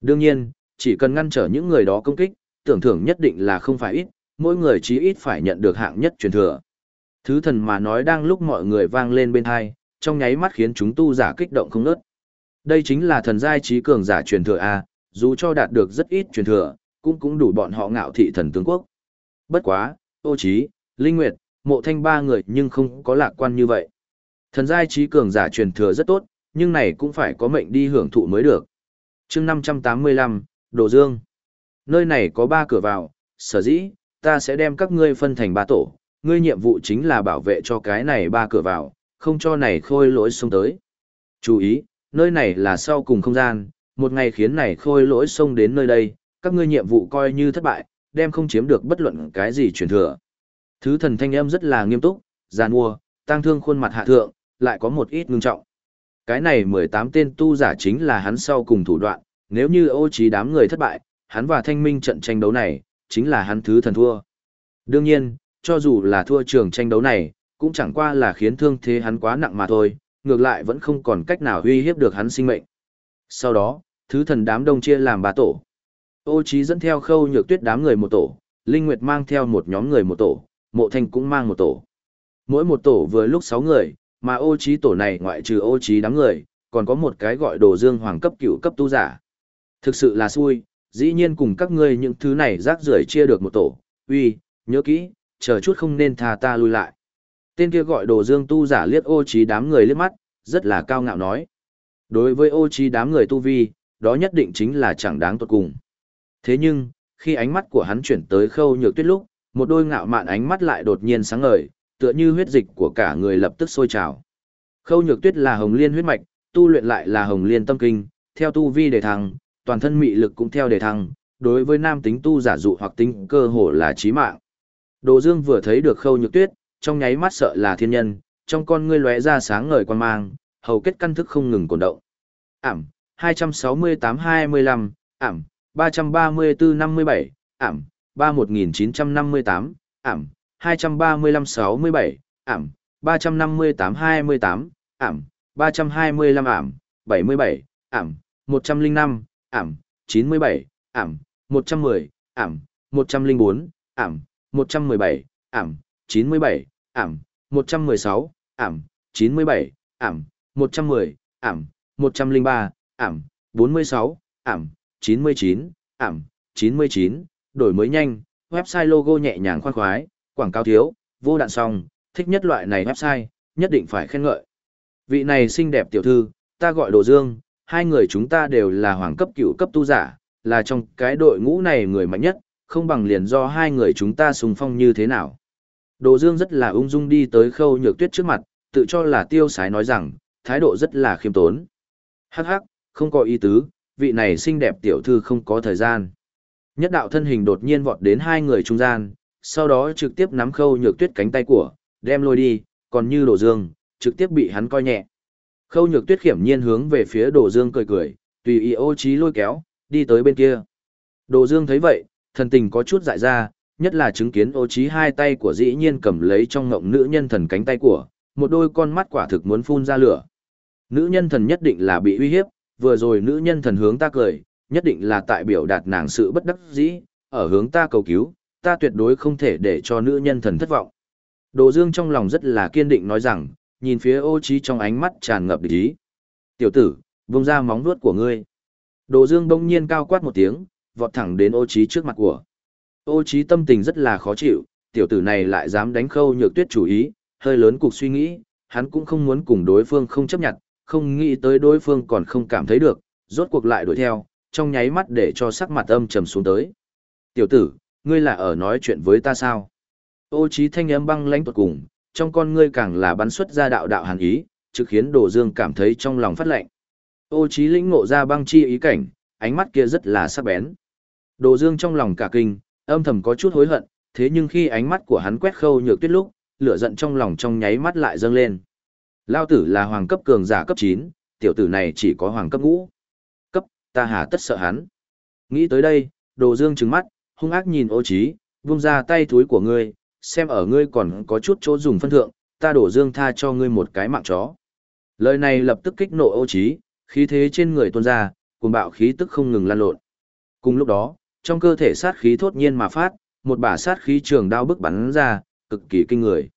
Đương nhiên, chỉ cần ngăn trở những người đó công kích, tưởng thưởng nhất định là không phải ít, mỗi người chí ít phải nhận được hạng nhất truyền thừa. Thứ thần mà nói đang lúc mọi người vang lên bên hai, trong nháy mắt khiến chúng tu giả kích động không ngớt. Đây chính là thần giai trí cường giả truyền thừa A, dù cho đạt được rất ít truyền thừa, cũng cũng đủ bọn họ ngạo thị thần tướng quốc. Bất quá, ô trí, linh nguyệt, mộ thanh ba người nhưng không có lạc quan như vậy. Thần giai trí cường giả truyền thừa rất tốt, nhưng này cũng phải có mệnh đi hưởng thụ mới được chương 585, Đồ Dương. Nơi này có ba cửa vào, sở dĩ, ta sẽ đem các ngươi phân thành ba tổ, ngươi nhiệm vụ chính là bảo vệ cho cái này ba cửa vào, không cho này khôi lỗi xông tới. Chú ý, nơi này là sau cùng không gian, một ngày khiến này khôi lỗi xông đến nơi đây, các ngươi nhiệm vụ coi như thất bại, đem không chiếm được bất luận cái gì truyền thừa. Thứ thần thanh âm rất là nghiêm túc, giàn mua, tăng thương khuôn mặt hạ thượng, lại có một ít ngưng trọng. Cái này 18 tên tu giả chính là hắn sau cùng thủ đoạn, nếu như ô trí đám người thất bại, hắn và thanh minh trận tranh đấu này, chính là hắn thứ thần thua. Đương nhiên, cho dù là thua trường tranh đấu này, cũng chẳng qua là khiến thương thế hắn quá nặng mà thôi, ngược lại vẫn không còn cách nào uy hiếp được hắn sinh mệnh. Sau đó, thứ thần đám đông chia làm ba tổ. Ô Chí dẫn theo khâu nhược tuyết đám người một tổ, Linh Nguyệt mang theo một nhóm người một tổ, Mộ Thanh cũng mang một tổ. Mỗi một tổ vừa lúc 6 người, mà ô Chí tổ này ngoại trừ ô Chí đám người, còn có một cái gọi đồ dương hoàng cấp cựu cấp tu giả. Thực sự là xui, dĩ nhiên cùng các ngươi những thứ này rác rưởi chia được một tổ, uy, nhớ kỹ, chờ chút không nên tha ta lui lại. Tên kia gọi đồ dương tu giả liếc ô trí đám người liếc mắt, rất là cao ngạo nói. Đối với ô trí đám người tu vi, đó nhất định chính là chẳng đáng tuột cùng. Thế nhưng, khi ánh mắt của hắn chuyển tới khâu nhược tuyết lúc, một đôi ngạo mạn ánh mắt lại đột nhiên sáng ngời, tựa như huyết dịch của cả người lập tức sôi trào. Khâu nhược tuyết là hồng liên huyết mạch, tu luyện lại là hồng liên tâm kinh, theo tu vi đề thăng, toàn thân mị lực cũng theo đề thăng, đối với nam tính tu giả dụ hoặc tính cơ hồ là chí mạng. Đồ Dương vừa thấy được khâu nhược tuyết, trong nháy mắt sợ là thiên nhân, trong con ngươi lóe ra sáng ngời quan mang, hầu kết căn thức không ngừng cuộn động. Ảm, 268-25, ảm, 334-57, ảm, 31958, ảm, 235-67, ảm, 358-28, ảm, 325 ảm, 77, ảm, 105, ảm, 97, ảm, 110, ảm, 104, ảm, 117, ảm, 97, ảm, 116, ảm, 97, ảm, 110, ảm, 103, ảm, 46, ảm, 99, ảm, 99, đổi mới nhanh, website logo nhẹ nhàng khoan khoái, quảng cáo thiếu, vô đạn song, thích nhất loại này website, nhất định phải khen ngợi. Vị này xinh đẹp tiểu thư, ta gọi Đồ Dương, hai người chúng ta đều là hoàng cấp cựu cấp tu giả, là trong cái đội ngũ này người mạnh nhất, không bằng liền do hai người chúng ta sùng phong như thế nào. Đồ Dương rất là ung dung đi tới khâu nhược tuyết trước mặt, tự cho là tiêu sái nói rằng, thái độ rất là khiêm tốn. Hắc hắc, không có ý tứ, vị này xinh đẹp tiểu thư không có thời gian. Nhất đạo thân hình đột nhiên vọt đến hai người trung gian, sau đó trực tiếp nắm khâu nhược tuyết cánh tay của, đem lôi đi, còn như đồ dương, trực tiếp bị hắn coi nhẹ. Khâu nhược tuyết khiểm nhiên hướng về phía đồ dương cười cười, tùy ý ô trí lôi kéo, đi tới bên kia. Đồ dương thấy vậy, thần tình có chút dại ra, nhất là chứng kiến ô trí hai tay của dĩ nhiên cầm lấy trong ngộng nữ nhân thần cánh tay của, một đôi con mắt quả thực muốn phun ra lửa. Nữ nhân thần nhất định là bị uy hiếp, vừa rồi nữ nhân thần hướng ta cười, nhất định là tại biểu đạt nàng sự bất đắc dĩ, ở hướng ta cầu cứu, ta tuyệt đối không thể để cho nữ nhân thần thất vọng. Đồ Dương trong lòng rất là kiên định nói rằng, nhìn phía ô trí trong ánh mắt tràn ngập địch ý. Tiểu tử, vung ra móng vuốt của ngươi. Đồ Dương bỗng nhiên cao quát một tiếng, vọt thẳng đến ô trí trước mặt của. Ô trí tâm tình rất là khó chịu, tiểu tử này lại dám đánh khâu nhược tuyết chủ ý, hơi lớn cục suy nghĩ, hắn cũng không muốn cùng đối phương không chấp nhận, không nghĩ tới đối phương còn không cảm thấy được, rốt cuộc lại đuổi theo, trong nháy mắt để cho sắc mặt âm trầm xuống tới. Tiểu tử, ngươi là ở nói chuyện với ta sao? Ô trí thanh âm băng lãnh tuột cùng, trong con ngươi càng là bắn xuất ra đạo đạo hàn ý, trực khiến Đồ Dương cảm thấy trong lòng phát lạnh. Ô trí lĩnh ngộ ra băng chi ý cảnh, ánh mắt kia rất là sắc bén. Đồ Dương trong lòng cả kinh, âm thầm có chút hối hận, thế nhưng khi ánh mắt của hắn quét khâu nhược tuyết lúc, lửa giận trong lòng trong nháy mắt lại dâng lên. Lao tử là hoàng cấp cường giả cấp 9, tiểu tử này chỉ có hoàng cấp ngũ. Cấp, ta hà tất sợ hắn. Nghĩ tới đây, đồ dương trừng mắt, hung ác nhìn ô trí, vung ra tay túi của ngươi, xem ở ngươi còn có chút chỗ dùng phân thượng, ta đổ dương tha cho ngươi một cái mạng chó. Lời này lập tức kích nộ ô trí, khí thế trên người tuôn ra, cuồng bạo khí tức không ngừng lan lộn. Cùng lúc đó, trong cơ thể sát khí thốt nhiên mà phát, một bả sát khí trường đao bức bắn ra, cực kỳ kinh người.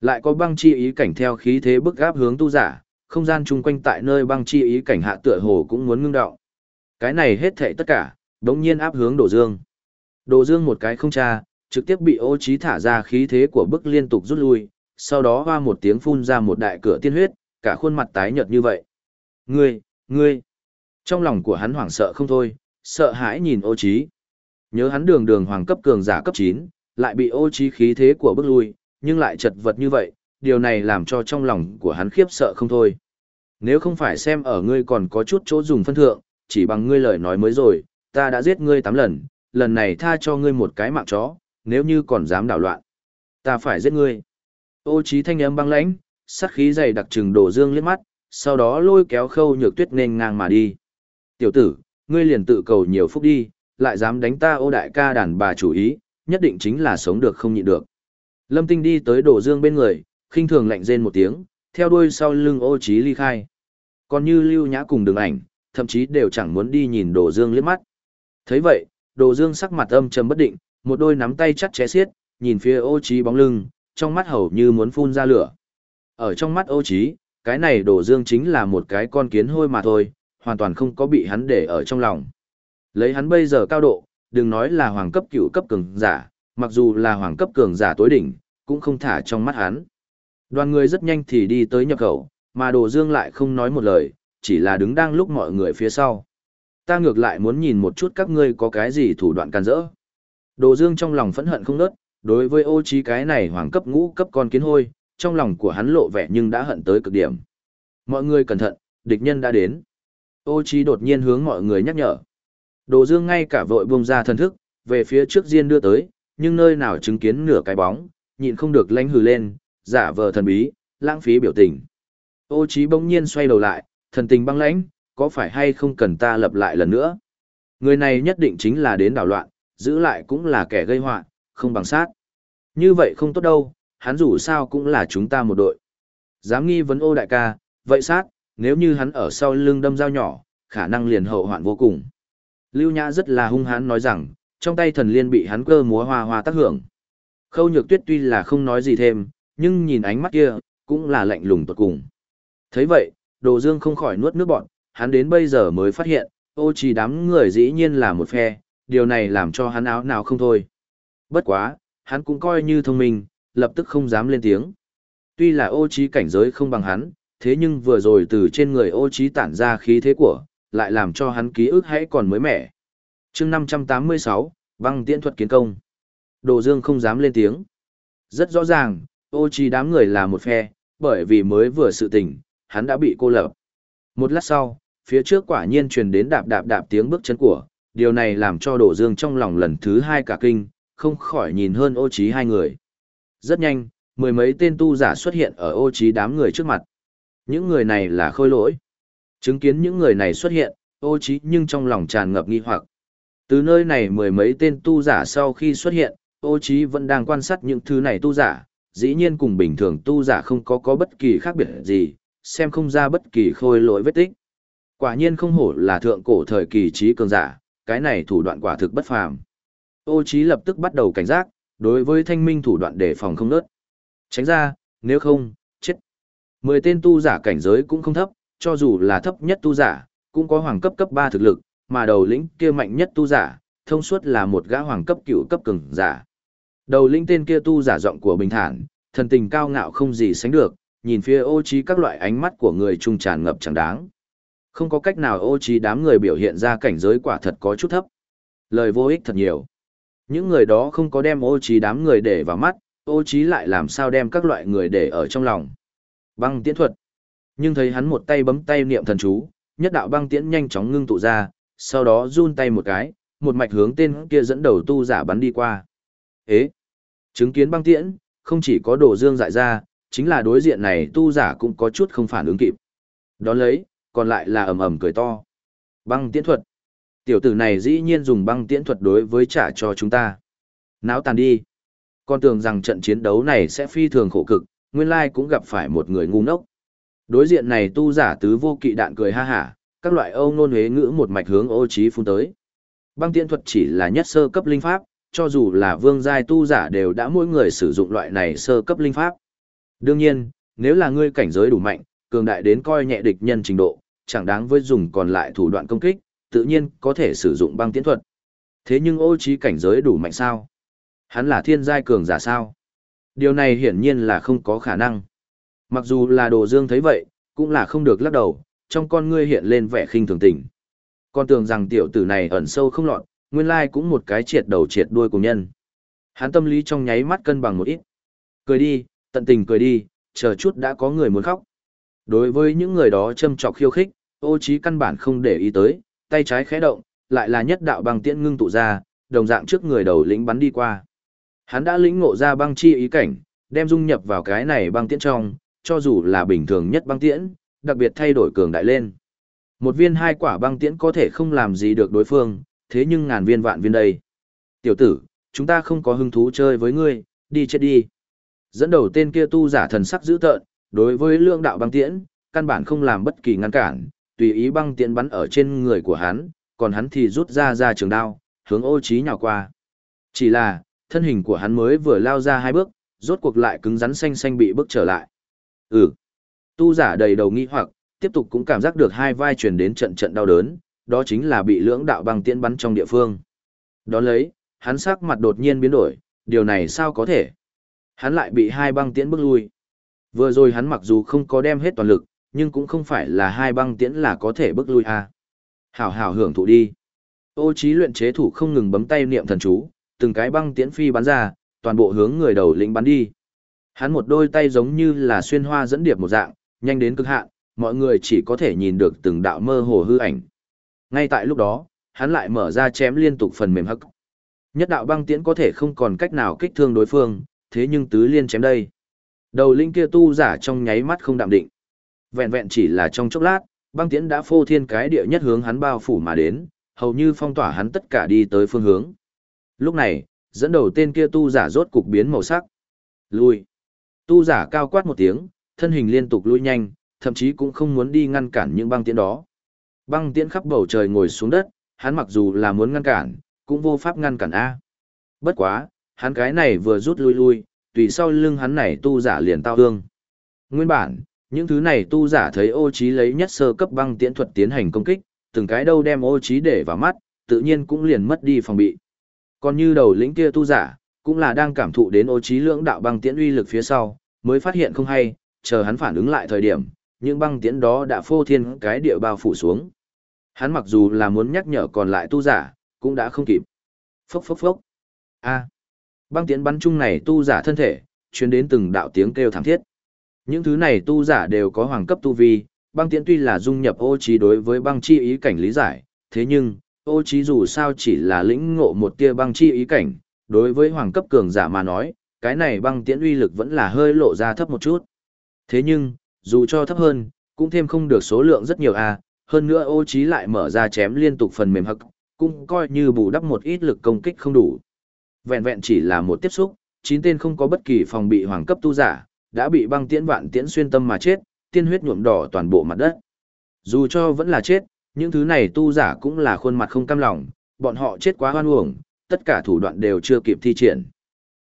Lại có băng chi ý cảnh theo khí thế bức áp hướng tu giả, không gian chung quanh tại nơi băng chi ý cảnh hạ tựa hồ cũng muốn ngưng động. Cái này hết thảy tất cả, đống nhiên áp hướng đổ Dương. Đồ Dương một cái không tra, trực tiếp bị ô trí thả ra khí thế của bức liên tục rút lui, sau đó hoa một tiếng phun ra một đại cửa tiên huyết, cả khuôn mặt tái nhợt như vậy. Ngươi, ngươi. Trong lòng của hắn hoảng sợ không thôi, sợ hãi nhìn ô trí. Nhớ hắn đường đường hoàng cấp cường giả cấp 9, lại bị ô trí khí thế của bức lui, nhưng lại chật vật như vậy, điều này làm cho trong lòng của hắn khiếp sợ không thôi. Nếu không phải xem ở ngươi còn có chút chỗ dùng phân thượng, chỉ bằng ngươi lời nói mới rồi, ta đã giết ngươi 8 lần, lần này tha cho ngươi một cái mạng chó, nếu như còn dám đảo loạn. Ta phải giết ngươi. Ô trí thanh âm băng lãnh, sát khí dày đặc trừng đổ dương liếc mắt, sau đó lôi kéo khâu nhược tuyết nên ngang mà đi. Tiểu tử, ngươi liền tự cầu nhiều phúc đi, lại dám đánh ta ô đại ca đàn bà chủ ý, nhất định chính là sống được không nhịn được. Lâm Tinh đi tới đổ dương bên người, khinh thường lạnh rên một tiếng, theo đuôi sau lưng ô trí ly khai. Còn như lưu nhã cùng đường ảnh, thậm chí đều chẳng muốn đi nhìn đổ dương liếc mắt. thấy vậy, đồ dương sắc mặt âm trầm bất định, một đôi nắm tay chắt chẽ xiết, nhìn phía ô Chí bóng lưng, trong mắt hầu như muốn phun ra lửa. Ở trong mắt ô Chí, cái này đồ dương chính là một cái con kiến hôi mà thôi, hoàn toàn không có bị hắn để ở trong lòng. Lấy hắn bây giờ cao độ, đừng nói là hoàng cấp cửu cấp cường giả, mặc dù là hoàng cấp cường giả tối đỉnh, cũng không thả trong mắt hắn. Đoàn người rất nhanh thì đi tới nhập khẩu, mà đồ dương lại không nói một lời, chỉ là đứng đang lúc mọi người phía sau. Ta ngược lại muốn nhìn một chút các ngươi có cái gì thủ đoạn can rỡ. Đồ dương trong lòng phẫn hận không nớt, đối với ô trí cái này hoàng cấp ngũ cấp con kiến hôi, trong lòng của hắn lộ vẻ nhưng đã hận tới cực điểm. Mọi người cẩn thận, địch nhân đã đến. Ô trí đột nhiên hướng mọi người nhắc nhở. Đồ dương ngay cả vội buông ra thần thức, về phía trước diên đưa tới, nhưng nơi nào chứng kiến nửa cái bóng, nhịn không được lanh hừ lên, giả vờ thần bí, lãng phí biểu tình. Ô trí bỗng nhiên xoay đầu lại, thần tình băng lãnh, có phải hay không cần ta lập lại lần nữa? Người này nhất định chính là đến đảo loạn, giữ lại cũng là kẻ gây họa, không bằng sát. Như vậy không tốt đâu, hắn dù sao cũng là chúng ta một đội. Dám nghi vấn ô đại ca, vậy sát, nếu như hắn ở sau lưng đâm dao nhỏ, khả năng liền hậu hoạn vô cùng. Lưu Nhã rất là hung hãn nói rằng, trong tay thần liên bị hắn cơ múa hoa hoa tác hưởng. Khâu nhược tuyết tuy là không nói gì thêm, nhưng nhìn ánh mắt kia, cũng là lạnh lùng tuột cùng. thấy vậy, đồ dương không khỏi nuốt nước bọn, hắn đến bây giờ mới phát hiện, ô chỉ đám người dĩ nhiên là một phe, điều này làm cho hắn áo nào không thôi. Bất quá, hắn cũng coi như thông minh, lập tức không dám lên tiếng. Tuy là ô trí cảnh giới không bằng hắn, thế nhưng vừa rồi từ trên người ô trí tản ra khí thế của, lại làm cho hắn ký ức hãy còn mới mẻ. Chương 586, băng tiễn thuật kiến công. Đồ Dương không dám lên tiếng. Rất rõ ràng, ô trí đám người là một phe, bởi vì mới vừa sự tình, hắn đã bị cô lập. Một lát sau, phía trước quả nhiên truyền đến đạp đạp đạp tiếng bước chân của, điều này làm cho đổ Dương trong lòng lần thứ hai cả kinh, không khỏi nhìn hơn ô trí hai người. Rất nhanh, mười mấy tên tu giả xuất hiện ở ô trí đám người trước mặt. Những người này là khôi lỗi. Chứng kiến những người này xuất hiện, ô trí nhưng trong lòng tràn ngập nghi hoặc. Từ nơi này mười mấy tên tu giả sau khi xuất hiện, ô trí vẫn đang quan sát những thứ này tu giả, dĩ nhiên cùng bình thường tu giả không có có bất kỳ khác biệt gì, xem không ra bất kỳ khôi lỗi vết tích. Quả nhiên không hổ là thượng cổ thời kỳ trí cường giả, cái này thủ đoạn quả thực bất phàm. Ô trí lập tức bắt đầu cảnh giác, đối với thanh minh thủ đoạn để phòng không nớt. Tránh ra, nếu không, chết. Mười tên tu giả cảnh giới cũng không thấp, cho dù là thấp nhất tu giả, cũng có hoàng cấp cấp 3 thực lực, mà đầu lĩnh kia mạnh nhất tu giả, thông suốt là một gã hoàng cấp cựu cấp cường giả. Đầu lĩnh tên kia tu giả giọng của bình thản, thần tình cao ngạo không gì sánh được, nhìn phía ô trí các loại ánh mắt của người trung tràn ngập chẳng đáng. Không có cách nào ô trí đám người biểu hiện ra cảnh giới quả thật có chút thấp. Lời vô ích thật nhiều. Những người đó không có đem ô trí đám người để vào mắt, ô trí lại làm sao đem các loại người để ở trong lòng. Băng tiễn thuật. Nhưng thấy hắn một tay bấm tay niệm thần chú, nhất đạo băng tiễn nhanh chóng ngưng tụ ra, sau đó run tay một cái, một mạch hướng tên kia dẫn đầu tu giả bắn đi qua. Ế! Chứng kiến băng tiễn, không chỉ có đồ dương dại ra, chính là đối diện này tu giả cũng có chút không phản ứng kịp. Đón lấy, còn lại là ầm ầm cười to. Băng tiễn thuật. Tiểu tử này dĩ nhiên dùng băng tiễn thuật đối với trả cho chúng ta. Náo tàn đi. Con tưởng rằng trận chiến đấu này sẽ phi thường khổ cực, nguyên lai cũng gặp phải một người ngu ngốc. Đối diện này tu giả tứ vô kỵ đạn cười ha hả, các loại âu nôn huế ngữ một mạch hướng ô trí phun tới. Băng tiễn thuật chỉ là nhất sơ cấp linh pháp, cho dù là vương giai tu giả đều đã mỗi người sử dụng loại này sơ cấp linh pháp. Đương nhiên, nếu là ngươi cảnh giới đủ mạnh, cường đại đến coi nhẹ địch nhân trình độ, chẳng đáng với dùng còn lại thủ đoạn công kích, tự nhiên có thể sử dụng băng tiễn thuật. Thế nhưng ô trí cảnh giới đủ mạnh sao? Hắn là thiên giai cường giả sao? Điều này hiển nhiên là không có khả năng. Mặc dù là đồ dương thấy vậy, cũng là không được lắc đầu, trong con ngươi hiện lên vẻ khinh thường tình. Con tưởng rằng tiểu tử này ẩn sâu không lọt, nguyên lai cũng một cái triệt đầu triệt đuôi của nhân. Hắn tâm lý trong nháy mắt cân bằng một ít. Cười đi, tận tình cười đi, chờ chút đã có người muốn khóc. Đối với những người đó châm trọc khiêu khích, ô trí căn bản không để ý tới, tay trái khẽ động, lại là nhất đạo băng tiễn ngưng tụ ra, đồng dạng trước người đầu lĩnh bắn đi qua. Hắn đã lĩnh ngộ ra băng chi ý cảnh, đem dung nhập vào cái này băng tiễn trong, cho dù là bình thường nhất băng tiễn, đặc biệt thay đổi cường đại lên. Một viên hai quả băng tiễn có thể không làm gì được đối phương, thế nhưng ngàn viên vạn viên đây. Tiểu tử, chúng ta không có hứng thú chơi với ngươi, đi chết đi. Dẫn đầu tên kia tu giả thần sắc dữ tợn, đối với lương đạo băng tiễn, căn bản không làm bất kỳ ngăn cản, tùy ý băng tiễn bắn ở trên người của hắn, còn hắn thì rút ra ra trường đao, hướng ô trí nhào qua. Chỉ là, thân hình của hắn mới vừa lao ra hai bước, rốt cuộc lại cứng rắn xanh xanh bị bước trở lại. Ừ. Tu giả đầy đầu nghi hoặc, tiếp tục cũng cảm giác được hai vai truyền đến trận trận đau đớn, đó chính là bị lưỡng đạo băng tiễn bắn trong địa phương. Đó lấy, hắn sắc mặt đột nhiên biến đổi, điều này sao có thể? Hắn lại bị hai băng tiễn bước lui. Vừa rồi hắn mặc dù không có đem hết toàn lực, nhưng cũng không phải là hai băng tiễn là có thể bước lui à. Hảo hảo hưởng thụ đi. Ô trí luyện chế thủ không ngừng bấm tay niệm thần chú, từng cái băng tiễn phi bắn ra, toàn bộ hướng người đầu lĩnh bắn đi. Hắn một đôi tay giống như là xuyên hoa dẫn điệp một dạng, nhanh đến cực hạn, mọi người chỉ có thể nhìn được từng đạo mơ hồ hư ảnh. Ngay tại lúc đó, hắn lại mở ra chém liên tục phần mềm hắc. Nhất đạo băng tiễn có thể không còn cách nào kích thương đối phương, thế nhưng tứ liên chém đây. Đầu linh kia tu giả trong nháy mắt không đạm định. Vẹn vẹn chỉ là trong chốc lát, băng tiễn đã phô thiên cái địa nhất hướng hắn bao phủ mà đến, hầu như phong tỏa hắn tất cả đi tới phương hướng. Lúc này, dẫn đầu tên kia tu giả rốt cục biến màu sắc. Lui. Tu giả cao quát một tiếng, thân hình liên tục lui nhanh, thậm chí cũng không muốn đi ngăn cản những băng tiễn đó. Băng tiễn khắp bầu trời ngồi xuống đất, hắn mặc dù là muốn ngăn cản, cũng vô pháp ngăn cản A. Bất quá, hắn cái này vừa rút lui lui, tùy sau lưng hắn này tu giả liền tao hương. Nguyên bản, những thứ này tu giả thấy ô trí lấy nhất sơ cấp băng tiễn thuật tiến hành công kích, từng cái đâu đem ô trí để vào mắt, tự nhiên cũng liền mất đi phòng bị. Còn như đầu lĩnh kia tu giả, cũng là đang cảm thụ đến ô trí lưỡng đạo băng tiễn uy lực phía sau, mới phát hiện không hay, chờ hắn phản ứng lại thời điểm, những băng tiễn đó đã phô thiên cái địa bao phủ xuống. Hắn mặc dù là muốn nhắc nhở còn lại tu giả, cũng đã không kịp. Phốc phốc phốc. A. Băng tiễn bắn chung này tu giả thân thể, truyền đến từng đạo tiếng kêu thảm thiết. Những thứ này tu giả đều có hoàng cấp tu vi, băng tiễn tuy là dung nhập ô trí đối với băng chi ý cảnh lý giải, thế nhưng, ô trí dù sao chỉ là lĩnh ngộ một tia băng chi ý cảnh, đối với hoàng cấp cường giả mà nói, cái này băng tiễn uy lực vẫn là hơi lộ ra thấp một chút. Thế nhưng, dù cho thấp hơn, cũng thêm không được số lượng rất nhiều a, hơn nữa ô trí lại mở ra chém liên tục phần mềm hậc, cũng coi như bù đắp một ít lực công kích không đủ. Vẹn vẹn chỉ là một tiếp xúc, chín tên không có bất kỳ phòng bị hoàng cấp tu giả, đã bị băng tiễn vạn tiễn xuyên tâm mà chết, tiên huyết nhuộm đỏ toàn bộ mặt đất. Dù cho vẫn là chết, những thứ này tu giả cũng là khuôn mặt không cam lòng, bọn họ chết quá hoan uổng, tất cả thủ đoạn đều chưa kịp thi triển.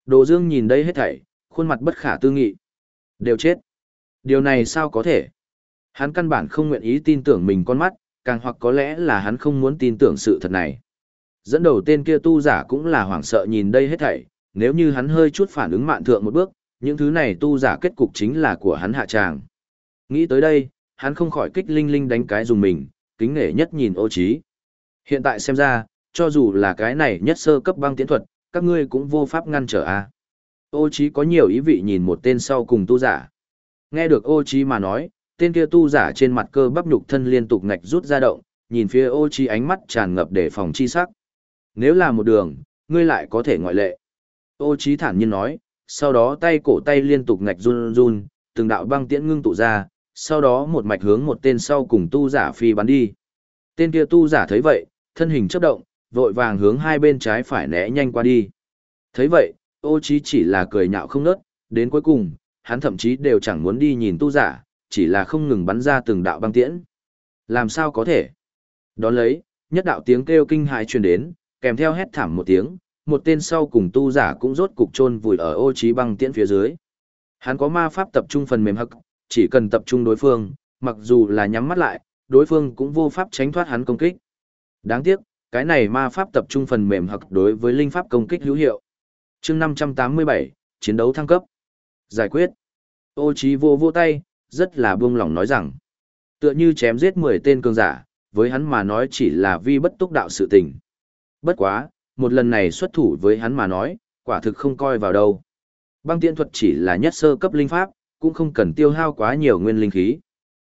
Đồ Dương nhìn đây hết thảy, khuôn mặt bất khả tư nghị. Đều chết. Điều này sao có thể? Hắn căn bản không nguyện ý tin tưởng mình con mắt, càng hoặc có lẽ là hắn không muốn tin tưởng sự thật này. Dẫn đầu tên kia tu giả cũng là hoảng sợ nhìn đây hết thảy, nếu như hắn hơi chút phản ứng mạn thượng một bước, những thứ này tu giả kết cục chính là của hắn hạ tràng. Nghĩ tới đây, hắn không khỏi kích linh linh đánh cái dùng mình, kính nể nhất nhìn ô trí. Hiện tại xem ra, cho dù là cái này nhất sơ cấp băng tiến thuật, các ngươi cũng vô pháp ngăn trở a. Ô trí có nhiều ý vị nhìn một tên sau cùng tu giả. Nghe được ô trí mà nói, tên kia tu giả trên mặt cơ bắp nhục thân liên tục ngạch rút ra động, nhìn phía ô trí ánh mắt tràn ngập để phòng chi sắc. Nếu là một đường, ngươi lại có thể ngoại lệ. Ô trí thản nhiên nói, sau đó tay cổ tay liên tục ngạch run run, từng đạo băng tiễn ngưng tụ ra, sau đó một mạch hướng một tên sau cùng tu giả phi bắn đi. Tên kia tu giả thấy vậy, thân hình chớp động, vội vàng hướng hai bên trái phải né nhanh qua đi. Thấy vậy, ô trí chỉ là cười nhạo không nớt, đến cuối cùng, hắn thậm chí đều chẳng muốn đi nhìn tu giả, chỉ là không ngừng bắn ra từng đạo băng tiễn. Làm sao có thể? Đón lấy, nhất đạo tiếng kêu kinh hãi truyền đến, kèm theo hét thảm một tiếng, một tên sau cùng tu giả cũng rốt cục chôn vùi ở ô trí băng tiễn phía dưới. Hắn có ma pháp tập trung phần mềm hắc, chỉ cần tập trung đối phương, mặc dù là nhắm mắt lại, đối phương cũng vô pháp tránh thoát hắn công kích. Đáng tiếc, cái này ma pháp tập trung phần mềm hực đối với linh pháp công kích hữu hiệu. Chương 587, chiến đấu thăng cấp. Giải quyết. Ô trí vô vô tay, rất là buông lỏng nói rằng, tựa như chém giết 10 tên cường giả, với hắn mà nói chỉ là vi bất túc đạo sự tình. Bất quá, một lần này xuất thủ với hắn mà nói, quả thực không coi vào đâu. Băng tiện thuật chỉ là nhất sơ cấp linh pháp, cũng không cần tiêu hao quá nhiều nguyên linh khí.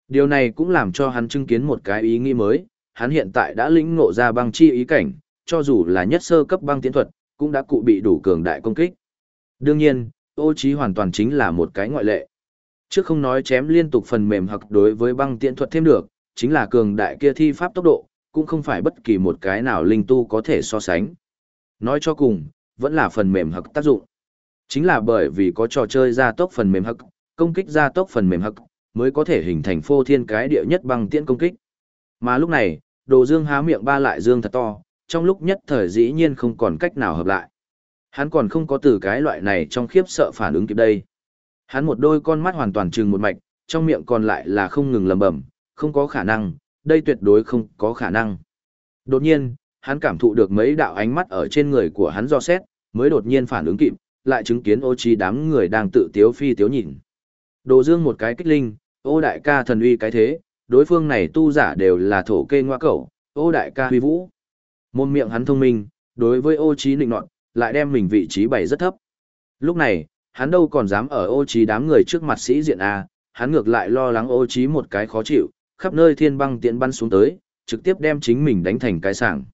Điều này cũng làm cho hắn chứng kiến một cái ý nghĩ mới, hắn hiện tại đã lĩnh ngộ ra băng chi ý cảnh, cho dù là nhất sơ cấp băng tiễn thuật, cũng đã cụ bị đủ cường đại công kích. Đương nhiên, ô trí hoàn toàn chính là một cái ngoại lệ. Trước không nói chém liên tục phần mềm hoặc đối với băng tiễn thuật thêm được, chính là cường đại kia thi pháp tốc độ, cũng không phải bất kỳ một cái nào linh tu có thể so sánh. Nói cho cùng, vẫn là phần mềm hậc tác dụng. Chính là bởi vì có trò chơi gia tốc phần mềm hậc, công kích gia tốc phần mềm hậc, mới có thể hình thành phô thiên cái địa nhất bằng tiễn công kích. Mà lúc này, đồ dương há miệng ba lại dương thật to, trong lúc nhất thời dĩ nhiên không còn cách nào hợp lại. Hắn còn không có từ cái loại này trong khiếp sợ phản ứng kịp đây. Hắn một đôi con mắt hoàn toàn trừng một mạch, trong miệng còn lại là không ngừng lầm bẩm, không có khả năng, đây tuyệt đối không có khả năng. Đột nhiên, hắn cảm thụ được mấy đạo ánh mắt ở trên người của hắn do xét, mới đột nhiên phản ứng kịp, lại chứng kiến ô chi đám người đang tự tiếu phi tiếu nhìn. Đồ dương một cái kích linh, ô đại ca thần uy cái thế, đối phương này tu giả đều là thổ kê ngoa cẩu, ô đại ca huy vũ. Môn miệng hắn thông minh, đối với ô trí nịnh nọt, lại đem mình vị trí bày rất thấp. Lúc này, hắn đâu còn dám ở ô trí đám người trước mặt sĩ diện A, hắn ngược lại lo lắng ô trí một cái khó chịu, khắp nơi thiên băng tiện bắn xuống tới, trực tiếp đem chính mình đánh thành cái sảng.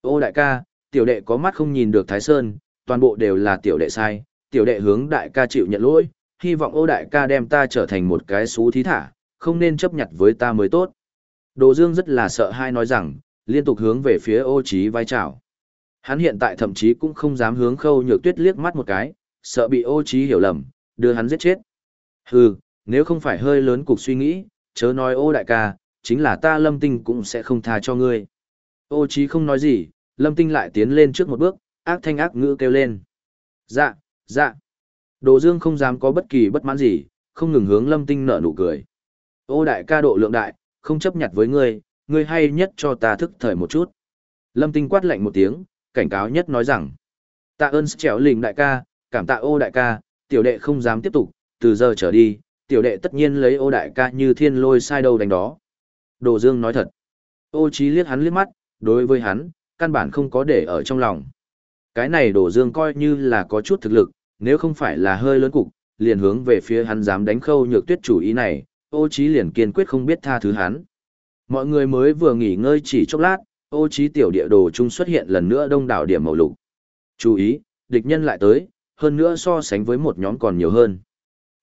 Ô đại ca, tiểu đệ có mắt không nhìn được Thái Sơn, toàn bộ đều là tiểu đệ sai, tiểu đệ hướng đại ca chịu nhận lỗi, hy vọng ô đại ca đem ta trở thành một cái xú thí thả, không nên chấp nhận với ta mới tốt. Đồ Dương rất là sợ hai nói rằng, liên tục hướng về phía ô trí vai chào. Hắn hiện tại thậm chí cũng không dám hướng khâu nhược tuyết liếc mắt một cái, sợ bị ô trí hiểu lầm, đưa hắn giết chết. Hừ, nếu không phải hơi lớn cục suy nghĩ, chớ nói ô đại ca, chính là ta lâm tinh cũng sẽ không tha cho ngươi. Ô trí không nói gì, lâm tinh lại tiến lên trước một bước, ác thanh ác ngữ kêu lên. Dạ, dạ. Đồ Dương không dám có bất kỳ bất mãn gì, không ngừng hướng Lâm Tinh nở nụ cười. Ô đại ca độ lượng đại, không chấp nhặt với ngươi, ngươi hay nhất cho ta thức thời một chút. Lâm Tinh quát lạnh một tiếng, cảnh cáo nhất nói rằng. Tạ ơn trèo lình đại ca, cảm tạ ô đại ca, tiểu đệ không dám tiếp tục, từ giờ trở đi, tiểu đệ tất nhiên lấy ô đại ca như thiên lôi sai đâu đánh đó. Đồ Dương nói thật. Ô Chí liếc hắn liếc mắt, đối với hắn, căn bản không có để ở trong lòng. Cái này đổ dương coi như là có chút thực lực, nếu không phải là hơi lớn cục, liền hướng về phía hắn dám đánh khâu nhược tuyết chủ ý này, ô Chí liền kiên quyết không biết tha thứ hắn. Mọi người mới vừa nghỉ ngơi chỉ chốc lát, ô Chí tiểu địa đồ trung xuất hiện lần nữa đông đảo điểm màu lục. Chú ý, địch nhân lại tới, hơn nữa so sánh với một nhóm còn nhiều hơn.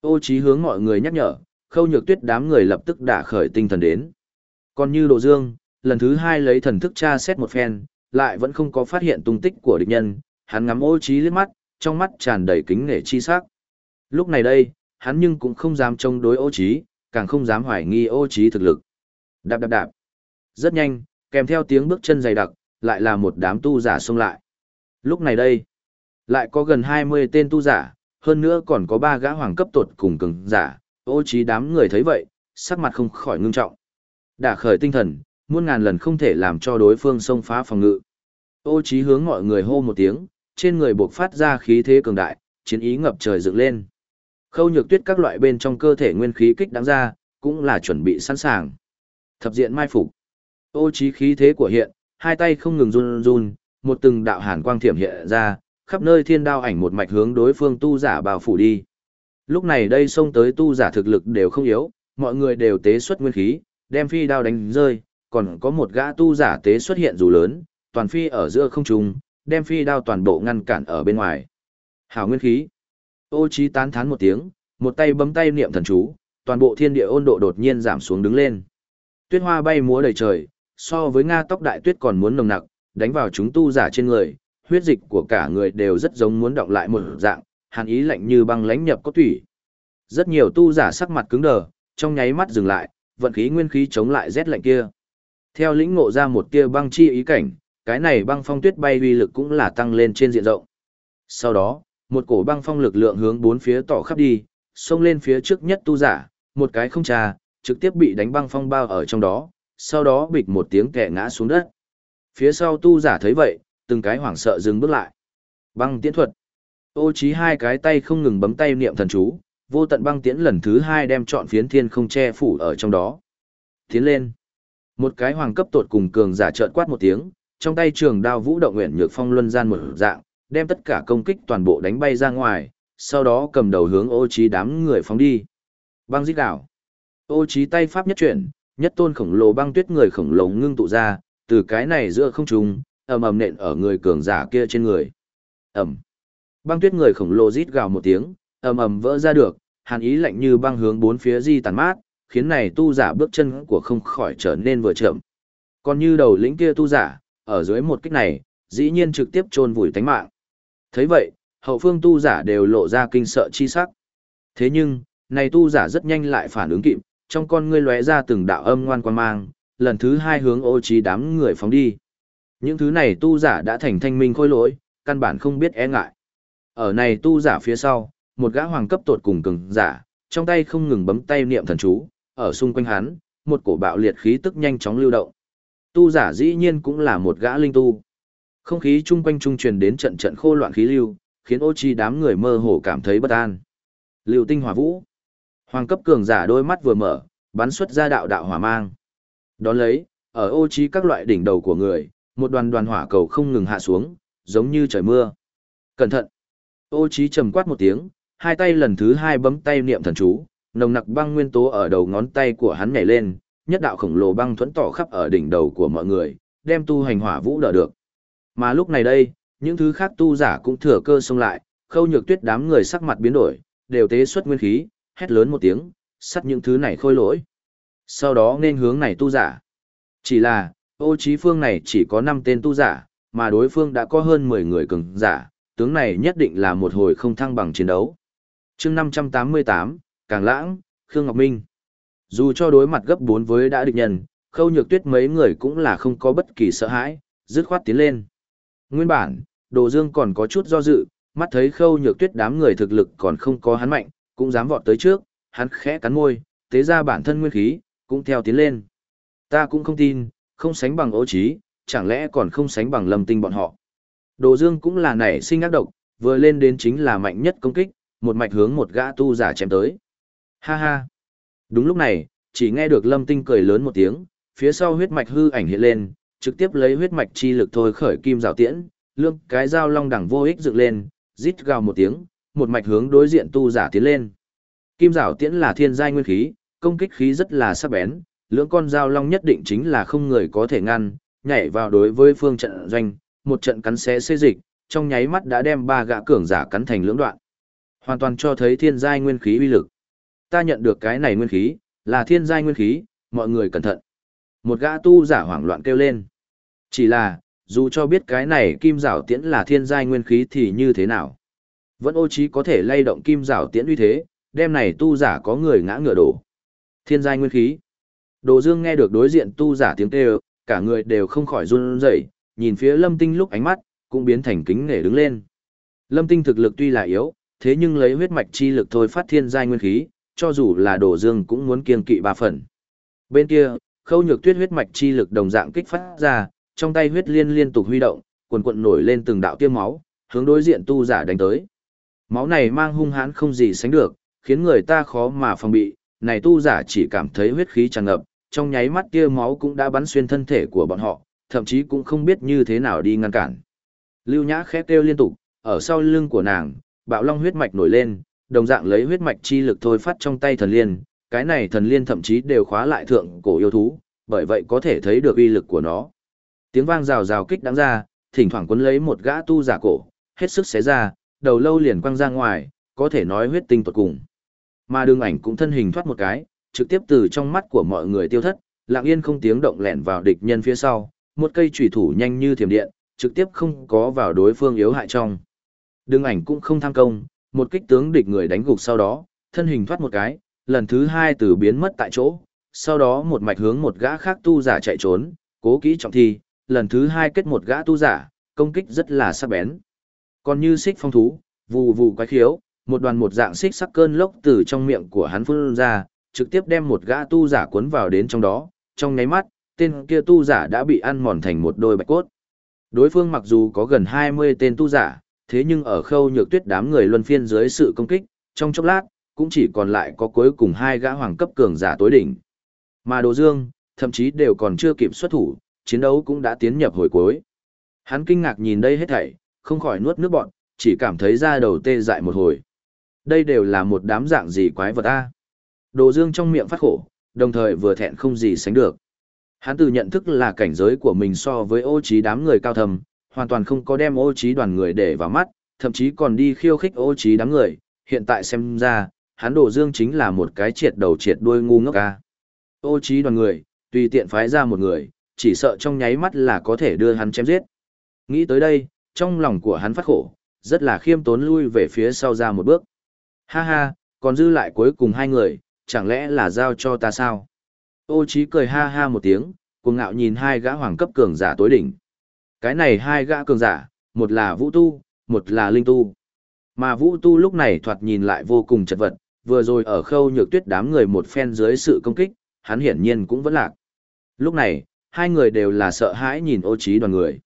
Ô trí hướng mọi người nhắc nhở, khâu nhược tuyết đám người lập tức đả khởi tinh thần đến. Còn như đồ dương, lần thứ hai lấy thần thức tra xét một phen, lại vẫn không có phát hiện tung tích của địch nhân, hắn ngắm ô trí liếc mắt, trong mắt tràn đầy kính nể chi sắc. Lúc này đây, hắn nhưng cũng không dám chống đối ô trí, càng không dám hoài nghi ô trí thực lực. Đạp đạp đạp. Rất nhanh, kèm theo tiếng bước chân dày đặc, lại là một đám tu giả xông lại. Lúc này đây, lại có gần 20 tên tu giả, hơn nữa còn có ba gã hoàng cấp tột cùng cường giả, ô trí đám người thấy vậy, sắc mặt không khỏi ngưng trọng. Đã khởi tinh thần, muôn ngàn lần không thể làm cho đối phương xông phá phòng ngự. Ô trí hướng mọi người hô một tiếng, trên người bộc phát ra khí thế cường đại, chiến ý ngập trời dựng lên. Khâu nhược tuyết các loại bên trong cơ thể nguyên khí kích đáng ra, cũng là chuẩn bị sẵn sàng. Thập diện mai phục. Ô trí khí thế của hiện, hai tay không ngừng run run, một từng đạo hàn quang thiểm hiện ra, khắp nơi thiên đao ảnh một mạch hướng đối phương tu giả bao phủ đi. Lúc này đây xông tới tu giả thực lực đều không yếu, mọi người đều tế xuất nguyên khí, đem phi đao đánh rơi, còn có một gã tu giả tế xuất hiện dù lớn, toàn phi ở giữa không trung, đem phi đao toàn bộ ngăn cản ở bên ngoài. Hảo nguyên khí. Ô Chí tán thán một tiếng, một tay bấm tay niệm thần chú, toàn bộ thiên địa ôn độ đột nhiên giảm xuống đứng lên. Tuyết hoa bay múa đầy trời, so với nga tóc đại tuyết còn muốn nồng nặc, đánh vào chúng tu giả trên người, huyết dịch của cả người đều rất giống muốn động lại một dạng, hàn ý lạnh như băng lãnh nhập có tủy. Rất nhiều tu giả sắc mặt cứng đờ, trong nháy mắt dừng lại, vận khí nguyên khí chống lại rét lạnh kia. Theo lĩnh ngộ ra một tia băng chi ý cảnh, cái này băng phong tuyết bay uy lực cũng là tăng lên trên diện rộng. Sau đó, một cổ băng phong lực lượng hướng bốn phía tỏ khắp đi, xông lên phía trước nhất tu giả, một cái không trà, trực tiếp bị đánh băng phong bao ở trong đó, sau đó bịch một tiếng kẻ ngã xuống đất. Phía sau tu giả thấy vậy, từng cái hoảng sợ dừng bước lại. Băng tiễn thuật. Ô trí hai cái tay không ngừng bấm tay niệm thần chú, vô tận băng tiễn lần thứ hai đem trọn phiến thiên không che phủ ở trong đó. Tiến lên. Một cái hoàng cấp tột cùng cường giả trợn quát một tiếng, trong tay trường đao vũ động nguyện nhược phong luân gian một dạng, đem tất cả công kích toàn bộ đánh bay ra ngoài, sau đó cầm đầu hướng ô trí đám người phóng đi. Băng giết đảo. Ô trí tay pháp nhất chuyển, nhất tôn khổng lồ băng tuyết người khổng lồ ngưng tụ ra, từ cái này giữa không trung, ầm ầm nện ở người cường giả kia trên người. Ầm. Băng tuyết người khổng lồ rít gào một tiếng, ầm ầm vỡ ra được, hàn ý lạnh như băng hướng bốn phía di tàn mát, khiến này tu giả bước chân của không khỏi trở nên vừa chậm. Còn như đầu lĩnh kia tu giả, ở dưới một kích này, dĩ nhiên trực tiếp chôn vùi tánh mạng. Thấy vậy, hậu phương tu giả đều lộ ra kinh sợ chi sắc. Thế nhưng, này tu giả rất nhanh lại phản ứng kịp, trong con ngươi lóe ra từng đạo âm ngoan quan mang, lần thứ hai hướng ô trí đám người phóng đi. Những thứ này tu giả đã thành thanh minh khôi lỗi, căn bản không biết e ngại. Ở này tu giả phía sau, một gã hoàng cấp tột cùng cường giả, trong tay không ngừng bấm tay niệm thần chú, ở xung quanh hắn, một cổ bạo liệt khí tức nhanh chóng lưu động. Tu giả dĩ nhiên cũng là một gã linh tu. Không khí chung quanh trung truyền đến trận trận khô loạn khí lưu, khiến ô chi đám người mơ hồ cảm thấy bất an. Lưu tinh hỏa vũ. Hoàng cấp cường giả đôi mắt vừa mở, bắn xuất ra đạo đạo hỏa mang. Đón lấy, ở ô chi các loại đỉnh đầu của người, một đoàn đoàn hỏa cầu không ngừng hạ xuống, giống như trời mưa. Cẩn thận! Ô chi trầm quát một tiếng, hai tay lần thứ hai bấm tay niệm thần chú, nồng nặc băng nguyên tố ở đầu ngón tay của hắn nhảy lên, nhất đạo khổng lồ băng thuẫn tỏ khắp ở đỉnh đầu của mọi người, đem tu hành hỏa vũ đỡ được. Mà lúc này đây, những thứ khác tu giả cũng thừa cơ xông lại, khâu nhược tuyết đám người sắc mặt biến đổi, đều tế xuất nguyên khí, hét lớn một tiếng, sắt những thứ này khôi lỗi. Sau đó nên hướng này tu giả. Chỉ là, ô trí phương này chỉ có 5 tên tu giả, mà đối phương đã có hơn 10 người cường giả, tướng này nhất định là một hồi không thăng bằng chiến đấu. chương 588, Càng Lãng, Khương Ngọc Minh. Dù cho đối mặt gấp 4 với đã địch nhân, khâu nhược tuyết mấy người cũng là không có bất kỳ sợ hãi, dứt khoát tiến lên. Nguyên bản, Đồ Dương còn có chút do dự, mắt thấy khâu nhược tuyết đám người thực lực còn không có hắn mạnh, cũng dám vọt tới trước, hắn khẽ cắn môi, tế ra bản thân nguyên khí, cũng theo tiến lên. Ta cũng không tin, không sánh bằng ô trí, chẳng lẽ còn không sánh bằng lâm tinh bọn họ. Đồ Dương cũng là nảy sinh ác độc, vừa lên đến chính là mạnh nhất công kích, một mạch hướng một gã tu giả chém tới. Ha ha. Đúng lúc này, chỉ nghe được lâm tinh cười lớn một tiếng, phía sau huyết mạch hư ảnh hiện lên, trực tiếp lấy huyết mạch chi lực thôi khởi kim rào tiễn, lương cái dao long đẳng vô ích dựng lên, rít gào một tiếng, một mạch hướng đối diện tu giả tiến lên. Kim rào tiễn là thiên giai nguyên khí, công kích khí rất là sắc bén, lưỡng con dao long nhất định chính là không người có thể ngăn, nhảy vào đối với phương trận doanh, một trận cắn xé xê dịch, trong nháy mắt đã đem ba gã cường giả cắn thành lưỡng đoạn. Hoàn toàn cho thấy thiên giai nguyên khí uy lực. Ta nhận được cái này nguyên khí, là thiên giai nguyên khí, mọi người cẩn thận. Một gã tu giả hoảng loạn kêu lên. Chỉ là, dù cho biết cái này kim giảo tiễn là thiên giai nguyên khí thì như thế nào? Vẫn ô trí có thể lay động kim giảo tiễn uy thế, đem này tu giả có người ngã ngựa đổ. Thiên giai nguyên khí. Đồ Dương nghe được đối diện tu giả tiếng kêu, cả người đều không khỏi run rẩy, nhìn phía Lâm Tinh lúc ánh mắt cũng biến thành kính nể đứng lên. Lâm Tinh thực lực tuy là yếu, thế nhưng lấy huyết mạch chi lực thôi phát thiên giai nguyên khí, cho dù là Đồ Dương cũng muốn kiêng kỵ ba phần. Bên kia, Khâu Nhược Tuyết huyết mạch chi lực đồng dạng kích phát ra, trong tay huyết liên liên tục huy động, quần quần nổi lên từng đạo tiêm máu, hướng đối diện tu giả đánh tới. Máu này mang hung hãn không gì sánh được, khiến người ta khó mà phòng bị, này tu giả chỉ cảm thấy huyết khí tràn ngập, trong nháy mắt tia máu cũng đã bắn xuyên thân thể của bọn họ, thậm chí cũng không biết như thế nào đi ngăn cản. Lưu Nhã khẽ kêu liên tục, ở sau lưng của nàng, bạo long huyết mạch nổi lên, đồng dạng lấy huyết mạch chi lực thôi phát trong tay thần liên, cái này thần liên thậm chí đều khóa lại thượng cổ yêu thú, bởi vậy có thể thấy được uy lực của nó. Tiếng vang rào rào kích đáng ra, thỉnh thoảng quấn lấy một gã tu giả cổ, hết sức xé ra, đầu lâu liền quăng ra ngoài, có thể nói huyết tinh tuột cùng. Mà đường ảnh cũng thân hình thoát một cái, trực tiếp từ trong mắt của mọi người tiêu thất, lặng yên không tiếng động lẻn vào địch nhân phía sau, một cây chủy thủ nhanh như thiểm điện, trực tiếp không có vào đối phương yếu hại trong. Đường ảnh cũng không tham công, một kích tướng địch người đánh gục sau đó, thân hình thoát một cái, lần thứ hai từ biến mất tại chỗ, sau đó một mạch hướng một gã khác tu giả chạy trốn, cố kỹ trọng thi, lần thứ hai kết một gã tu giả, công kích rất là sắc bén. Còn như xích phong thú, vù vù quái khiếu, một đoàn một dạng xích sắc cơn lốc từ trong miệng của hắn phun ra, trực tiếp đem một gã tu giả cuốn vào đến trong đó, trong nháy mắt, tên kia tu giả đã bị ăn mòn thành một đôi bạch cốt. Đối phương mặc dù có gần 20 tên tu giả, thế nhưng ở khâu nhược tuyết đám người luân phiên dưới sự công kích, trong chốc lát, cũng chỉ còn lại có cuối cùng hai gã hoàng cấp cường giả tối đỉnh. Mà Đồ Dương, thậm chí đều còn chưa kịp xuất thủ, chiến đấu cũng đã tiến nhập hồi cuối. Hắn kinh ngạc nhìn đây hết thảy, không khỏi nuốt nước bọt, chỉ cảm thấy da đầu tê dại một hồi. Đây đều là một đám dạng gì quái vật a? Đồ Dương trong miệng phát khổ, đồng thời vừa thẹn không gì sánh được. Hắn từ nhận thức là cảnh giới của mình so với ô trí đám người cao thầm, hoàn toàn không có đem ô trí đoàn người để vào mắt, thậm chí còn đi khiêu khích ô trí đám người, hiện tại xem ra, hắn Đồ Dương chính là một cái triệt đầu triệt đuôi ngu ngốc a. Ô trí đoàn người, tùy tiện phái ra một người, chỉ sợ trong nháy mắt là có thể đưa hắn chém giết. Nghĩ tới đây, trong lòng của hắn phát khổ, rất là khiêm tốn lui về phía sau ra một bước. Ha ha, còn dư lại cuối cùng hai người, chẳng lẽ là giao cho ta sao? Ô Chí cười ha ha một tiếng, cuồng ngạo nhìn hai gã hoàng cấp cường giả tối đỉnh. Cái này hai gã cường giả, một là vũ tu, một là linh tu. Mà vũ tu lúc này thoạt nhìn lại vô cùng chật vật, vừa rồi ở khâu nhược tuyết đám người một phen dưới sự công kích, hắn hiển nhiên cũng vẫn lạc. Lúc này, hai người đều là sợ hãi nhìn ô Chí đoàn người.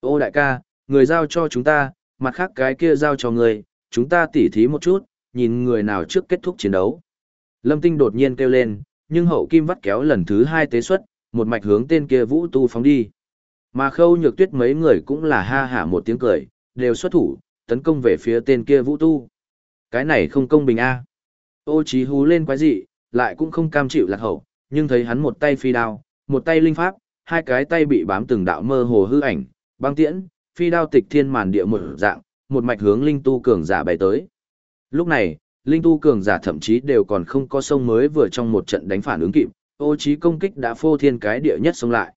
Ô đại ca, người giao cho chúng ta, mặt khác cái kia giao cho người, chúng ta tỉ thí một chút, nhìn người nào trước kết thúc chiến đấu. Lâm Tinh đột nhiên kêu lên, nhưng hậu kim vắt kéo lần thứ hai tế xuất, một mạch hướng tên kia vũ tu phóng đi. Mà khâu nhược tuyết mấy người cũng là ha hả một tiếng cười, đều xuất thủ, tấn công về phía tên kia vũ tu. Cái này không công bình a. Ô trí hú lên quái dị, lại cũng không cam chịu lạc hậu, nhưng thấy hắn một tay phi đao, một tay linh pháp, hai cái tay bị bám từng đạo mơ hồ hư ảnh, băng tiễn, phi đao tịch thiên màn địa một dạng, một mạch hướng linh tu cường giả bay tới. Lúc này, linh tu cường giả thậm chí đều còn không có sông mới vừa trong một trận đánh phản ứng kịp, ô trí công kích đã phô thiên cái địa nhất xông lại.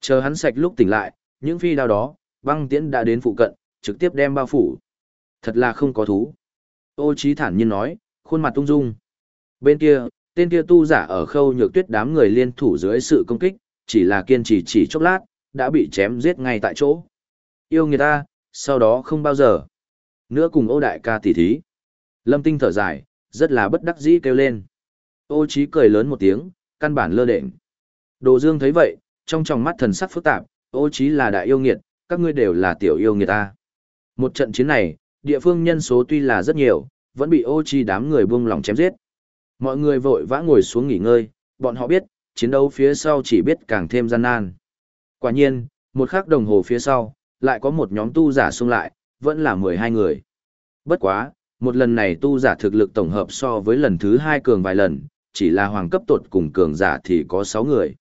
Chờ hắn sạch lúc tỉnh lại, những phi đao đó, băng tiễn đã đến phụ cận, trực tiếp đem bao phủ. Thật là không có thú. Ô trí thản nhiên nói, khuôn mặt tung dung. Bên kia, tên kia tu giả ở khâu nhược tuyết đám người liên thủ dưới sự công kích, chỉ là kiên trì chỉ chốc lát, đã bị chém giết ngay tại chỗ. Yêu người ta, sau đó không bao giờ. Nữa cùng ô đại ca tỷ thí. Lâm tinh thở dài, rất là bất đắc dĩ kêu lên. Ô Chí cười lớn một tiếng, căn bản lơ đệnh. Đồ Dương thấy vậy, trong tròng mắt thần sắc phức tạp, ô Chí là đại yêu nghiệt, các ngươi đều là tiểu yêu nghiệt ta. Một trận chiến này, địa phương nhân số tuy là rất nhiều, vẫn bị ô Chí đám người buông lòng chém giết. Mọi người vội vã ngồi xuống nghỉ ngơi, bọn họ biết, chiến đấu phía sau chỉ biết càng thêm gian nan. Quả nhiên, một khắc đồng hồ phía sau, lại có một nhóm tu giả xung lại, vẫn là 12 người. Bất quá, một lần này tu giả thực lực tổng hợp so với lần thứ hai cường vài lần, chỉ là hoàng cấp tột cùng cường giả thì có 6 người.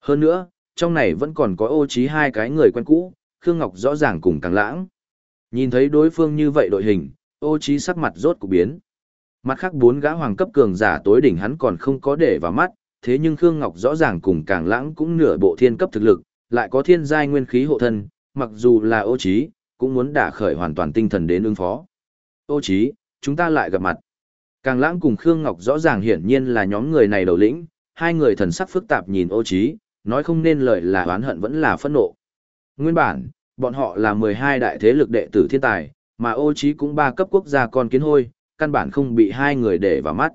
Hơn nữa, trong này vẫn còn có ô trí hai cái người quen cũ, Khương Ngọc rõ ràng cùng càng lãng. Nhìn thấy đối phương như vậy đội hình, ô trí sắc mặt rốt cục biến. Mặt khác bốn gã hoàng cấp cường giả tối đỉnh hắn còn không có để vào mắt, thế nhưng Khương Ngọc rõ ràng cùng càng lãng cũng nửa bộ thiên cấp thực lực, lại có thiên giai nguyên khí hộ thân, mặc dù là ô trí, cũng muốn đả khởi hoàn toàn tinh thần đến ứng phó. Ô Chí, chúng ta lại gặp mặt. Càng lãng cùng Khương Ngọc rõ ràng hiển nhiên là nhóm người này đầu lĩnh, hai người thần sắc phức tạp nhìn ô Chí, nói không nên lời là oán hận vẫn là phẫn nộ. Nguyên bản, bọn họ là 12 đại thế lực đệ tử thiên tài, mà ô Chí cũng ba cấp quốc gia con kiến hôi, căn bản không bị hai người để vào mắt.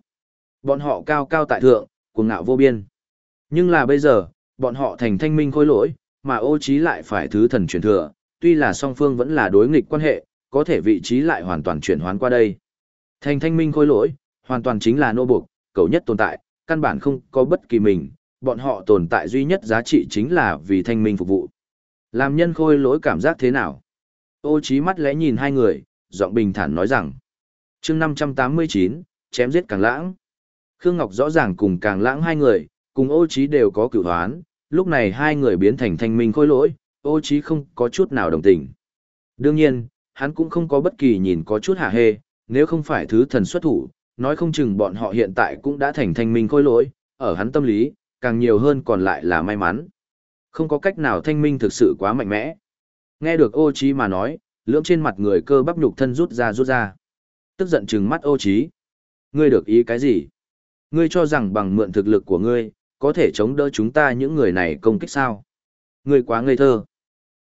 Bọn họ cao cao tại thượng, cuồng ngạo vô biên. Nhưng là bây giờ, bọn họ thành thanh minh khôi lỗi, mà ô Chí lại phải thứ thần truyền thừa, tuy là song phương vẫn là đối nghịch quan hệ, có thể vị trí lại hoàn toàn chuyển hoán qua đây. Thành thanh minh khôi lỗi, hoàn toàn chính là nô buộc, cầu nhất tồn tại, căn bản không có bất kỳ mình, bọn họ tồn tại duy nhất giá trị chính là vì thanh minh phục vụ. Làm nhân khôi lỗi cảm giác thế nào? Ô trí mắt lẽ nhìn hai người, giọng bình thản nói rằng. chương 589, chém giết càng lãng. Khương Ngọc rõ ràng cùng càng lãng hai người, cùng ô trí đều có cửu hoán, lúc này hai người biến thành thanh minh khôi lỗi, ô trí không có chút nào đồng tình. Đương nhiên, hắn cũng không có bất kỳ nhìn có chút hả hê, nếu không phải thứ thần xuất thủ, nói không chừng bọn họ hiện tại cũng đã thành thanh minh khôi lỗi, ở hắn tâm lý, càng nhiều hơn còn lại là may mắn. Không có cách nào thanh minh thực sự quá mạnh mẽ. Nghe được ô trí mà nói, lưỡng trên mặt người cơ bắp nhục thân rút ra rút ra. Tức giận trừng mắt ô trí. Ngươi được ý cái gì? Ngươi cho rằng bằng mượn thực lực của ngươi, có thể chống đỡ chúng ta những người này công kích sao? Ngươi quá ngây thơ.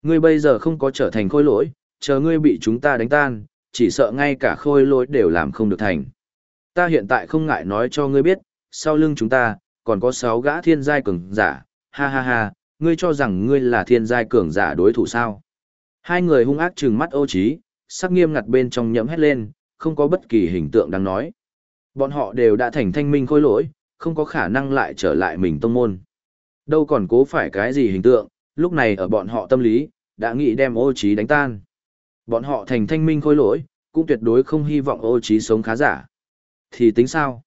Ngươi bây giờ không có trở thành khôi lỗi, chờ ngươi bị chúng ta đánh tan, chỉ sợ ngay cả khôi lỗi đều làm không được thành. Ta hiện tại không ngại nói cho ngươi biết, sau lưng chúng ta, còn có sáu gã thiên giai cường giả, ha ha ha, ngươi cho rằng ngươi là thiên giai cường giả đối thủ sao? Hai người hung ác trừng mắt ô trí, sắc nghiêm ngặt bên trong nhẫm hét lên, không có bất kỳ hình tượng đáng nói. Bọn họ đều đã thành thanh minh khôi lỗi, không có khả năng lại trở lại mình tông môn. Đâu còn cố phải cái gì hình tượng, lúc này ở bọn họ tâm lý, đã nghĩ đem ô trí đánh tan. Bọn họ thành thanh minh khôi lỗi, cũng tuyệt đối không hy vọng ô trí sống khá giả. Thì tính sao?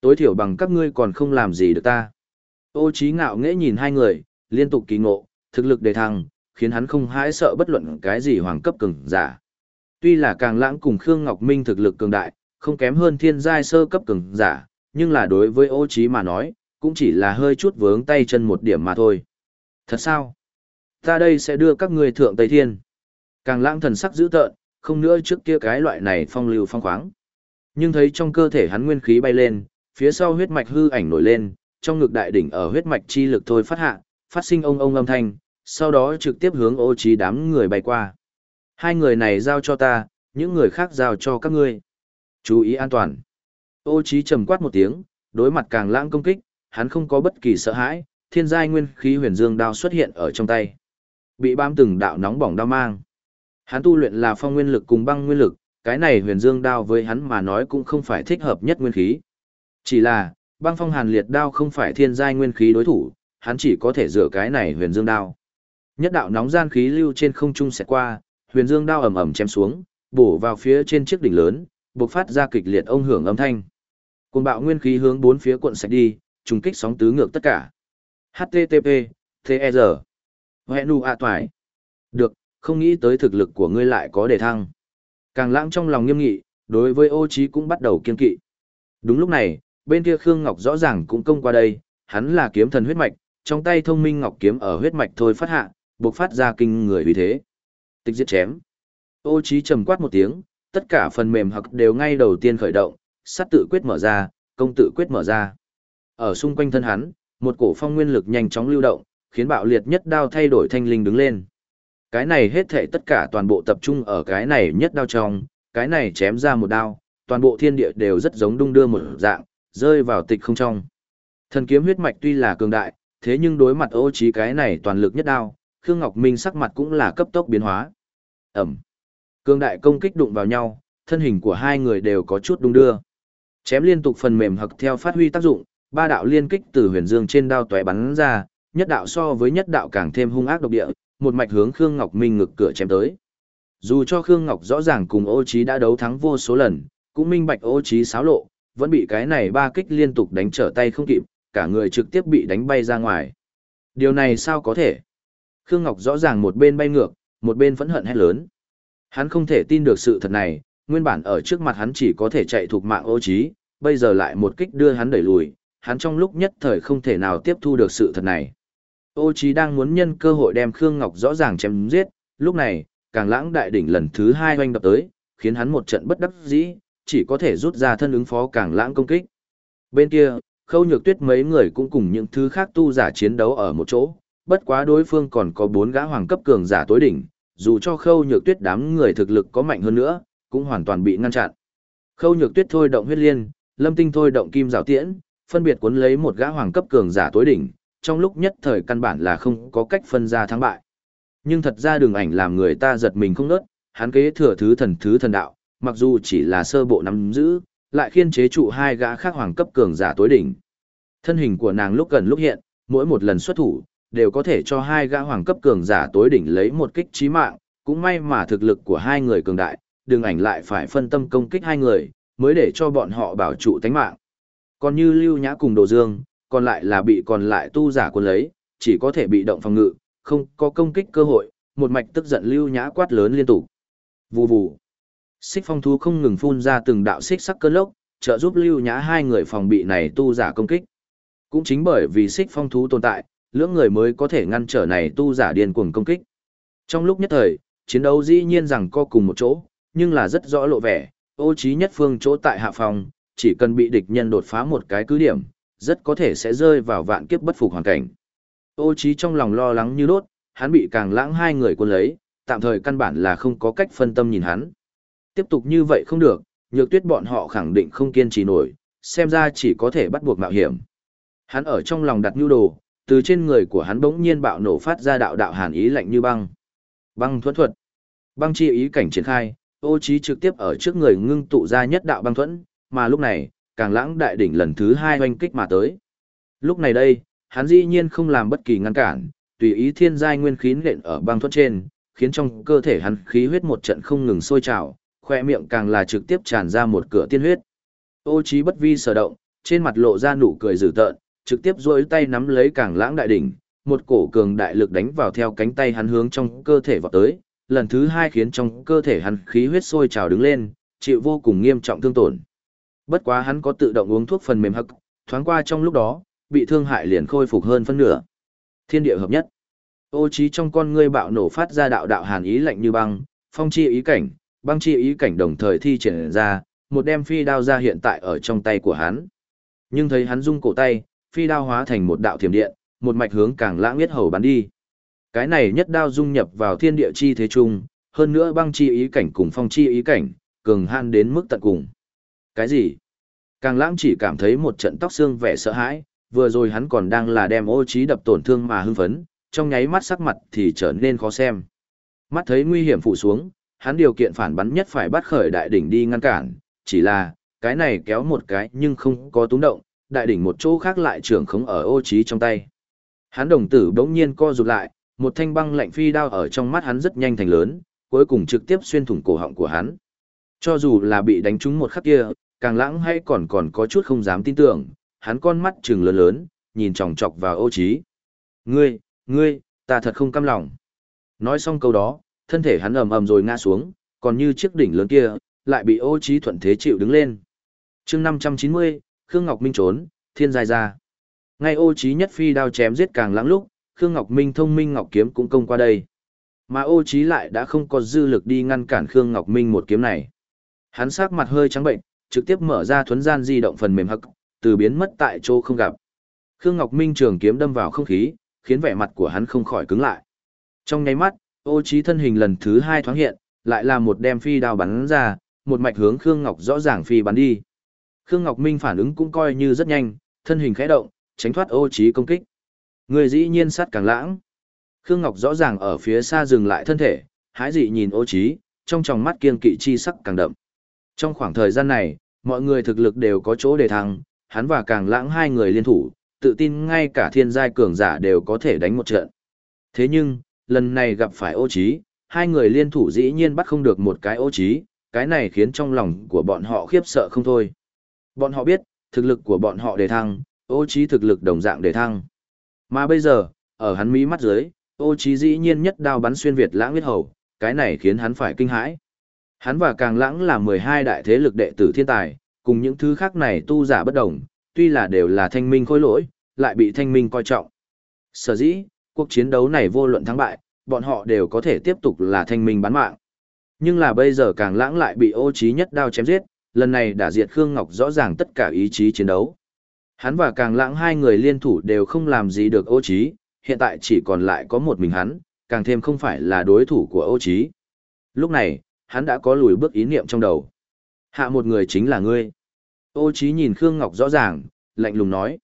Tối thiểu bằng các ngươi còn không làm gì được ta. Ô trí ngạo nghễ nhìn hai người, liên tục kỳ ngộ, thực lực đề thăng, khiến hắn không hãi sợ bất luận cái gì hoàng cấp cường giả. Tuy là càng lãng cùng Khương Ngọc Minh thực lực cường đại, không kém hơn thiên giai sơ cấp cường giả, nhưng là đối với ô trí mà nói, cũng chỉ là hơi chút vướng tay chân một điểm mà thôi. Thật sao? Ta đây sẽ đưa các ngươi thượng Tây Thiên. Càng lãng thần sắc dữ tợn, không nữa trước kia cái loại này phong lưu phong khoáng. Nhưng thấy trong cơ thể hắn nguyên khí bay lên, phía sau huyết mạch hư ảnh nổi lên, trong ngực đại đỉnh ở huyết mạch chi lực thôi phát hạ, phát sinh ông ông âm thanh, sau đó trực tiếp hướng ô trí đám người bay qua. Hai người này giao cho ta, những người khác giao cho các ngươi. Chú ý an toàn. Ô trí trầm quát một tiếng, đối mặt càng lãng công kích, hắn không có bất kỳ sợ hãi, thiên giai nguyên khí huyền dương đao xuất hiện ở trong tay. Bị bám từng đạo nóng bỏng đao mang. Hắn tu luyện là phong nguyên lực cùng băng nguyên lực, cái này huyền dương đao với hắn mà nói cũng không phải thích hợp nhất nguyên khí. Chỉ là, băng phong hàn liệt đao không phải thiên giai nguyên khí đối thủ, hắn chỉ có thể dựa cái này huyền dương đao. Nhất đạo nóng gian khí lưu trên không trung sẽ qua, huyền dương đao ầm ầm chém xuống, bổ vào phía trên chiếc đỉnh lớn, bộc phát ra kịch liệt ông hưởng âm thanh. Côn bạo nguyên khí hướng bốn phía cuộn sạch đi, trùng kích sóng tứ ngược tất cả. HTTP, TR. Hệ nụ ạ toài. Được, không nghĩ tới thực lực của ngươi lại có đề thăng. Càng lãng trong lòng nghiêm nghị, đối với ô trí cũng bắt đầu kiên kỵ. Đúng lúc này, bên kia Khương Ngọc rõ ràng cũng công qua đây, hắn là kiếm thần huyết mạch, trong tay thông minh ngọc kiếm ở huyết mạch thôi phát hạ, bộc phát ra kinh người vì thế. Tịch giết chém. Ô trí trầm quát một tiếng, tất cả phần mềm hoặc đều ngay đầu tiên khởi động, sát tự quyết mở ra, công tự quyết mở ra. Ở xung quanh thân hắn, một cổ phong nguyên lực nhanh chóng lưu động, khiến bạo liệt nhất đao thay đổi thanh linh đứng lên. Cái này hết thể tất cả toàn bộ tập trung ở cái này nhất đao trong, cái này chém ra một đao, toàn bộ thiên địa đều rất giống đung đưa một dạng, rơi vào tịch không trong. Thần kiếm huyết mạch tuy là cường đại, thế nhưng đối mặt ô trí cái này toàn lực nhất đao, Khương Ngọc Minh sắc mặt cũng là cấp tốc biến hóa. Ẩm. Cường đại công kích đụng vào nhau, thân hình của hai người đều có chút đung đưa. Chém liên tục phần mềm hực theo phát huy tác dụng, ba đạo liên kích từ huyền dương trên đao tóe bắn ra, nhất đạo so với nhất đạo càng thêm hung ác độc địa, một mạch hướng Khương Ngọc Minh ngực cửa chém tới. Dù cho Khương Ngọc rõ ràng cùng ô Chí đã đấu thắng vô số lần, cũng minh bạch ô Chí xáo lộ, vẫn bị cái này ba kích liên tục đánh trở tay không kịp, cả người trực tiếp bị đánh bay ra ngoài. Điều này sao có thể? Khương Ngọc rõ ràng một bên bay ngược, một bên phẫn hận hét lớn. Hắn không thể tin được sự thật này, nguyên bản ở trước mặt hắn chỉ có thể chạy thuộc mạng ô trí, bây giờ lại một kích đưa hắn đẩy lùi, hắn trong lúc nhất thời không thể nào tiếp thu được sự thật này. Ô Chí đang muốn nhân cơ hội đem Khương Ngọc rõ ràng chém giết, lúc này, càng lãng đại đỉnh lần thứ hai hoanh đập tới, khiến hắn một trận bất đắc dĩ, chỉ có thể rút ra thân ứng phó càng lãng công kích. Bên kia, khâu nhược tuyết mấy người cũng cùng những thứ khác tu giả chiến đấu ở một chỗ, bất quá đối phương còn có bốn gã hoàng cấp cường giả tối đỉnh, dù cho khâu nhược tuyết đám người thực lực có mạnh hơn nữa, cũng hoàn toàn bị ngăn chặn. Khâu nhược tuyết thôi động huyết liên, lâm tinh thôi động kim rào tiễn, phân biệt cuốn lấy một gã hoàng cấp cường giả tối đỉnh, trong lúc nhất thời căn bản là không có cách phân ra thắng bại. Nhưng thật ra đường ảnh làm người ta giật mình không nớt, hắn kế thừa thứ thần thứ thần đạo, mặc dù chỉ là sơ bộ nắm giữ, lại khiên chế trụ hai gã khác hoàng cấp cường giả tối đỉnh. Thân hình của nàng lúc gần lúc hiện, mỗi một lần xuất thủ, đều có thể cho hai gã hoàng cấp cường giả tối đỉnh lấy một kích chí mạng, cũng may mà thực lực của hai người cường đại, đường ảnh lại phải phân tâm công kích hai người, mới để cho bọn họ bảo trụ tánh mạng. Còn như Lưu Nhã cùng Đồ Dương, còn lại là bị còn lại tu giả quân lấy, chỉ có thể bị động phòng ngự, không có công kích cơ hội, một mạch tức giận Lưu Nhã quát lớn liên tục. Vù vù. Xích phong thú không ngừng phun ra từng đạo xích sắc cơn lốc, trợ giúp Lưu Nhã hai người phòng bị này tu giả công kích. Cũng chính bởi vì xích phong thú tồn tại, lưỡng người mới có thể ngăn trở này tu giả điên cuồng công kích. Trong lúc nhất thời, chiến đấu dĩ nhiên rằng co cùng một chỗ, nhưng là rất rõ lộ vẻ, ô trí nhất phương chỗ tại hạ phòng, chỉ cần bị địch nhân đột phá một cái cứ điểm, rất có thể sẽ rơi vào vạn kiếp bất phục hoàn cảnh. Ô trí trong lòng lo lắng như đốt, hắn bị càng lãng hai người quân lấy, tạm thời căn bản là không có cách phân tâm nhìn hắn. Tiếp tục như vậy không được, nhược tuyết bọn họ khẳng định không kiên trì nổi, xem ra chỉ có thể bắt buộc mạo hiểm. Hắn ở trong lòng đặt nhu đồ, từ trên người của hắn bỗng nhiên bạo nổ phát ra đạo đạo hàn ý lạnh như băng. Băng thuẫn thuật. Băng chi ý cảnh triển khai, ô trí trực tiếp ở trước người ngưng tụ ra nhất đạo băng thuẫn, mà lúc này, càng lãng đại đỉnh lần thứ hai oanh kích mà tới. Lúc này đây, hắn dĩ nhiên không làm bất kỳ ngăn cản, tùy ý thiên giai nguyên khí nện ở băng thuẫn trên, khiến trong cơ thể hắn khí huyết một trận không ngừng sôi trào, khoe miệng càng là trực tiếp tràn ra một cửa tiên huyết. Ô trí bất vi sở động, trên mặt lộ ra nụ cười dữ tợn, trực tiếp duỗi tay nắm lấy càng lãng đại đỉnh, một cổ cường đại lực đánh vào theo cánh tay hắn hướng trong cơ thể vọt tới, lần thứ hai khiến trong cơ thể hắn khí huyết sôi trào đứng lên, chịu vô cùng nghiêm trọng thương tổn. Bất quá hắn có tự động uống thuốc phần mềm hắc, thoáng qua trong lúc đó, bị thương hại liền khôi phục hơn phân nửa. Thiên địa hợp nhất. Ô trí trong con ngươi bạo nổ phát ra đạo đạo hàn ý lạnh như băng, phong chi ý cảnh, băng chi ý cảnh đồng thời thi triển ra, một đem phi đao ra hiện tại ở trong tay của hắn. Nhưng thấy hắn rung cổ tay, phi đao hóa thành một đạo thiểm điện, một mạch hướng càng lãng huyết hầu bắn đi. Cái này nhất đao dung nhập vào thiên địa chi thế trung, hơn nữa băng chi ý cảnh cùng phong chi ý cảnh, cường han đến mức tận cùng. Cái gì? Càng lãng chỉ cảm thấy một trận tóc xương vẻ sợ hãi, vừa rồi hắn còn đang là đem ô trí đập tổn thương mà hưng phấn, trong nháy mắt sắc mặt thì trở nên khó xem. Mắt thấy nguy hiểm phủ xuống, hắn điều kiện phản bắn nhất phải bắt khởi đại đỉnh đi ngăn cản, chỉ là, cái này kéo một cái nhưng không có túng động, đại đỉnh một chỗ khác lại trưởng khống ở ô trí trong tay. Hắn đồng tử bỗng nhiên co rụt lại, một thanh băng lạnh phi đao ở trong mắt hắn rất nhanh thành lớn, cuối cùng trực tiếp xuyên thủng cổ họng của hắn. Cho dù là bị đánh trúng một khắc kia, càng lãng hay còn còn có chút không dám tin tưởng, hắn con mắt trừng lớn lớn, nhìn chòng chọc vào ô trí. Ngươi, ngươi, ta thật không cam lòng. Nói xong câu đó, thân thể hắn ầm ầm rồi ngã xuống, còn như chiếc đỉnh lớn kia, lại bị ô trí thuận thế chịu đứng lên. Chương 590, Khương Ngọc Minh trốn, thiên dài ra. Ngay ô trí nhất phi đao chém giết càng lãng lúc, Khương Ngọc Minh thông minh Ngọc kiếm cũng công qua đây. Mà ô trí lại đã không có dư lực đi ngăn cản Khương Ngọc Minh một kiếm này. Hắn sắc mặt hơi trắng bệnh, trực tiếp mở ra thuấn gian di động phần mềm hắc, từ biến mất tại chỗ không gặp. Khương Ngọc Minh trường kiếm đâm vào không khí, khiến vẻ mặt của hắn không khỏi cứng lại. Trong nháy mắt, ô trí thân hình lần thứ hai thoáng hiện, lại là một đem phi đao bắn ra, một mạch hướng Khương Ngọc rõ ràng phi bắn đi. Khương Ngọc Minh phản ứng cũng coi như rất nhanh, thân hình khẽ động, tránh thoát ô trí công kích. Người dĩ nhiên sát càng lãng. Khương Ngọc rõ ràng ở phía xa dừng lại thân thể, hái dị nhìn ô trí, trong tròng mắt kiên kỵ chi sắc càng đậm. Trong khoảng thời gian này, mọi người thực lực đều có chỗ để thăng, hắn và càng lãng hai người liên thủ, tự tin ngay cả thiên giai cường giả đều có thể đánh một trận. Thế nhưng, lần này gặp phải ô trí, hai người liên thủ dĩ nhiên bắt không được một cái ô trí, cái này khiến trong lòng của bọn họ khiếp sợ không thôi. Bọn họ biết, thực lực của bọn họ đề thăng, ô trí thực lực đồng dạng đề thăng. Mà bây giờ, ở hắn mỹ mắt dưới, ô trí dĩ nhiên nhất đao bắn xuyên Việt lãng huyết hầu, cái này khiến hắn phải kinh hãi. Hắn và càng lãng là 12 đại thế lực đệ tử thiên tài, cùng những thứ khác này tu giả bất đồng, tuy là đều là thanh minh khôi lỗi, lại bị thanh minh coi trọng. Sở dĩ, cuộc chiến đấu này vô luận thắng bại, bọn họ đều có thể tiếp tục là thanh minh bán mạng. Nhưng là bây giờ càng lãng lại bị ô trí nhất đao chém giết, lần này đã diệt Khương Ngọc rõ ràng tất cả ý chí chiến đấu. Hắn và càng lãng hai người liên thủ đều không làm gì được ô trí, hiện tại chỉ còn lại có một mình hắn, càng thêm không phải là đối thủ của ô trí. Lúc này, hắn đã có lùi bước ý niệm trong đầu. Hạ một người chính là ngươi. Ô Chí nhìn Khương Ngọc rõ ràng, lạnh lùng nói.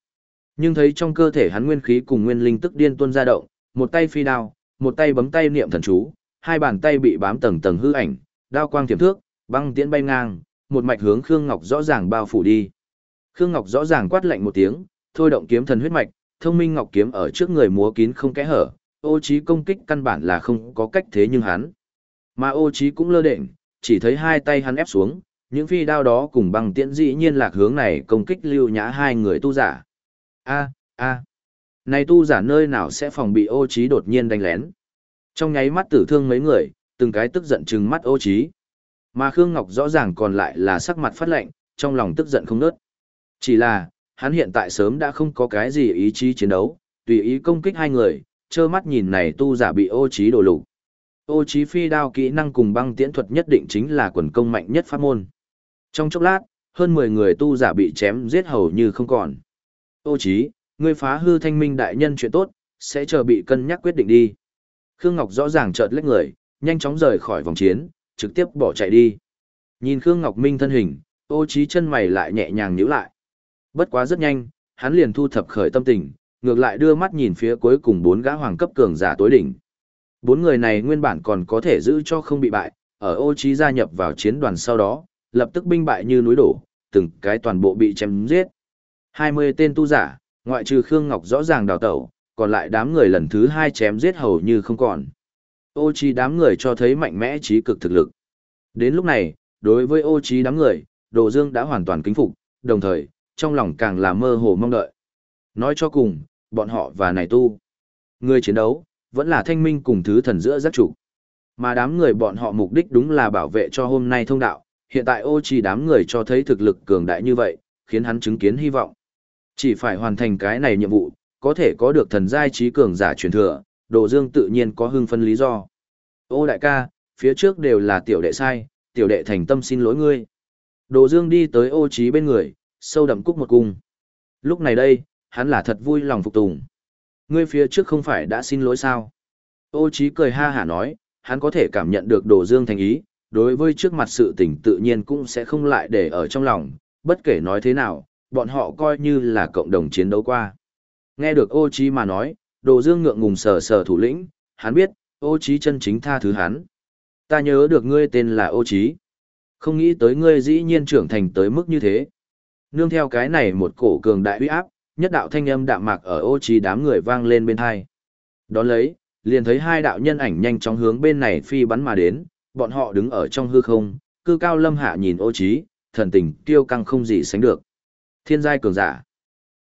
Nhưng thấy trong cơ thể hắn nguyên khí cùng nguyên linh tức điên tuôn ra động, một tay phi đao, một tay bấm tay niệm thần chú, hai bàn tay bị bám tầng tầng hư ảnh, đao quang tiềm thước, băng tiễn bay ngang, một mạch hướng Khương Ngọc rõ ràng bao phủ đi. Khương Ngọc rõ ràng quát lạnh một tiếng, thôi động kiếm thần huyết mạch, thông minh ngọc kiếm ở trước người múa kín không kẽ hở, ô trí công kích căn bản là không có cách thế nhưng hắn. Mà ô trí cũng lơ đệnh, chỉ thấy hai tay hắn ép xuống, những phi đao đó cùng băng tiễn dĩ nhiên lạc hướng này công kích lưu nhã hai người tu giả. A, a, này tu giả nơi nào sẽ phòng bị ô trí đột nhiên đánh lén. Trong nháy mắt tử thương mấy người, từng cái tức giận trừng mắt ô trí. Mà Khương Ngọc rõ ràng còn lại là sắc mặt phát lạnh, trong lòng tức giận không nớt. Chỉ là, hắn hiện tại sớm đã không có cái gì ý chí chiến đấu, tùy ý công kích hai người, trơ mắt nhìn này tu giả bị ô trí đổ lục. Ô Chí phi đao kỹ năng cùng băng tiễn thuật nhất định chính là quần công mạnh nhất pháp môn. Trong chốc lát, hơn 10 người tu giả bị chém giết hầu như không còn. Ô chí, ngươi phá hư thanh minh đại nhân chuyện tốt, sẽ chờ bị cân nhắc quyết định đi. Khương Ngọc rõ ràng chợt lách người, nhanh chóng rời khỏi vòng chiến, trực tiếp bỏ chạy đi. Nhìn Khương Ngọc Minh thân hình, ô chí chân mày lại nhẹ nhàng nhíu lại. Bất quá rất nhanh, hắn liền thu thập khởi tâm tình, ngược lại đưa mắt nhìn phía cuối cùng bốn gã hoàng cấp cường giả tối đỉnh. Bốn người này nguyên bản còn có thể giữ cho không bị bại, ở ô trí gia nhập vào chiến đoàn sau đó, lập tức binh bại như núi đổ, từng cái toàn bộ bị chém giết. 20 tên tu giả, ngoại trừ Khương Ngọc rõ ràng đào tẩu, còn lại đám người lần thứ hai chém giết hầu như không còn. Ô trí đám người cho thấy mạnh mẽ trí cực thực lực. Đến lúc này, đối với ô trí đám người, Đồ Dương đã hoàn toàn kính phục, đồng thời, trong lòng càng là mơ hồ mong đợi. Nói cho cùng, bọn họ và này tu. Người chiến đấu, vẫn là thanh minh cùng thứ thần giữa giác chủ. Mà đám người bọn họ mục đích đúng là bảo vệ cho hôm nay thông đạo, hiện tại ô chỉ đám người cho thấy thực lực cường đại như vậy, khiến hắn chứng kiến hy vọng. Chỉ phải hoàn thành cái này nhiệm vụ, có thể có được thần giai trí cường giả truyền thừa, Đồ Dương tự nhiên có hưng phân lý do. Ô đại ca, phía trước đều là tiểu đệ sai, tiểu đệ thành tâm xin lỗi ngươi. Đồ Dương đi tới ô trí bên người, sâu đậm cúc một cung. Lúc này đây, hắn là thật vui lòng phục tùng. Ngươi phía trước không phải đã xin lỗi sao? Ô Chí cười ha hả nói, hắn có thể cảm nhận được đồ dương thành ý, đối với trước mặt sự tình tự nhiên cũng sẽ không lại để ở trong lòng, bất kể nói thế nào, bọn họ coi như là cộng đồng chiến đấu qua. Nghe được ô Chí mà nói, đồ dương ngượng ngùng sờ sờ thủ lĩnh, hắn biết, ô Chí chân chính tha thứ hắn. Ta nhớ được ngươi tên là ô Chí. Không nghĩ tới ngươi dĩ nhiên trưởng thành tới mức như thế. Nương theo cái này một cổ cường đại uy áp, nhất đạo thanh âm đạm mạc ở ô trí đám người vang lên bên hai. Đón lấy, liền thấy hai đạo nhân ảnh nhanh chóng hướng bên này phi bắn mà đến, bọn họ đứng ở trong hư không, cư cao lâm hạ nhìn ô trí, thần tình kiêu căng không gì sánh được. Thiên giai cường giả.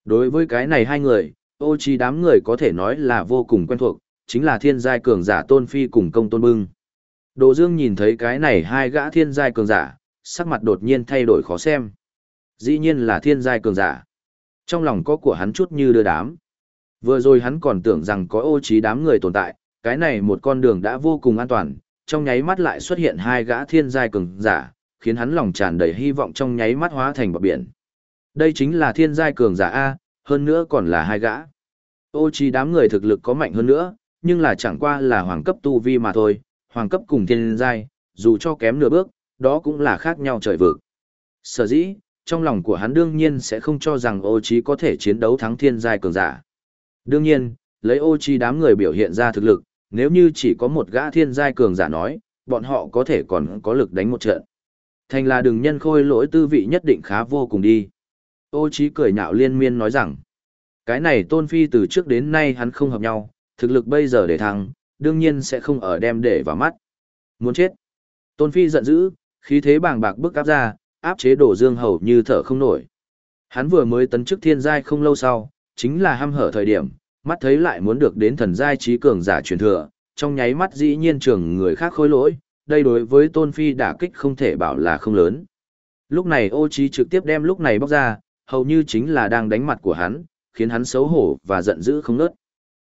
Đối với cái này hai người, ô trí đám người có thể nói là vô cùng quen thuộc, chính là thiên giai cường giả tôn phi cùng công tôn bưng. Đồ Dương nhìn thấy cái này hai gã thiên giai cường giả, sắc mặt đột nhiên thay đổi khó xem. Dĩ nhiên là thiên giai cường giả. Trong lòng có của hắn chút như đưa đám. Vừa rồi hắn còn tưởng rằng có ô trí đám người tồn tại, cái này một con đường đã vô cùng an toàn, trong nháy mắt lại xuất hiện hai gã thiên giai cường giả, khiến hắn lòng tràn đầy hy vọng trong nháy mắt hóa thành bọt biển. Đây chính là thiên giai cường giả A, hơn nữa còn là hai gã. Ô trí đám người thực lực có mạnh hơn nữa, nhưng là chẳng qua là hoàng cấp tu vi mà thôi, hoàng cấp cùng thiên giai, dù cho kém nửa bước, đó cũng là khác nhau trời vực. Sở dĩ, trong lòng của hắn đương nhiên sẽ không cho rằng ô trí có thể chiến đấu thắng thiên giai cường giả. Đương nhiên, lấy ô trí đám người biểu hiện ra thực lực, nếu như chỉ có một gã thiên giai cường giả nói, bọn họ có thể còn có lực đánh một trận. Thành là đừng nhân khôi lỗi tư vị nhất định khá vô cùng đi. Ô trí cười nhạo liên miên nói rằng, cái này tôn phi từ trước đến nay hắn không hợp nhau, thực lực bây giờ để thăng, đương nhiên sẽ không ở đem để vào mắt. Muốn chết. Tôn phi giận dữ, khí thế bàng bạc bức áp ra, áp chế đồ dương hầu như thở không nổi. Hắn vừa mới tấn chức thiên giai không lâu sau, chính là ham hở thời điểm, mắt thấy lại muốn được đến thần giai trí cường giả truyền thừa, trong nháy mắt dĩ nhiên trường người khác khôi lỗi, đây đối với tôn phi đả kích không thể bảo là không lớn. Lúc này ô trí trực tiếp đem lúc này bóc ra, hầu như chính là đang đánh mặt của hắn, khiến hắn xấu hổ và giận dữ không nớt.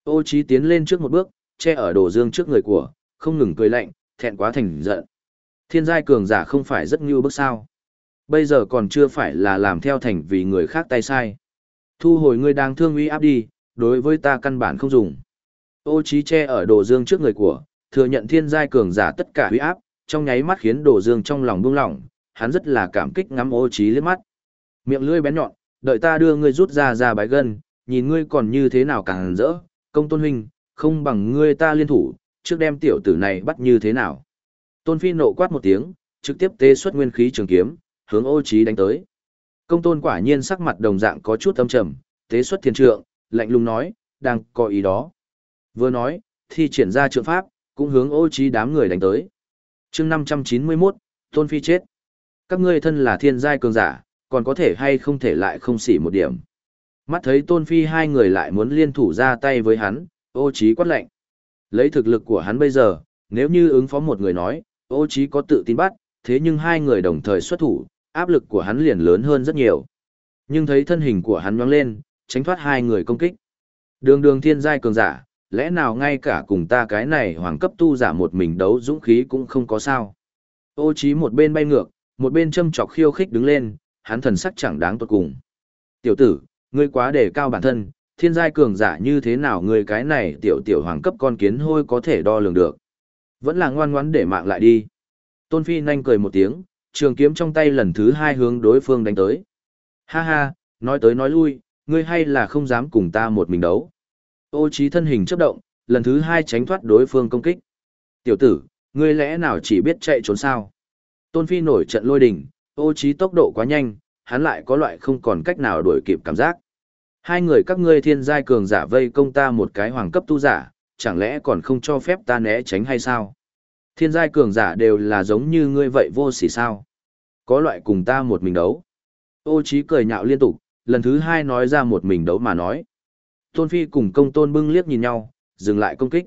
Ô trí tiến lên trước một bước, che ở đồ dương trước người của, không ngừng cười lạnh, thẹn quá thành giận. Thiên giai cường giả không phải rất như bước sao. Bây giờ còn chưa phải là làm theo thành vì người khác tay sai. Thu hồi ngươi đang thương uy áp đi, đối với ta căn bản không dùng. Ô trí che ở đồ dương trước người của, thừa nhận thiên giai cường giả tất cả uy áp, trong nháy mắt khiến đồ dương trong lòng buông lỏng, hắn rất là cảm kích ngắm ô trí liếc mắt. Miệng lưỡi bén nhọn, đợi ta đưa ngươi rút ra ra bái gân, nhìn ngươi còn như thế nào càng rỡ, công tôn huynh, không bằng ngươi ta liên thủ, trước đem tiểu tử này bắt như thế nào. Tôn phi nộ quát một tiếng, trực tiếp tế xuất nguyên khí trường kiếm, hướng ô trí đánh tới. Công tôn quả nhiên sắc mặt đồng dạng có chút âm trầm, tế xuất thiên trượng, lạnh lùng nói, đang có ý đó. Vừa nói, thi triển ra trượng pháp, cũng hướng ô trí đám người đánh tới. chương 591, tôn phi chết. Các ngươi thân là thiên giai cường giả, còn có thể hay không thể lại không xỉ một điểm. Mắt thấy tôn phi hai người lại muốn liên thủ ra tay với hắn, ô trí quát lạnh. Lấy thực lực của hắn bây giờ, nếu như ứng phó một người nói, ô trí có tự tin bắt, thế nhưng hai người đồng thời xuất thủ, áp lực của hắn liền lớn hơn rất nhiều. Nhưng thấy thân hình của hắn nhoáng lên, tránh thoát hai người công kích. Đường đường thiên giai cường giả, lẽ nào ngay cả cùng ta cái này hoàng cấp tu giả một mình đấu dũng khí cũng không có sao. Ô trí một bên bay ngược, một bên châm chọc khiêu khích đứng lên, hắn thần sắc chẳng đáng tuột cùng. Tiểu tử, ngươi quá đề cao bản thân, thiên giai cường giả như thế nào ngươi cái này tiểu tiểu hoàng cấp con kiến hôi có thể đo lường được. Vẫn là ngoan ngoãn để mạng lại đi. Tôn Phi nhanh cười một tiếng, trường kiếm trong tay lần thứ hai hướng đối phương đánh tới. Ha ha, nói tới nói lui, ngươi hay là không dám cùng ta một mình đấu. Ô trí thân hình chấp động, lần thứ hai tránh thoát đối phương công kích. Tiểu tử, ngươi lẽ nào chỉ biết chạy trốn sao? Tôn Phi nổi trận lôi đình, ô trí tốc độ quá nhanh, hắn lại có loại không còn cách nào đuổi kịp cảm giác. Hai người các ngươi thiên giai cường giả vây công ta một cái hoàng cấp tu giả, chẳng lẽ còn không cho phép ta né tránh hay sao? Thiên giai cường giả đều là giống như ngươi vậy vô sỉ sao? Có loại cùng ta một mình đấu. Ô Chí cười nhạo liên tục, lần thứ hai nói ra một mình đấu mà nói. Tôn Phi cùng công tôn bưng liếc nhìn nhau, dừng lại công kích.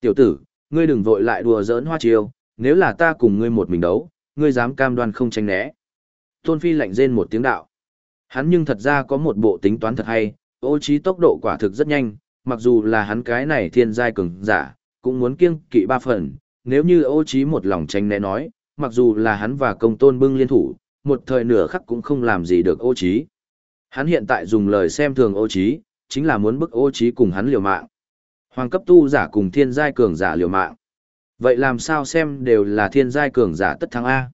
Tiểu tử, ngươi đừng vội lại đùa giỡn hoa chiêu, nếu là ta cùng ngươi một mình đấu, ngươi dám cam đoan không tránh né. Tôn Phi lạnh rên một tiếng đạo. Hắn nhưng thật ra có một bộ tính toán thật hay, ô trí tốc độ quả thực rất nhanh, mặc dù là hắn cái này thiên giai cường giả, cũng muốn kiêng kỵ ba phần, nếu như ô trí một lòng tránh né nói, mặc dù là hắn và công tôn bưng liên thủ, một thời nửa khắc cũng không làm gì được ô trí. Hắn hiện tại dùng lời xem thường ô trí, chính là muốn bức ô trí cùng hắn liều mạng. Hoàng cấp tu giả cùng thiên giai cường giả liều mạng. Vậy làm sao xem đều là thiên giai cường giả tất thắng A.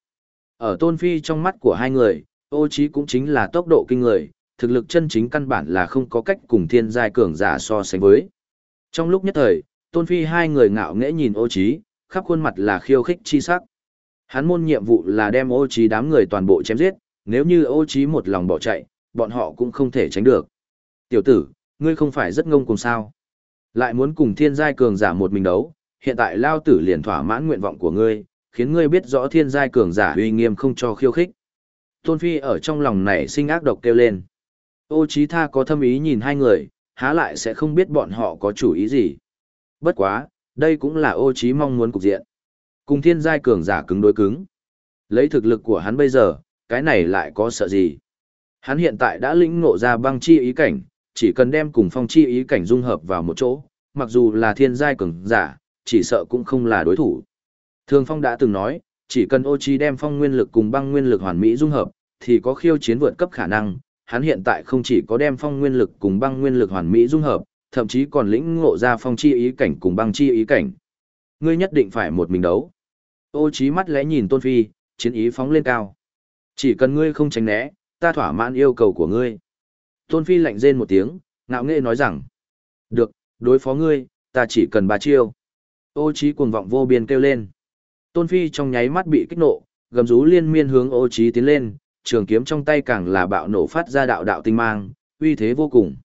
Ở tôn phi trong mắt của hai người, ô trí cũng chính là tốc độ kinh người, thực lực chân chính căn bản là không có cách cùng thiên giai cường giả so sánh với. Trong lúc nhất thời, tôn phi hai người ngạo nghễ nhìn ô trí, khắp khuôn mặt là khiêu khích chi sắc. Hắn môn nhiệm vụ là đem ô trí đám người toàn bộ chém giết, nếu như ô trí một lòng bỏ chạy, bọn họ cũng không thể tránh được. Tiểu tử, ngươi không phải rất ngông cùng sao? Lại muốn cùng thiên giai cường giả một mình đấu, hiện tại lao tử liền thỏa mãn nguyện vọng của ngươi, khiến ngươi biết rõ thiên giai cường giả uy nghiêm không cho khiêu khích. Tôn Phi ở trong lòng này sinh ác độc kêu lên. Ô Chí Tha có thâm ý nhìn hai người, há lại sẽ không biết bọn họ có chủ ý gì. Bất quá, đây cũng là ô Chí mong muốn cục diện. Cùng thiên giai cường giả cứng đối cứng. Lấy thực lực của hắn bây giờ, cái này lại có sợ gì. Hắn hiện tại đã lĩnh ngộ ra băng chi ý cảnh, chỉ cần đem cùng phong chi ý cảnh dung hợp vào một chỗ, mặc dù là thiên giai cường giả, chỉ sợ cũng không là đối thủ. Thường Phong đã từng nói, chỉ cần ô chi đem phong nguyên lực cùng băng nguyên lực hoàn mỹ dung hợp, thì có khiêu chiến vượt cấp khả năng. Hắn hiện tại không chỉ có đem phong nguyên lực cùng băng nguyên lực hoàn mỹ dung hợp, thậm chí còn lĩnh ngộ ra phong chi ý cảnh cùng băng chi ý cảnh. Ngươi nhất định phải một mình đấu. Ô trí mắt lẽ nhìn Tôn Phi, chiến ý phóng lên cao. Chỉ cần ngươi không tránh né, ta thỏa mãn yêu cầu của ngươi. Tôn Phi lạnh rên một tiếng, ngạo nghễ nói rằng. Được, đối phó ngươi, ta chỉ cần ba chiêu. Ô trí cuồng vọng vô biên kêu lên. Tôn Phi trong nháy mắt bị kích nộ, gầm rú liên miên hướng ô trí tiến lên, trường kiếm trong tay càng là bạo nổ phát ra đạo đạo tinh mang, uy thế vô cùng.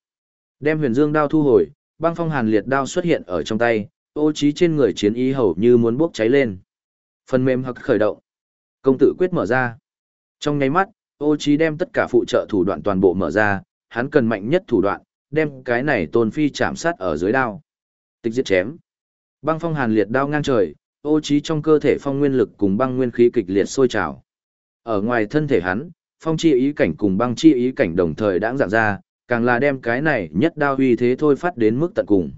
Đem huyền dương đao thu hồi, băng phong hàn liệt đao xuất hiện ở trong tay, ô trí trên người chiến ý hầu như muốn bốc cháy lên. Phần mềm hặc khởi động. Công tử quyết mở ra. Trong nháy mắt, ô trí đem tất cả phụ trợ thủ đoạn toàn bộ mở ra, hắn cần mạnh nhất thủ đoạn, đem cái này tôn phi chạm sát ở dưới đao. Tịch giết chém. Băng phong hàn liệt đao ngang trời, ô trí trong cơ thể phong nguyên lực cùng băng nguyên khí kịch liệt sôi trào. Ở ngoài thân thể hắn, phong chi ý cảnh cùng băng chi ý cảnh đồng thời đã dạng ra, càng là đem cái này nhất đao uy thế thôi phát đến mức tận cùng.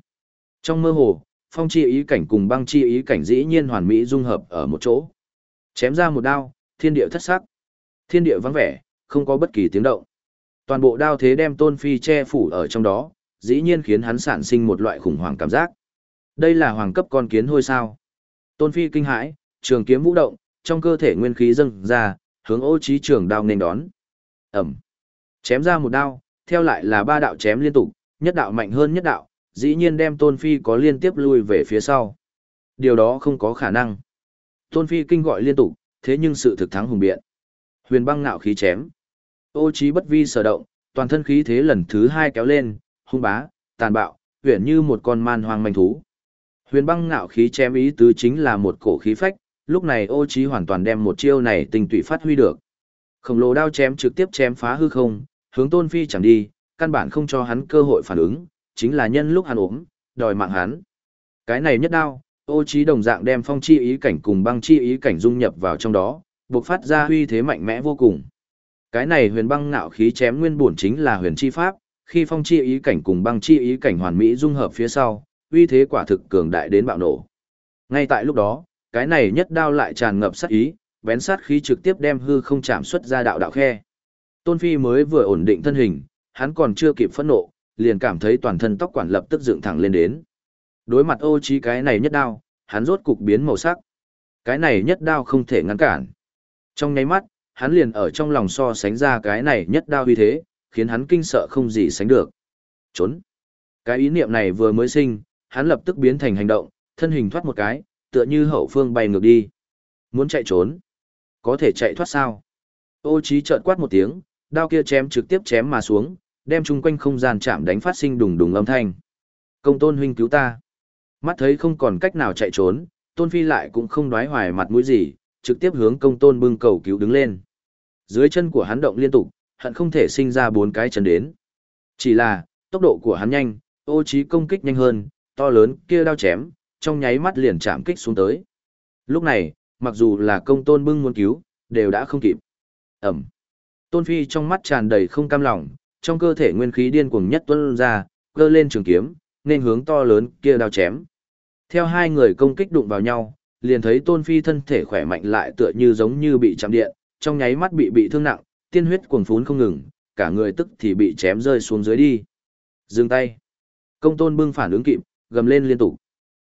Trong mơ hồ, phong chi ý cảnh cùng băng chi ý cảnh dĩ nhiên hoàn mỹ dung hợp ở một chỗ. Chém ra một đao, thiên địa thất sắc. Thiên địa vắng vẻ, không có bất kỳ tiếng động. Toàn bộ đao thế đem tôn phi che phủ ở trong đó, dĩ nhiên khiến hắn sản sinh một loại khủng hoảng cảm giác. Đây là hoàng cấp con kiến hôi sao. Tôn phi kinh hãi, trường kiếm vũ động, trong cơ thể nguyên khí dâng ra, hướng ô trí trường đao nên đón. ầm, Chém ra một đao, theo lại là ba đạo chém liên tục, nhất đạo mạnh hơn nhất đạo, dĩ nhiên đem tôn phi có liên tiếp lui về phía sau. Điều đó không có khả năng. Tôn phi kinh gọi liên tục, thế nhưng sự thực thắng hùng biện. Huyền băng ngạo khí chém. Ô trí bất vi sở động, toàn thân khí thế lần thứ hai kéo lên, hung bá, tàn bạo, huyền như một con man hoang manh thú. Huyền băng ngạo khí chém ý tứ chính là một cổ khí phách, lúc này ô trí hoàn toàn đem một chiêu này tình tụy phát huy được. Khổng lồ đao chém trực tiếp chém phá hư không, hướng tôn phi chẳng đi, căn bản không cho hắn cơ hội phản ứng, chính là nhân lúc hắn ốm, đòi mạng hắn. Cái này nhất đao, ô trí đồng dạng đem phong chi ý cảnh cùng băng chi ý cảnh dung nhập vào trong đó, bộc phát ra huy thế mạnh mẽ vô cùng. Cái này huyền băng ngạo khí chém nguyên bổn chính là huyền chi pháp, khi phong chi ý cảnh cùng băng chi ý cảnh hoàn mỹ dung hợp phía sau, uy thế quả thực cường đại đến bạo nổ. Ngay tại lúc đó, cái này nhất đao lại tràn ngập sát ý, bén sát khí trực tiếp đem hư không chạm xuất ra đạo đạo khe. Tôn Phi mới vừa ổn định thân hình, hắn còn chưa kịp phẫn nộ, liền cảm thấy toàn thân tóc quản lập tức dựng thẳng lên đến. Đối mặt ô trí cái này nhất đao, hắn rốt cục biến màu sắc. Cái này nhất đao không thể ngăn cản. Trong nháy mắt, hắn liền ở trong lòng so sánh ra cái này nhất đao uy thế, khiến hắn kinh sợ không gì sánh được. Trốn. Cái ý niệm này vừa mới sinh, hắn lập tức biến thành hành động, thân hình thoát một cái, tựa như hậu phương bay ngược đi. Muốn chạy trốn. Có thể chạy thoát sao? Ô trí chợt quát một tiếng, đao kia chém trực tiếp chém mà xuống, đem chung quanh không gian chạm đánh phát sinh đùng đùng âm thanh. Công tôn huynh cứu ta. Mắt thấy không còn cách nào chạy trốn, tôn phi lại cũng không đoái hoài mặt mũi gì, trực tiếp hướng công tôn bưng cầu cứu đứng lên. Dưới chân của hắn động liên tục, hận không thể sinh ra bốn cái chân đến. Chỉ là, tốc độ của hắn nhanh, ô trí công kích nhanh hơn, to lớn kia đao chém, trong nháy mắt liền chạm kích xuống tới. Lúc này, mặc dù là công tôn bưng muốn cứu, đều đã không kịp. Ẩm. Tôn Phi trong mắt tràn đầy không cam lòng, trong cơ thể nguyên khí điên cuồng nhất tuôn ra, cơ lên trường kiếm, nên hướng to lớn kia đao chém. Theo hai người công kích đụng vào nhau, liền thấy Tôn Phi thân thể khỏe mạnh lại tựa như giống như bị chạm điện, trong nháy mắt bị bị thương nặng, tiên huyết cuồng phún không ngừng, cả người tức thì bị chém rơi xuống dưới đi. Dừng tay. Công Tôn bưng phản ứng kịp, gầm lên liên tục.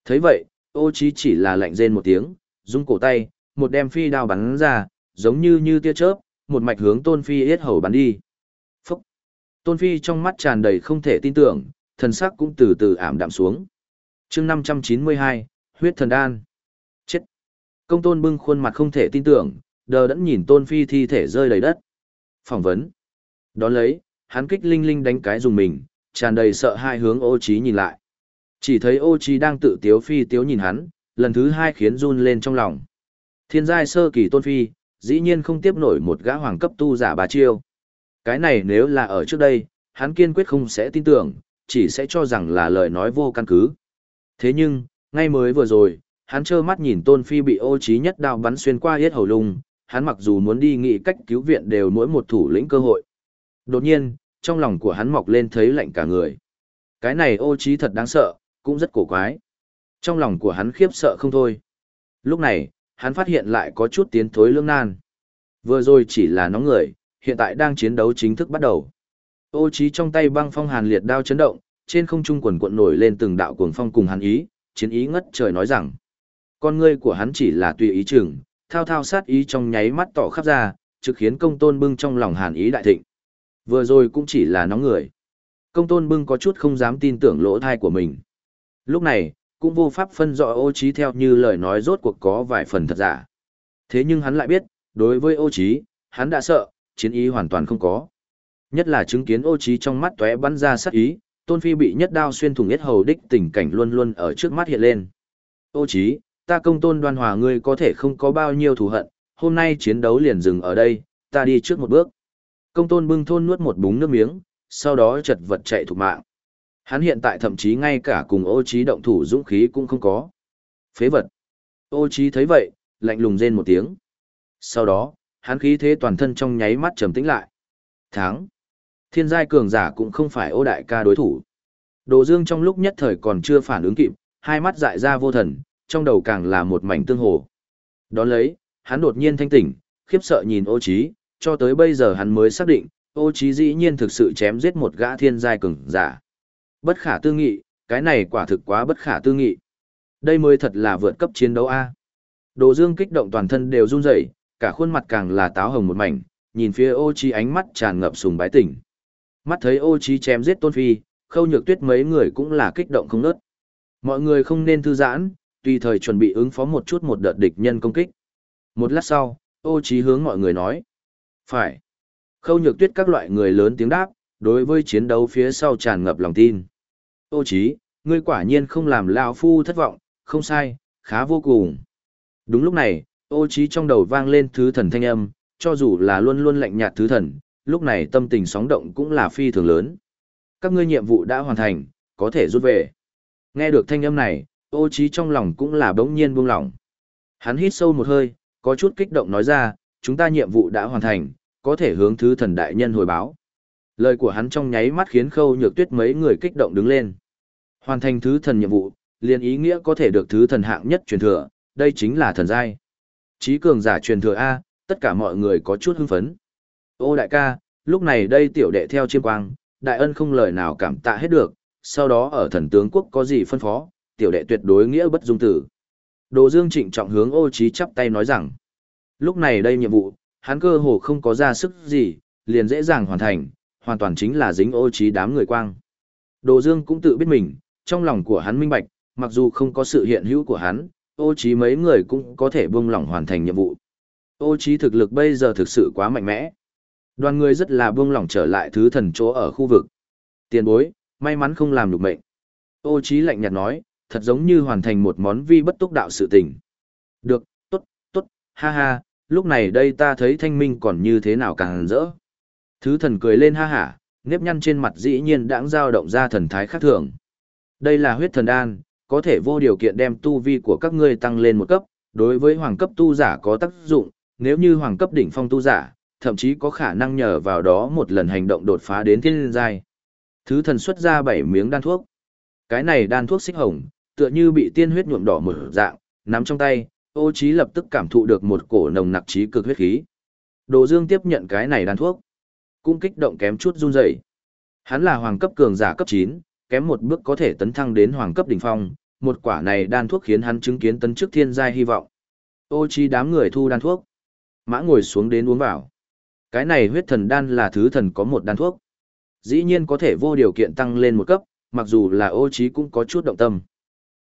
Thấy vậy, ô chí chỉ là lạnh rên một tiếng, rung cổ tay, một đem phi đao bắn ra, giống như như tia chớp, một mạch hướng Tôn Phi yết hầu bắn đi. Tôn Phi trong mắt tràn đầy không thể tin tưởng, thần sắc cũng từ từ ảm đạm xuống. chương 592, huyết thần đan. Chết! Công Tôn bưng khuôn mặt không thể tin tưởng, đờ đẫn nhìn Tôn Phi thi thể rơi đầy đất. Phỏng vấn. Đón lấy, hắn kích linh linh đánh cái dùng mình, tràn đầy sợ hai hướng ô trí nhìn lại. Chỉ thấy ô trí đang tự tiếu phi tiếu nhìn hắn, lần thứ hai khiến run lên trong lòng. Thiên giai sơ kỳ tôn phi, dĩ nhiên không tiếp nổi một gã hoàng cấp tu giả bà chiêu. Cái này nếu là ở trước đây, hắn kiên quyết không sẽ tin tưởng, chỉ sẽ cho rằng là lời nói vô căn cứ. Thế nhưng, ngay mới vừa rồi, hắn trơ mắt nhìn tôn phi bị ô trí nhất đao bắn xuyên qua hết hầu lung, hắn mặc dù muốn đi nghĩ cách cứu viện đều mỗi một thủ lĩnh cơ hội. Đột nhiên, trong lòng của hắn mọc lên thấy lạnh cả người. Cái này ô trí thật đáng sợ, cũng rất cổ quái. Trong lòng của hắn khiếp sợ không thôi. Lúc này, hắn phát hiện lại có chút tiến thối lương nan. Vừa rồi chỉ là nóng người, hiện tại đang chiến đấu chính thức bắt đầu. Ô trí trong tay băng phong hàn liệt đao chấn động, trên không trung quần cuộn nổi lên từng đạo cuồng phong cùng hàn ý, chiến ý ngất trời nói rằng. Con ngươi của hắn chỉ là tùy ý chừng, thao thao sát ý trong nháy mắt tỏ khắp ra, trực khiến công tôn bưng trong lòng hàn ý đại thịnh. Vừa rồi cũng chỉ là nóng người. Công tôn bưng có chút không dám tin tưởng lỗ thai của mình. Lúc này, cũng vô pháp phân rõ ô trí theo như lời nói rốt cuộc có vài phần thật giả. Thế nhưng hắn lại biết, đối với ô trí, hắn đã sợ, chiến ý hoàn toàn không có. Nhất là chứng kiến ô trí trong mắt tóe bắn ra sát ý, tôn phi bị nhất đao xuyên thủng yết hầu đích tình cảnh luôn luôn ở trước mắt hiện lên. Ô trí, ta công tôn đoan hòa ngươi có thể không có bao nhiêu thù hận, hôm nay chiến đấu liền dừng ở đây, ta đi trước một bước. Công tôn bưng thôn nuốt một búng nước miếng, sau đó chật vật chạy thục mạng. Hắn hiện tại thậm chí ngay cả cùng ô trí động thủ dũng khí cũng không có. Phế vật. Ô trí thấy vậy, lạnh lùng rên một tiếng. Sau đó, hắn khí thế toàn thân trong nháy mắt trầm tĩnh lại. Thắng. Thiên giai cường giả cũng không phải ô đại ca đối thủ. Đồ Dương trong lúc nhất thời còn chưa phản ứng kịp, hai mắt dại ra vô thần, trong đầu càng là một mảnh tương hồ. Đón lấy, hắn đột nhiên thanh tỉnh, khiếp sợ nhìn ô Chí, cho tới bây giờ hắn mới xác định, ô Chí dĩ nhiên thực sự chém giết một gã thiên giai cường giả. Bất khả tư nghị, cái này quả thực quá bất khả tư nghị. Đây mới thật là vượt cấp chiến đấu A. Đồ Dương kích động toàn thân đều run rẩy, cả khuôn mặt càng là táo hồng một mảnh, nhìn phía ô Chi ánh mắt tràn ngập sùng bái tỉnh. Mắt thấy ô Chi chém giết tôn phi, khâu nhược tuyết mấy người cũng là kích động không nớt. Mọi người không nên thư giãn, tùy thời chuẩn bị ứng phó một chút một đợt địch nhân công kích. Một lát sau, ô Chi hướng mọi người nói. Phải. Khâu nhược tuyết các loại người lớn tiếng đáp, đối với chiến đấu phía sau tràn ngập lòng tin. Ô chí, ngươi quả nhiên không làm lão phu thất vọng, không sai, khá vô cùng. Đúng lúc này, ô chí trong đầu vang lên thứ thần thanh âm, cho dù là luôn luôn lạnh nhạt thứ thần, lúc này tâm tình sóng động cũng là phi thường lớn. Các ngươi nhiệm vụ đã hoàn thành, có thể rút về. Nghe được thanh âm này, ô chí trong lòng cũng là bỗng nhiên buông lỏng. Hắn hít sâu một hơi, có chút kích động nói ra, chúng ta nhiệm vụ đã hoàn thành, có thể hướng thứ thần đại nhân hồi báo. Lời của hắn trong nháy mắt khiến khâu nhược tuyết mấy người kích động đứng lên. Hoàn thành thứ thần nhiệm vụ, liền ý nghĩa có thể được thứ thần hạng nhất truyền thừa, đây chính là thần giai. Chí cường giả truyền thừa A, tất cả mọi người có chút hưng phấn. Ô đại ca, lúc này đây tiểu đệ theo chiêm quang, đại ân không lời nào cảm tạ hết được, sau đó ở thần tướng quốc có gì phân phó, tiểu đệ tuyệt đối nghĩa bất dung tử. Đồ Dương trịnh trọng hướng ô Chí chắp tay nói rằng, lúc này đây nhiệm vụ, hắn cơ hồ không có ra sức gì, liền dễ dàng hoàn thành, hoàn toàn chính là dính ô Chí đám người quang. Đồ Dương cũng tự biết mình, trong lòng của hắn minh bạch, mặc dù không có sự hiện hữu của hắn, ô trí mấy người cũng có thể buông lỏng hoàn thành nhiệm vụ. Ô trí thực lực bây giờ thực sự quá mạnh mẽ. Đoàn người rất là buông lỏng trở lại thứ thần chỗ ở khu vực. Tiền bối, may mắn không làm được mệnh. Ô trí lạnh nhạt nói, thật giống như hoàn thành một món vi bất túc đạo sự tình. Được, tốt, tốt, ha ha, lúc này đây ta thấy thanh minh còn như thế nào càng rỡ. Thứ thần cười lên ha hả, nếp nhăn trên mặt dĩ nhiên đãng dao động ra thần thái khác thường. Đây là huyết thần đan, có thể vô điều kiện đem tu vi của các ngươi tăng lên một cấp, đối với hoàng cấp tu giả có tác dụng, nếu như hoàng cấp đỉnh phong tu giả, thậm chí có khả năng nhờ vào đó một lần hành động đột phá đến thiên giai. Thứ thần xuất ra bảy miếng đan thuốc. Cái này đan thuốc xích hồng, tựa như bị tiên huyết nhuộm đỏ mở dạng, nắm trong tay, ô chí lập tức cảm thụ được một cổ nồng nặc trí cực huyết khí. Đồ Dương tiếp nhận cái này đan thuốc, cũng kích động kém chút run rẩy. Hắn là hoàng cấp cường giả cấp 9, kém một bước có thể tấn thăng đến hoàng cấp đỉnh phong, một quả này đan thuốc khiến hắn chứng kiến tấn chức thiên giai hy vọng. Ô Chi đám người thu đan thuốc. Mã ngồi xuống đến uống vào. Cái này huyết thần đan là thứ thần có một đan thuốc. Dĩ nhiên có thể vô điều kiện tăng lên một cấp, mặc dù là ô Chi cũng có chút động tâm.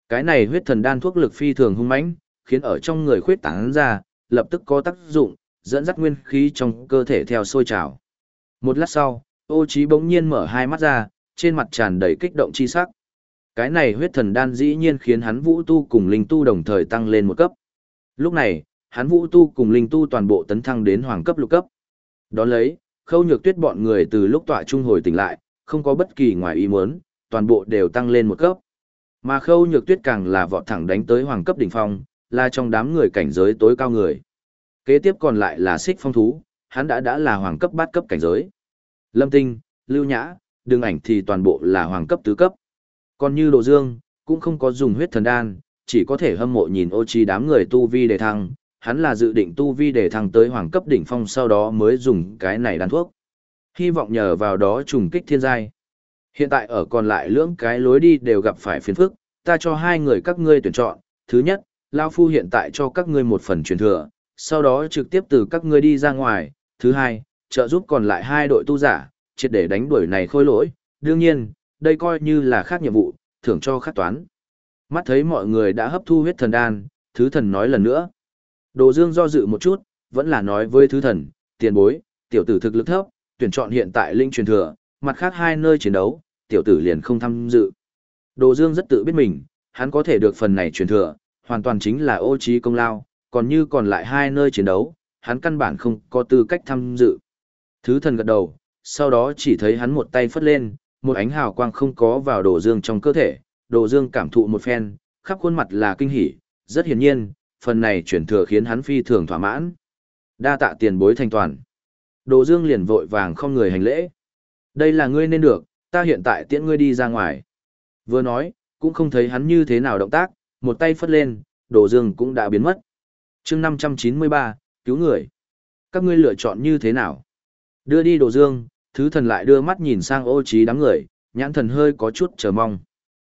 Cái này huyết thần đan thuốc lực phi thường hung mãnh, khiến ở trong người khuyết tán ra, lập tức có tác dụng, dẫn dắt nguyên khí trong cơ thể theo sôi trào. Một lát sau, ô Chi bỗng nhiên mở hai mắt ra, trên mặt tràn đầy kích động chi sắc. Cái này huyết thần đan dĩ nhiên khiến hắn vũ tu cùng linh tu đồng thời tăng lên một cấp. Lúc này, hắn vũ tu cùng linh tu toàn bộ tấn thăng đến hoàng cấp lục cấp. Đón lấy, khâu nhược tuyết bọn người từ lúc tọa trung hồi tỉnh lại, không có bất kỳ ngoài ý muốn, toàn bộ đều tăng lên một cấp. Mà khâu nhược tuyết càng là vọt thẳng đánh tới hoàng cấp đỉnh phong, là trong đám người cảnh giới tối cao người. Kế tiếp còn lại là xích phong thú, hắn đã đã là hoàng cấp bát cấp cảnh giới. Lâm tinh, lưu nhã, đường ảnh thì toàn bộ là hoàng cấp tứ cấp. Còn như độ dương, cũng không có dùng huyết thần đan, chỉ có thể hâm mộ nhìn ô chi đám người tu vi để thăng, hắn là dự định tu vi để thăng tới hoàng cấp đỉnh phong sau đó mới dùng cái này đan thuốc. Hy vọng nhờ vào đó trùng kích thiên giai. Hiện tại ở còn lại lưỡng cái lối đi đều gặp phải phiền phức, ta cho hai người các ngươi tuyển chọn. Thứ nhất, Lao Phu hiện tại cho các ngươi một phần truyền thừa, sau đó trực tiếp từ các ngươi đi ra ngoài. Thứ hai, trợ giúp còn lại hai đội tu giả, triệt để đánh đuổi này khôi lỗi. Đương nhiên, đây coi như là khác nhiệm vụ, thưởng cho khắc toán. Mắt thấy mọi người đã hấp thu huyết thần đan, thứ thần nói lần nữa. Đồ Dương do dự một chút, vẫn là nói với thứ thần, tiền bối, tiểu tử thực lực thấp, tuyển chọn hiện tại linh truyền thừa, mặt khác hai nơi chiến đấu, tiểu tử liền không tham dự. Đồ Dương rất tự biết mình, hắn có thể được phần này truyền thừa, hoàn toàn chính là ô trí công lao, còn như còn lại hai nơi chiến đấu, hắn căn bản không có tư cách tham dự. Thứ thần gật đầu, sau đó chỉ thấy hắn một tay phất lên, một ánh hào quang không có vào Đồ Dương trong cơ thể, Đồ Dương cảm thụ một phen, khắp khuôn mặt là kinh hỉ, rất hiển nhiên, phần này chuyển thừa khiến hắn phi thường thỏa mãn. Đa tạ tiền bối thành toàn. Đồ Dương liền vội vàng không người hành lễ. Đây là ngươi nên được, ta hiện tại tiễn ngươi đi ra ngoài. Vừa nói, cũng không thấy hắn như thế nào động tác, một tay phất lên, đồ dương cũng đã biến mất. chương 593, cứu người. Các ngươi lựa chọn như thế nào? Đưa đi đồ dương, thứ thần lại đưa mắt nhìn sang ô trí đám người, nhãn thần hơi có chút chờ mong.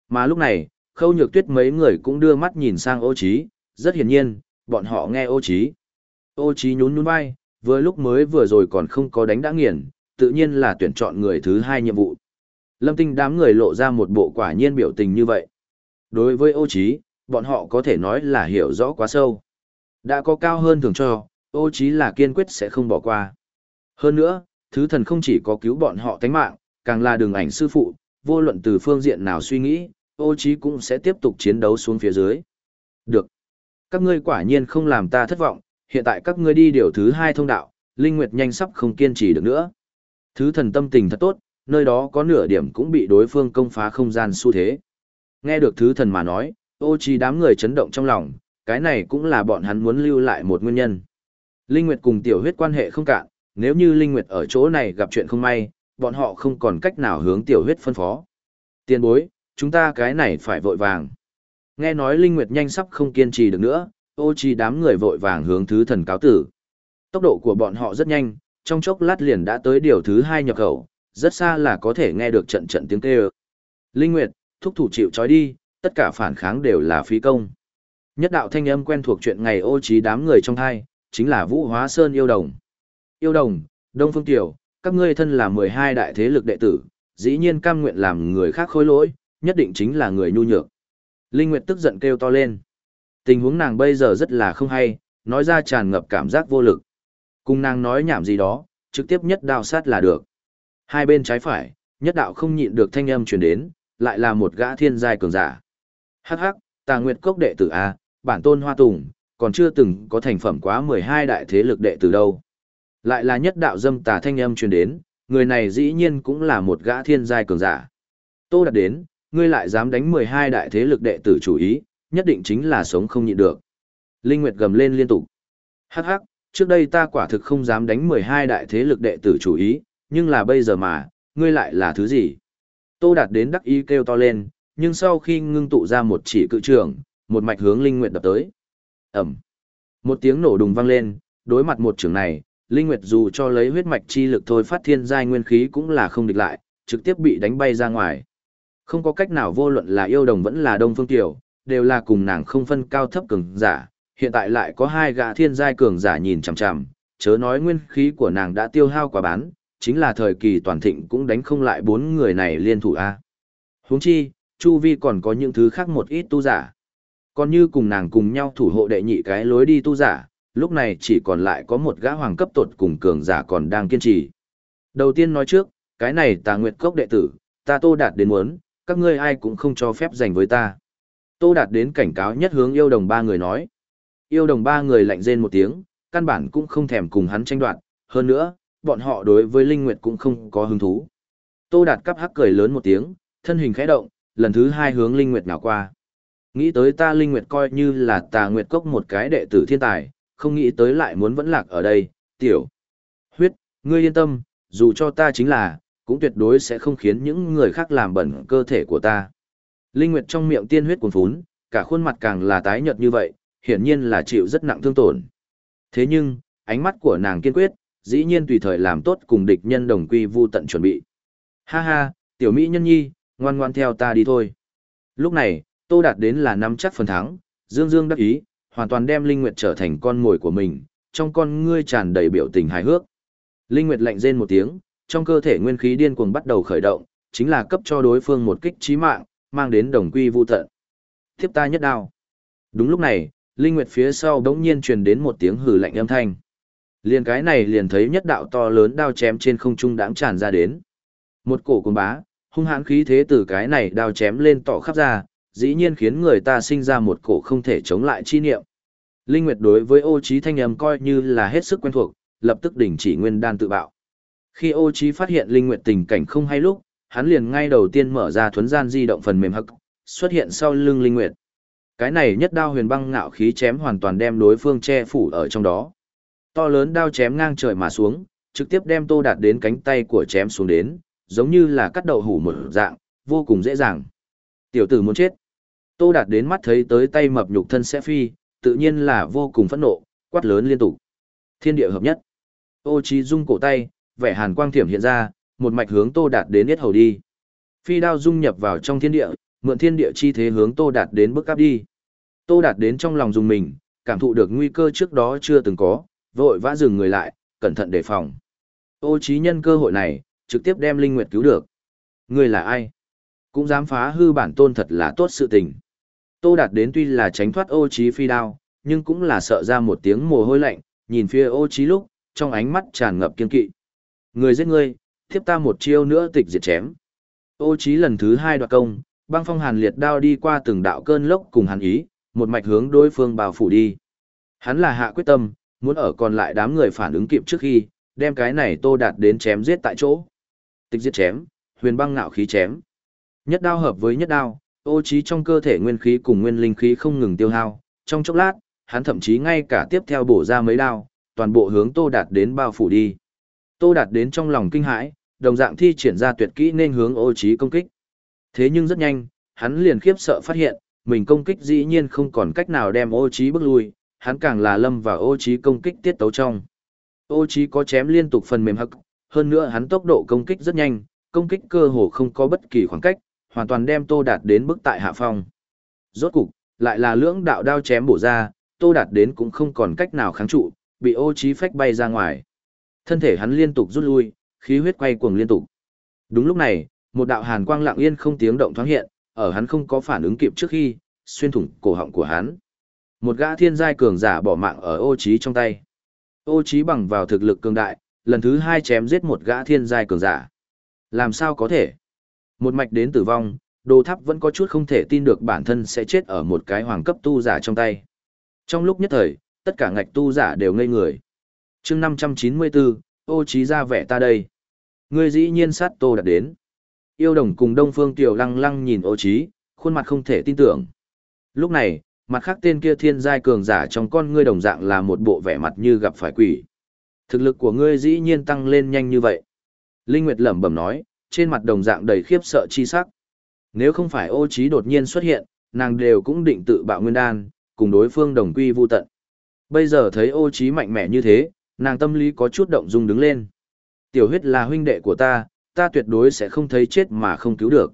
Mà lúc này, khâu nhược tuyết mấy người cũng đưa mắt nhìn sang ô trí, rất hiển nhiên, bọn họ nghe ô trí. Ô trí nhún nhún vai, vừa lúc mới vừa rồi còn không có đánh đã nghiền, tự nhiên là tuyển chọn người thứ hai nhiệm vụ. Lâm tinh đám người lộ ra một bộ quả nhiên biểu tình như vậy. Đối với ô Chí, bọn họ có thể nói là hiểu rõ quá sâu. Đã có cao hơn thường cho, ô Chí là kiên quyết sẽ không bỏ qua. Hơn nữa, thứ thần không chỉ có cứu bọn họ tánh mạng, càng là đường ảnh sư phụ, vô luận từ phương diện nào suy nghĩ, ô Chí cũng sẽ tiếp tục chiến đấu xuống phía dưới. Được. Các ngươi quả nhiên không làm ta thất vọng, hiện tại các ngươi đi điều thứ hai thông đạo, Linh Nguyệt nhanh sắp không kiên trì được nữa. Thứ thần tâm tình thật tốt, nơi đó có nửa điểm cũng bị đối phương công phá không gian xu thế. Nghe được thứ thần mà nói, ô chi đám người chấn động trong lòng, cái này cũng là bọn hắn muốn lưu lại một nguyên nhân. Linh Nguyệt cùng tiểu huyết quan hệ không cạn, nếu như Linh Nguyệt ở chỗ này gặp chuyện không may, bọn họ không còn cách nào hướng tiểu huyết phân phó. Tiên bối, chúng ta cái này phải vội vàng. Nghe nói Linh Nguyệt nhanh sắp không kiên trì được nữa, ô chi đám người vội vàng hướng thứ thần cáo tử. Tốc độ của bọn họ rất nhanh, trong chốc lát liền đã tới điều thứ hai nhập khẩu, rất xa là có thể nghe được trận trận tiếng kêu. Linh Nguyệt, thúc thủ chịu trói đi, tất cả phản kháng đều là phí công. Nhất đạo thanh âm quen thuộc chuyện ngày ô trí đám người trong thai, chính là Vũ Hóa Sơn yêu đồng. Yêu đồng, Đông Phương Tiểu, các ngươi thân là 12 đại thế lực đệ tử, dĩ nhiên cam nguyện làm người khác khôi lỗi, nhất định chính là người nhu nhược. Linh Nguyệt tức giận kêu to lên. Tình huống nàng bây giờ rất là không hay, nói ra tràn ngập cảm giác vô lực. Cùng nàng nói nhảm gì đó, trực tiếp nhất đạo sát là được. Hai bên trái phải, nhất đạo không nhịn được thanh âm truyền đến, lại là một gã thiên giai cường giả. Hắc hắc, tà nguyệt cốc đệ tử A, bản tôn hoa tùng, còn chưa từng có thành phẩm quá 12 đại thế lực đệ tử đâu. Lại là nhất đạo dâm tà thanh âm truyền đến, người này dĩ nhiên cũng là một gã thiên giai cường giả. Tô đặt đến, ngươi lại dám đánh 12 đại thế lực đệ tử chủ ý, nhất định chính là sống không nhịn được. Linh Nguyệt gầm lên liên tục. Hắc hắc, trước đây ta quả thực không dám đánh 12 đại thế lực đệ tử chủ ý, nhưng là bây giờ mà, ngươi lại là thứ gì? Tô Đạt đến đắc ý kêu to lên, nhưng sau khi ngưng tụ ra một chỉ cự trường, một mạch hướng Linh Nguyệt đập tới. Ẩm. Một tiếng nổ đùng vang lên, đối mặt một trường này, Linh Nguyệt dù cho lấy huyết mạch chi lực thôi phát thiên giai nguyên khí cũng là không địch lại, trực tiếp bị đánh bay ra ngoài. Không có cách nào vô luận là yêu đồng vẫn là Đông Phương Tiểu, đều là cùng nàng không phân cao thấp cường giả, hiện tại lại có hai gã thiên giai cường giả nhìn chằm chằm, chớ nói nguyên khí của nàng đã tiêu hao quá bán, chính là thời kỳ toàn thịnh cũng đánh không lại bốn người này liên thủ a. Huống chi, chu vi còn có những thứ khác một ít tu giả. Còn như cùng nàng cùng nhau thủ hộ đệ nhị cái lối đi tu giả, lúc này chỉ còn lại có một gã hoàng cấp tột cùng cường giả còn đang kiên trì. Đầu tiên nói trước, cái này tà nguyệt cốc đệ tử, ta tô đạt đến muốn, các ngươi ai cũng không cho phép giành với ta. Tô đạt đến cảnh cáo nhất hướng yêu đồng ba người nói. Yêu đồng ba người lạnh rên một tiếng, căn bản cũng không thèm cùng hắn tranh đoạt, hơn nữa, bọn họ đối với Linh Nguyệt cũng không có hứng thú. Tô Đạt cắp hắc cười lớn một tiếng, thân hình khẽ động, lần thứ hai hướng Linh Nguyệt nào qua. Nghĩ tới ta Linh Nguyệt coi như là tà Nguyệt Cốc một cái đệ tử thiên tài, không nghĩ tới lại muốn vẫn lạc ở đây, tiểu. Huyết, ngươi yên tâm, dù cho ta chính là, cũng tuyệt đối sẽ không khiến những người khác làm bẩn cơ thể của ta. Linh Nguyệt trong miệng tiên huyết cuồn phún, cả khuôn mặt càng là tái nhợt như vậy, hiển nhiên là chịu rất nặng thương tổn. Thế nhưng, ánh mắt của nàng kiên quyết, dĩ nhiên tùy thời làm tốt cùng địch nhân đồng quy vu tận chuẩn bị. Ha ha, tiểu mỹ nhân nhi, ngoan ngoan theo ta đi thôi. Lúc này, Tô Đạt đến là năm chắc phần thắng, Dương Dương đắc ý, hoàn toàn đem Linh Nguyệt trở thành con mồi của mình, trong con ngươi tràn đầy biểu tình hài hước. Linh Nguyệt lạnh rên một tiếng, trong cơ thể nguyên khí điên cuồng bắt đầu khởi động, chính là cấp cho đối phương một kích chí mạng, mang đến đồng quy vu tận. thiếp ta nhất đao. Đúng lúc này, Linh Nguyệt phía sau đống nhiên truyền đến một tiếng hừ lạnh âm thanh. Liền cái này liền thấy nhất đạo to lớn đao chém trên không trung đãng tràn ra đến. Một cổ cuồng bá, hung hãn khí thế từ cái này đao chém lên tỏ khắp ra, dĩ nhiên khiến người ta sinh ra một cổ không thể chống lại chi niệm. Linh Nguyệt đối với ô trí thanh âm coi như là hết sức quen thuộc, lập tức đình chỉ nguyên đan tự bạo. Khi ô trí phát hiện Linh Nguyệt tình cảnh không hay lúc, hắn liền ngay đầu tiên mở ra thuấn gian di động phần mềm hắc, xuất hiện sau lưng Linh Nguyệt. Cái này nhất đao huyền băng ngạo khí chém hoàn toàn đem đối phương che phủ ở trong đó. To lớn đao chém ngang trời mà xuống, trực tiếp đem Tô Đạt đến cánh tay của chém xuống đến, giống như là cắt đậu hủ một dạng, vô cùng dễ dàng. Tiểu tử muốn chết. Tô Đạt đến mắt thấy tới tay mập nhục thân sẽ phi, tự nhiên là vô cùng phẫn nộ, quát lớn liên tục. Thiên địa hợp nhất. Ô Chí Dung cổ tay, vẻ hàn quang thiểm hiện ra, một mạch hướng Tô Đạt đến yết hầu đi. Phi đao dung nhập vào trong thiên địa, mượn thiên địa chi thế hướng Tô Đạt đến bước áp đi. Tô Đạt đến trong lòng dùng mình, cảm thụ được nguy cơ trước đó chưa từng có, vội vã dừng người lại, cẩn thận đề phòng. Ô Chí nhân cơ hội này, trực tiếp đem Linh Nguyệt cứu được. Người là ai? Cũng dám phá hư bản tôn thật là tốt sự tình. Tô Đạt đến tuy là tránh thoát ô trí phi đao, nhưng cũng là sợ ra một tiếng mồ hôi lạnh, nhìn phía ô trí lúc, trong ánh mắt tràn ngập kiên kỵ. Người giết ngươi, tiếp ta một chiêu nữa tịch diệt chém. Ô trí lần thứ hai đoạt công, băng phong hàn liệt đao đi qua từng đạo cơn lốc cùng hàn ý, một mạch hướng đối phương bào phủ đi. Hắn là hạ quyết tâm, muốn ở còn lại đám người phản ứng kịp trước khi, đem cái này tô đạt đến chém giết tại chỗ. Tịch giết chém, huyền băng ngạo khí chém. Nhất đao hợp với nhất đao, ô trí trong cơ thể nguyên khí cùng nguyên linh khí không ngừng tiêu hao, trong chốc lát, hắn thậm chí ngay cả tiếp theo bổ ra mấy đao, toàn bộ hướng tô đạt đến bao phủ đi. Tô đạt đến trong lòng kinh hãi, đồng dạng thi triển ra tuyệt kỹ nên hướng ô trí công kích. Thế nhưng rất nhanh, hắn liền khiếp sợ phát hiện, mình công kích dĩ nhiên không còn cách nào đem ô trí bước lui, hắn càng là lâm vào ô trí công kích tiết tấu trong. Ô trí có chém liên tục phần mềm hắc, hơn nữa hắn tốc độ công kích rất nhanh, công kích cơ hồ không có bất kỳ khoảng cách, hoàn toàn đem Tô Đạt đến bức tại hạ phong. Rốt cục, lại là lưỡng đạo đao chém bổ ra, Tô Đạt đến cũng không còn cách nào kháng trụ, bị ô trí phách bay ra ngoài. Thân thể hắn liên tục rút lui, khí huyết quay cuồng liên tục. Đúng lúc này, một đạo hàn quang lặng yên không tiếng động thoáng hiện, ở hắn không có phản ứng kịp trước khi, xuyên thủng cổ họng của hắn. Một gã thiên giai cường giả bỏ mạng ở ô trí trong tay. Ô trí bằng vào thực lực cường đại, lần thứ hai chém giết một gã thiên giai cường giả. Làm sao có thể? Một mạch đến tử vong, đồ tháp vẫn có chút không thể tin được bản thân sẽ chết ở một cái hoàng cấp tu giả trong tay. Trong lúc nhất thời, tất cả ngạch tu giả đều ngây người. chương 594, ô trí ra vẻ ta đây. Ngươi dĩ nhiên sát tô đặt đến. Yêu đồng cùng Đông Phương Tiểu lăng lăng nhìn ô trí, khuôn mặt không thể tin tưởng. Lúc này, mặt khác tên kia thiên giai cường giả trong con ngươi đồng dạng là một bộ vẻ mặt như gặp phải quỷ. Thực lực của ngươi dĩ nhiên tăng lên nhanh như vậy. Linh Nguyệt lẩm bẩm nói, trên mặt đồng dạng đầy khiếp sợ chi sắc. Nếu không phải ô trí đột nhiên xuất hiện, nàng đều cũng định tự bạo nguyên đan, cùng đối phương đồng quy vu tận. Bây giờ thấy ô trí mạnh mẽ như thế, nàng tâm lý có chút động dung đứng lên. Tiểu huyết là huynh đệ của ta, ta tuyệt đối sẽ không thấy chết mà không cứu được.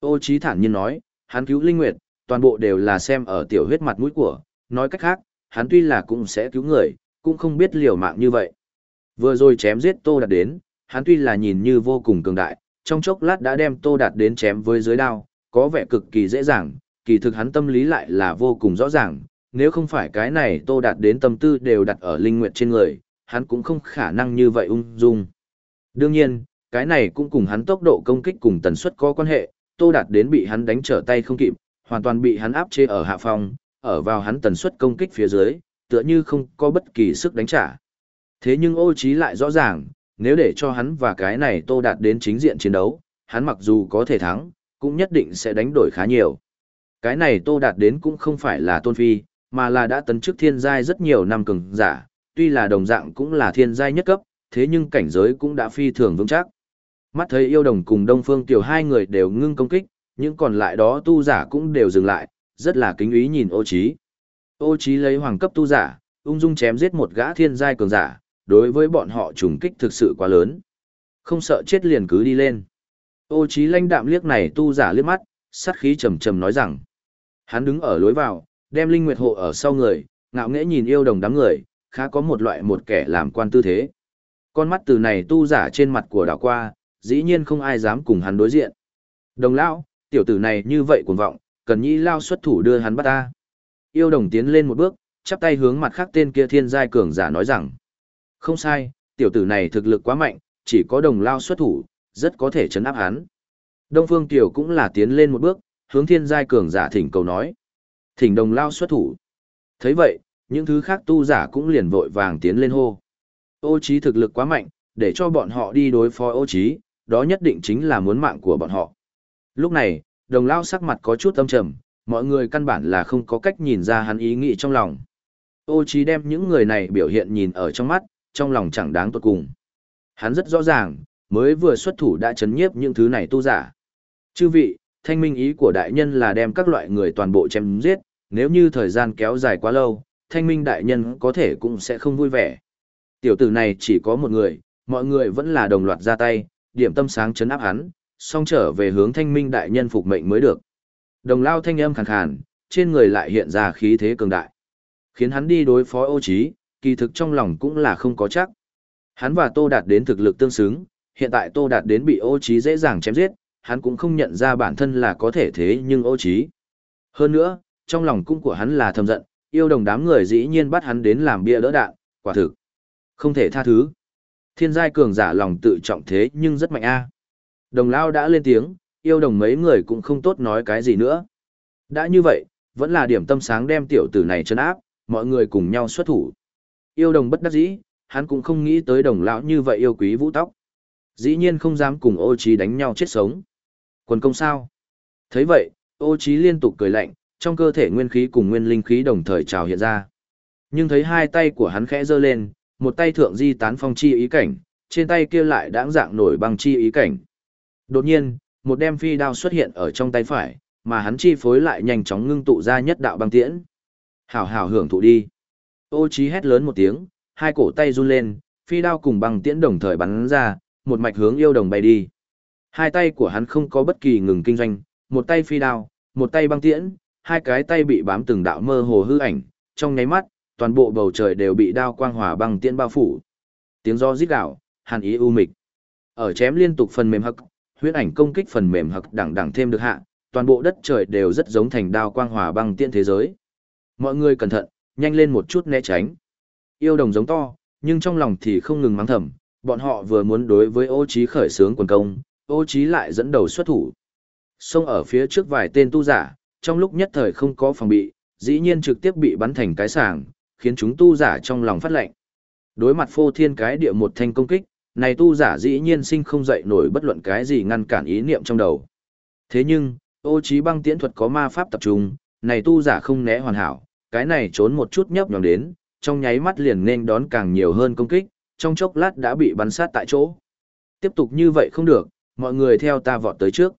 Ô trí thản nhiên nói, hắn cứu Linh Nguyệt, toàn bộ đều là xem ở tiểu huyết mặt mũi của, nói cách khác, hắn tuy là cũng sẽ cứu người, cũng không biết liều mạng như vậy. Vừa rồi chém giết Tô Đạt đến, hắn tuy là nhìn như vô cùng cường đại, trong chốc lát đã đem Tô Đạt đến chém với dưới đao, có vẻ cực kỳ dễ dàng, kỳ thực hắn tâm lý lại là vô cùng rõ ràng, nếu không phải cái này Tô Đạt đến tâm tư đều đặt ở linh nguyệt trên người, hắn cũng không khả năng như vậy ung dung. Đương nhiên, cái này cũng cùng hắn tốc độ công kích cùng tần suất có quan hệ, Tô Đạt đến bị hắn đánh trở tay không kịp, hoàn toàn bị hắn áp chế ở hạ phòng, ở vào hắn tần suất công kích phía dưới, tựa như không có bất kỳ sức đánh trả. Thế nhưng ô trí lại rõ ràng, nếu để cho hắn và cái này Tô Đạt đến chính diện chiến đấu, hắn mặc dù có thể thắng, cũng nhất định sẽ đánh đổi khá nhiều. Cái này Tô Đạt đến cũng không phải là tôn phi, mà là đã tấn chức thiên giai rất nhiều năm cường giả, tuy là đồng dạng cũng là thiên giai nhất cấp, thế nhưng cảnh giới cũng đã phi thường vững chắc. Mắt thấy yêu đồng cùng Đông Phương Tiểu hai người đều ngưng công kích, những còn lại đó tu giả cũng đều dừng lại, rất là kính ý nhìn ô trí. Ô trí lấy hoàng cấp tu giả, ung dung chém giết một gã thiên giai cường giả, đối với bọn họ trùng kích thực sự quá lớn. Không sợ chết liền cứ đi lên. Ô trí lanh đạm liếc này tu giả liếc mắt, sát khí trầm trầm nói rằng. Hắn đứng ở lối vào, đem linh nguyệt hộ ở sau người, ngạo nghễ nhìn yêu đồng đám người, khá có một loại một kẻ làm quan tư thế. Con mắt từ này tu giả trên mặt của đảo qua, dĩ nhiên không ai dám cùng hắn đối diện. Đồng lão, tiểu tử này như vậy cuồng vọng, cần nhĩ lao xuất thủ đưa hắn bắt ta. Yêu đồng tiến lên một bước, chắp tay hướng mặt khác tên kia thiên giai cường giả nói rằng. Không sai, tiểu tử này thực lực quá mạnh, chỉ có đồng lao xuất thủ, rất có thể chấn áp hắn. Đông Phương Tiểu cũng là tiến lên một bước, hướng thiên giai cường giả thỉnh cầu nói. Thỉnh đồng lao xuất thủ. thấy vậy, những thứ khác tu giả cũng liền vội vàng tiến lên hô. Ô trí thực lực quá mạnh, để cho bọn họ đi đối phó ô trí, đó nhất định chính là muốn mạng của bọn họ. Lúc này, đồng lao sắc mặt có chút âm trầm, mọi người căn bản là không có cách nhìn ra hắn ý nghĩ trong lòng. Ô trí đem những người này biểu hiện nhìn ở trong mắt, trong lòng chẳng đáng tuột cùng. Hắn rất rõ ràng, mới vừa xuất thủ đã chấn nhiếp những thứ này tu giả. Chư vị, thanh minh ý của đại nhân là đem các loại người toàn bộ chém giết, nếu như thời gian kéo dài quá lâu, thanh minh đại nhân có thể cũng sẽ không vui vẻ. Tiểu tử này chỉ có một người, mọi người vẫn là đồng loạt ra tay, điểm tâm sáng chấn áp hắn, song trở về hướng thanh minh đại nhân phục mệnh mới được. Đồng lao thanh âm khàn khàn, trên người lại hiện ra khí thế cường đại. Khiến hắn đi đối phó ô trí, kỳ thực trong lòng cũng là không có chắc. Hắn và Tô Đạt đến thực lực tương xứng, hiện tại Tô Đạt đến bị ô trí dễ dàng chém giết, hắn cũng không nhận ra bản thân là có thể thế nhưng ô trí. Hơn nữa, trong lòng cũng của hắn là thầm giận, yêu đồng đám người dĩ nhiên bắt hắn đến làm bia đỡ đạn, quả thực. Không thể tha thứ. Thiên giai cường giả lòng tự trọng thế nhưng rất mạnh a. Đồng lao đã lên tiếng, yêu đồng mấy người cũng không tốt nói cái gì nữa. Đã như vậy, vẫn là điểm tâm sáng đem tiểu tử này chân áp, mọi người cùng nhau xuất thủ. Yêu đồng bất đắc dĩ, hắn cũng không nghĩ tới đồng lão như vậy yêu quý vũ tóc. Dĩ nhiên không dám cùng ô trí đánh nhau chết sống. Quần công sao? thấy vậy, ô trí liên tục cười lạnh, trong cơ thể nguyên khí cùng nguyên linh khí đồng thời trào hiện ra. Nhưng thấy hai tay của hắn khẽ giơ lên, một tay thượng di tán phong chi ý cảnh, trên tay kia lại đãng dạng nổi băng chi ý cảnh. Đột nhiên, một đem phi đao xuất hiện ở trong tay phải, mà hắn chi phối lại nhanh chóng ngưng tụ ra nhất đạo băng tiễn. Hảo hảo hưởng thụ đi. Ô Chí hét lớn một tiếng, hai cổ tay run lên, phi đao cùng băng tiễn đồng thời bắn ra, một mạch hướng yêu đồng bay đi. Hai tay của hắn không có bất kỳ ngừng kinh doanh, một tay phi đao, một tay băng tiễn, hai cái tay bị bám từng đạo mơ hồ hư ảnh, trong nháy mắt, toàn bộ bầu trời đều bị đao quang hỏa băng tiễn bao phủ. Tiếng gió rít gào, hàn ý u mịch. Ở chém liên tục phần mềm hực, huyễn ảnh công kích phần mềm hực đẳng đẳng thêm được hạ, toàn bộ đất trời đều rất giống thành đao quang hỏa băng tiễn thế giới. Mọi người cẩn thận, nhanh lên một chút né tránh. Yêu đồng giống to, nhưng trong lòng thì không ngừng mắng thầm, bọn họ vừa muốn đối với ô trí khởi sướng quần công, ô trí lại dẫn đầu xuất thủ. Xông ở phía trước vài tên tu giả, trong lúc nhất thời không có phòng bị, dĩ nhiên trực tiếp bị bắn thành cái sàng, khiến chúng tu giả trong lòng phát lệnh. Đối mặt phô thiên cái địa một thanh công kích, này tu giả dĩ nhiên sinh không dậy nổi bất luận cái gì ngăn cản ý niệm trong đầu. Thế nhưng, ô trí băng tiễn thuật có ma pháp tập trung, này tu giả không né hoàn hảo, cái này trốn một chút nhấp nhòm đến, trong nháy mắt liền nên đón càng nhiều hơn công kích, trong chốc lát đã bị bắn sát tại chỗ. Tiếp tục như vậy không được, mọi người theo ta vọt tới trước.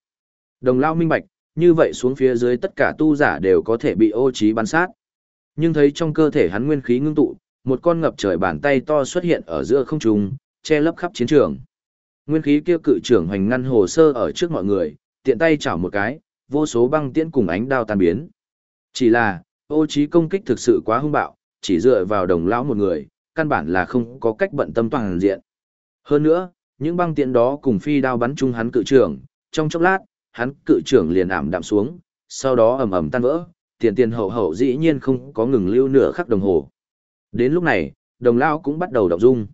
Đồng lao minh bạch, như vậy xuống phía dưới tất cả tu giả đều có thể bị ô trí bắn sát. Nhưng thấy trong cơ thể hắn nguyên khí ngưng tụ, một con ngập trời bàn tay to xuất hiện ở giữa không trung, che lấp khắp chiến trường. Nguyên khí kia cự trưởng hoành ngăn hồ sơ ở trước mọi người, tiện tay chảo một cái, vô số băng tiễn cùng ánh đao tan biến. Chỉ là, ô trí công kích thực sự quá hung bạo, chỉ dựa vào đồng lão một người, căn bản là không có cách bận tâm toàn diện. Hơn nữa, những băng tiện đó cùng phi đao bắn chung hắn cự trưởng, trong chốc lát, hắn cự trưởng liền ảm đạm xuống, sau đó ầm ầm tan vỡ, tiền tiền hậu hậu dĩ nhiên không có ngừng lưu nửa khắc đồng hồ. Đến lúc này, đồng lão cũng bắt đầu động dung.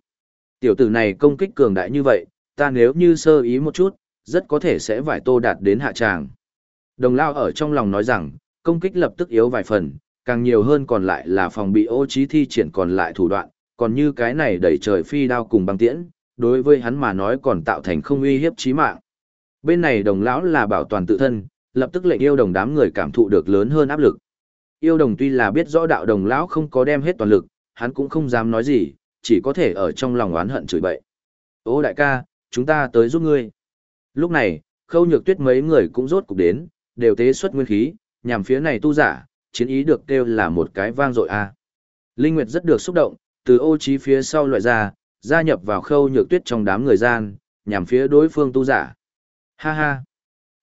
Tiểu tử này công kích cường đại như vậy, ta nếu như sơ ý một chút, rất có thể sẽ vải tô đạt đến hạ tràng. Đồng lão ở trong lòng nói rằng, công kích lập tức yếu vài phần, càng nhiều hơn còn lại là phòng bị ô trí thi triển còn lại thủ đoạn, còn như cái này đẩy trời phi đao cùng băng tiễn, đối với hắn mà nói còn tạo thành không uy hiếp chí mạng. Bên này đồng lão là bảo toàn tự thân, lập tức lệnh yêu đồng đám người cảm thụ được lớn hơn áp lực. Yêu đồng tuy là biết rõ đạo đồng lão không có đem hết toàn lực, hắn cũng không dám nói gì, chỉ có thể ở trong lòng oán hận chửi bậy. Ô đại ca, chúng ta tới giúp ngươi. Lúc này, khâu nhược tuyết mấy người cũng rốt cục đến, đều tế xuất nguyên khí, nhằm phía này tu giả, chiến ý được kêu là một cái vang dội a. Linh Nguyệt rất được xúc động, từ ô trí phía sau loại ra, gia nhập vào khâu nhược tuyết trong đám người gian, nhằm phía đối phương tu giả. Ha ha.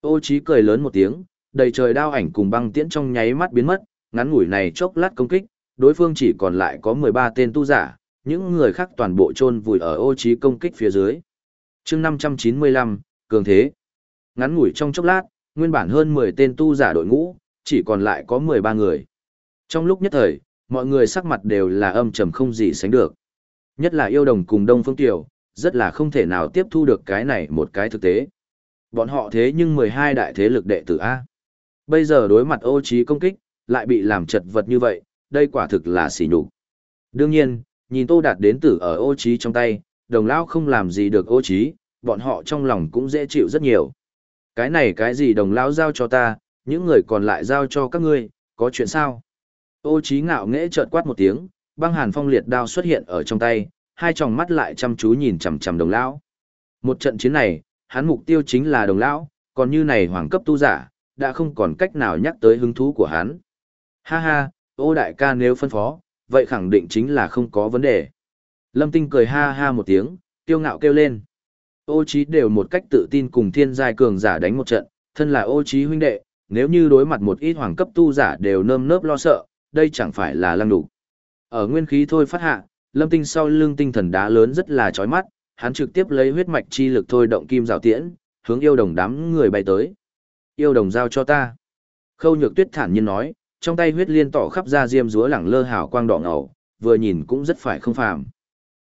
Ô trí cười lớn một tiếng, đầy trời đao ảnh cùng băng tiễn trong nháy mắt biến mất, ngắn ngủi này chốc lát công kích, đối phương chỉ còn lại có 13 tên tu giả, những người khác toàn bộ chôn vùi ở ô trí công kích phía dưới. Chương 595, cường thế. Ngắn ngủi trong chốc lát, nguyên bản hơn 10 tên tu giả đội ngũ, chỉ còn lại có 13 người. Trong lúc nhất thời, mọi người sắc mặt đều là âm trầm không gì sánh được. Nhất là yêu đồng cùng Đông Phương Tiểu, rất là không thể nào tiếp thu được cái này một cái thực tế. Bọn họ thế nhưng 12 đại thế lực đệ tử A. Bây giờ đối mặt ô trí công kích, lại bị làm chật vật như vậy, đây quả thực là xỉ nhục. Đương nhiên, nhìn Tô Đạt đến tử ở ô trí trong tay, đồng lão không làm gì được ô trí, bọn họ trong lòng cũng dễ chịu rất nhiều. Cái này cái gì đồng lão giao cho ta, những người còn lại giao cho các ngươi, có chuyện sao? Ô trí ngạo nghễ chợt quát một tiếng, băng hàn phong liệt đao xuất hiện ở trong tay, hai tròng mắt lại chăm chú nhìn chằm chằm đồng lão. Một trận chiến này, hắn mục tiêu chính là đồng lão, còn như này hoàng cấp tu giả, đã không còn cách nào nhắc tới hứng thú của hắn. Ha ha, ô đại ca nếu phân phó, vậy khẳng định chính là không có vấn đề. Lâm Tinh cười ha ha một tiếng, tiêu ngạo kêu lên. Ô trí đều một cách tự tin cùng thiên giai cường giả đánh một trận, thân là ô trí huynh đệ, nếu như đối mặt một ít hoàng cấp tu giả đều nơm nớp lo sợ, đây chẳng phải là lăng đủ. Ở nguyên khí thôi phát hạ, lâm tinh sau lưng tinh thần đá lớn rất là chói mắt, hắn trực tiếp lấy huyết mạch chi lực thôi động kim rào tiễn, hướng yêu đồng đám người bay tới. Yêu đồng giao cho ta. Khâu nhược tuyết thản nhiên nói, trong tay huyết liên tỏ khắp ra diêm rúa lẳng lơ hào quang đỏ ngầu, vừa nhìn cũng rất phải không phàm.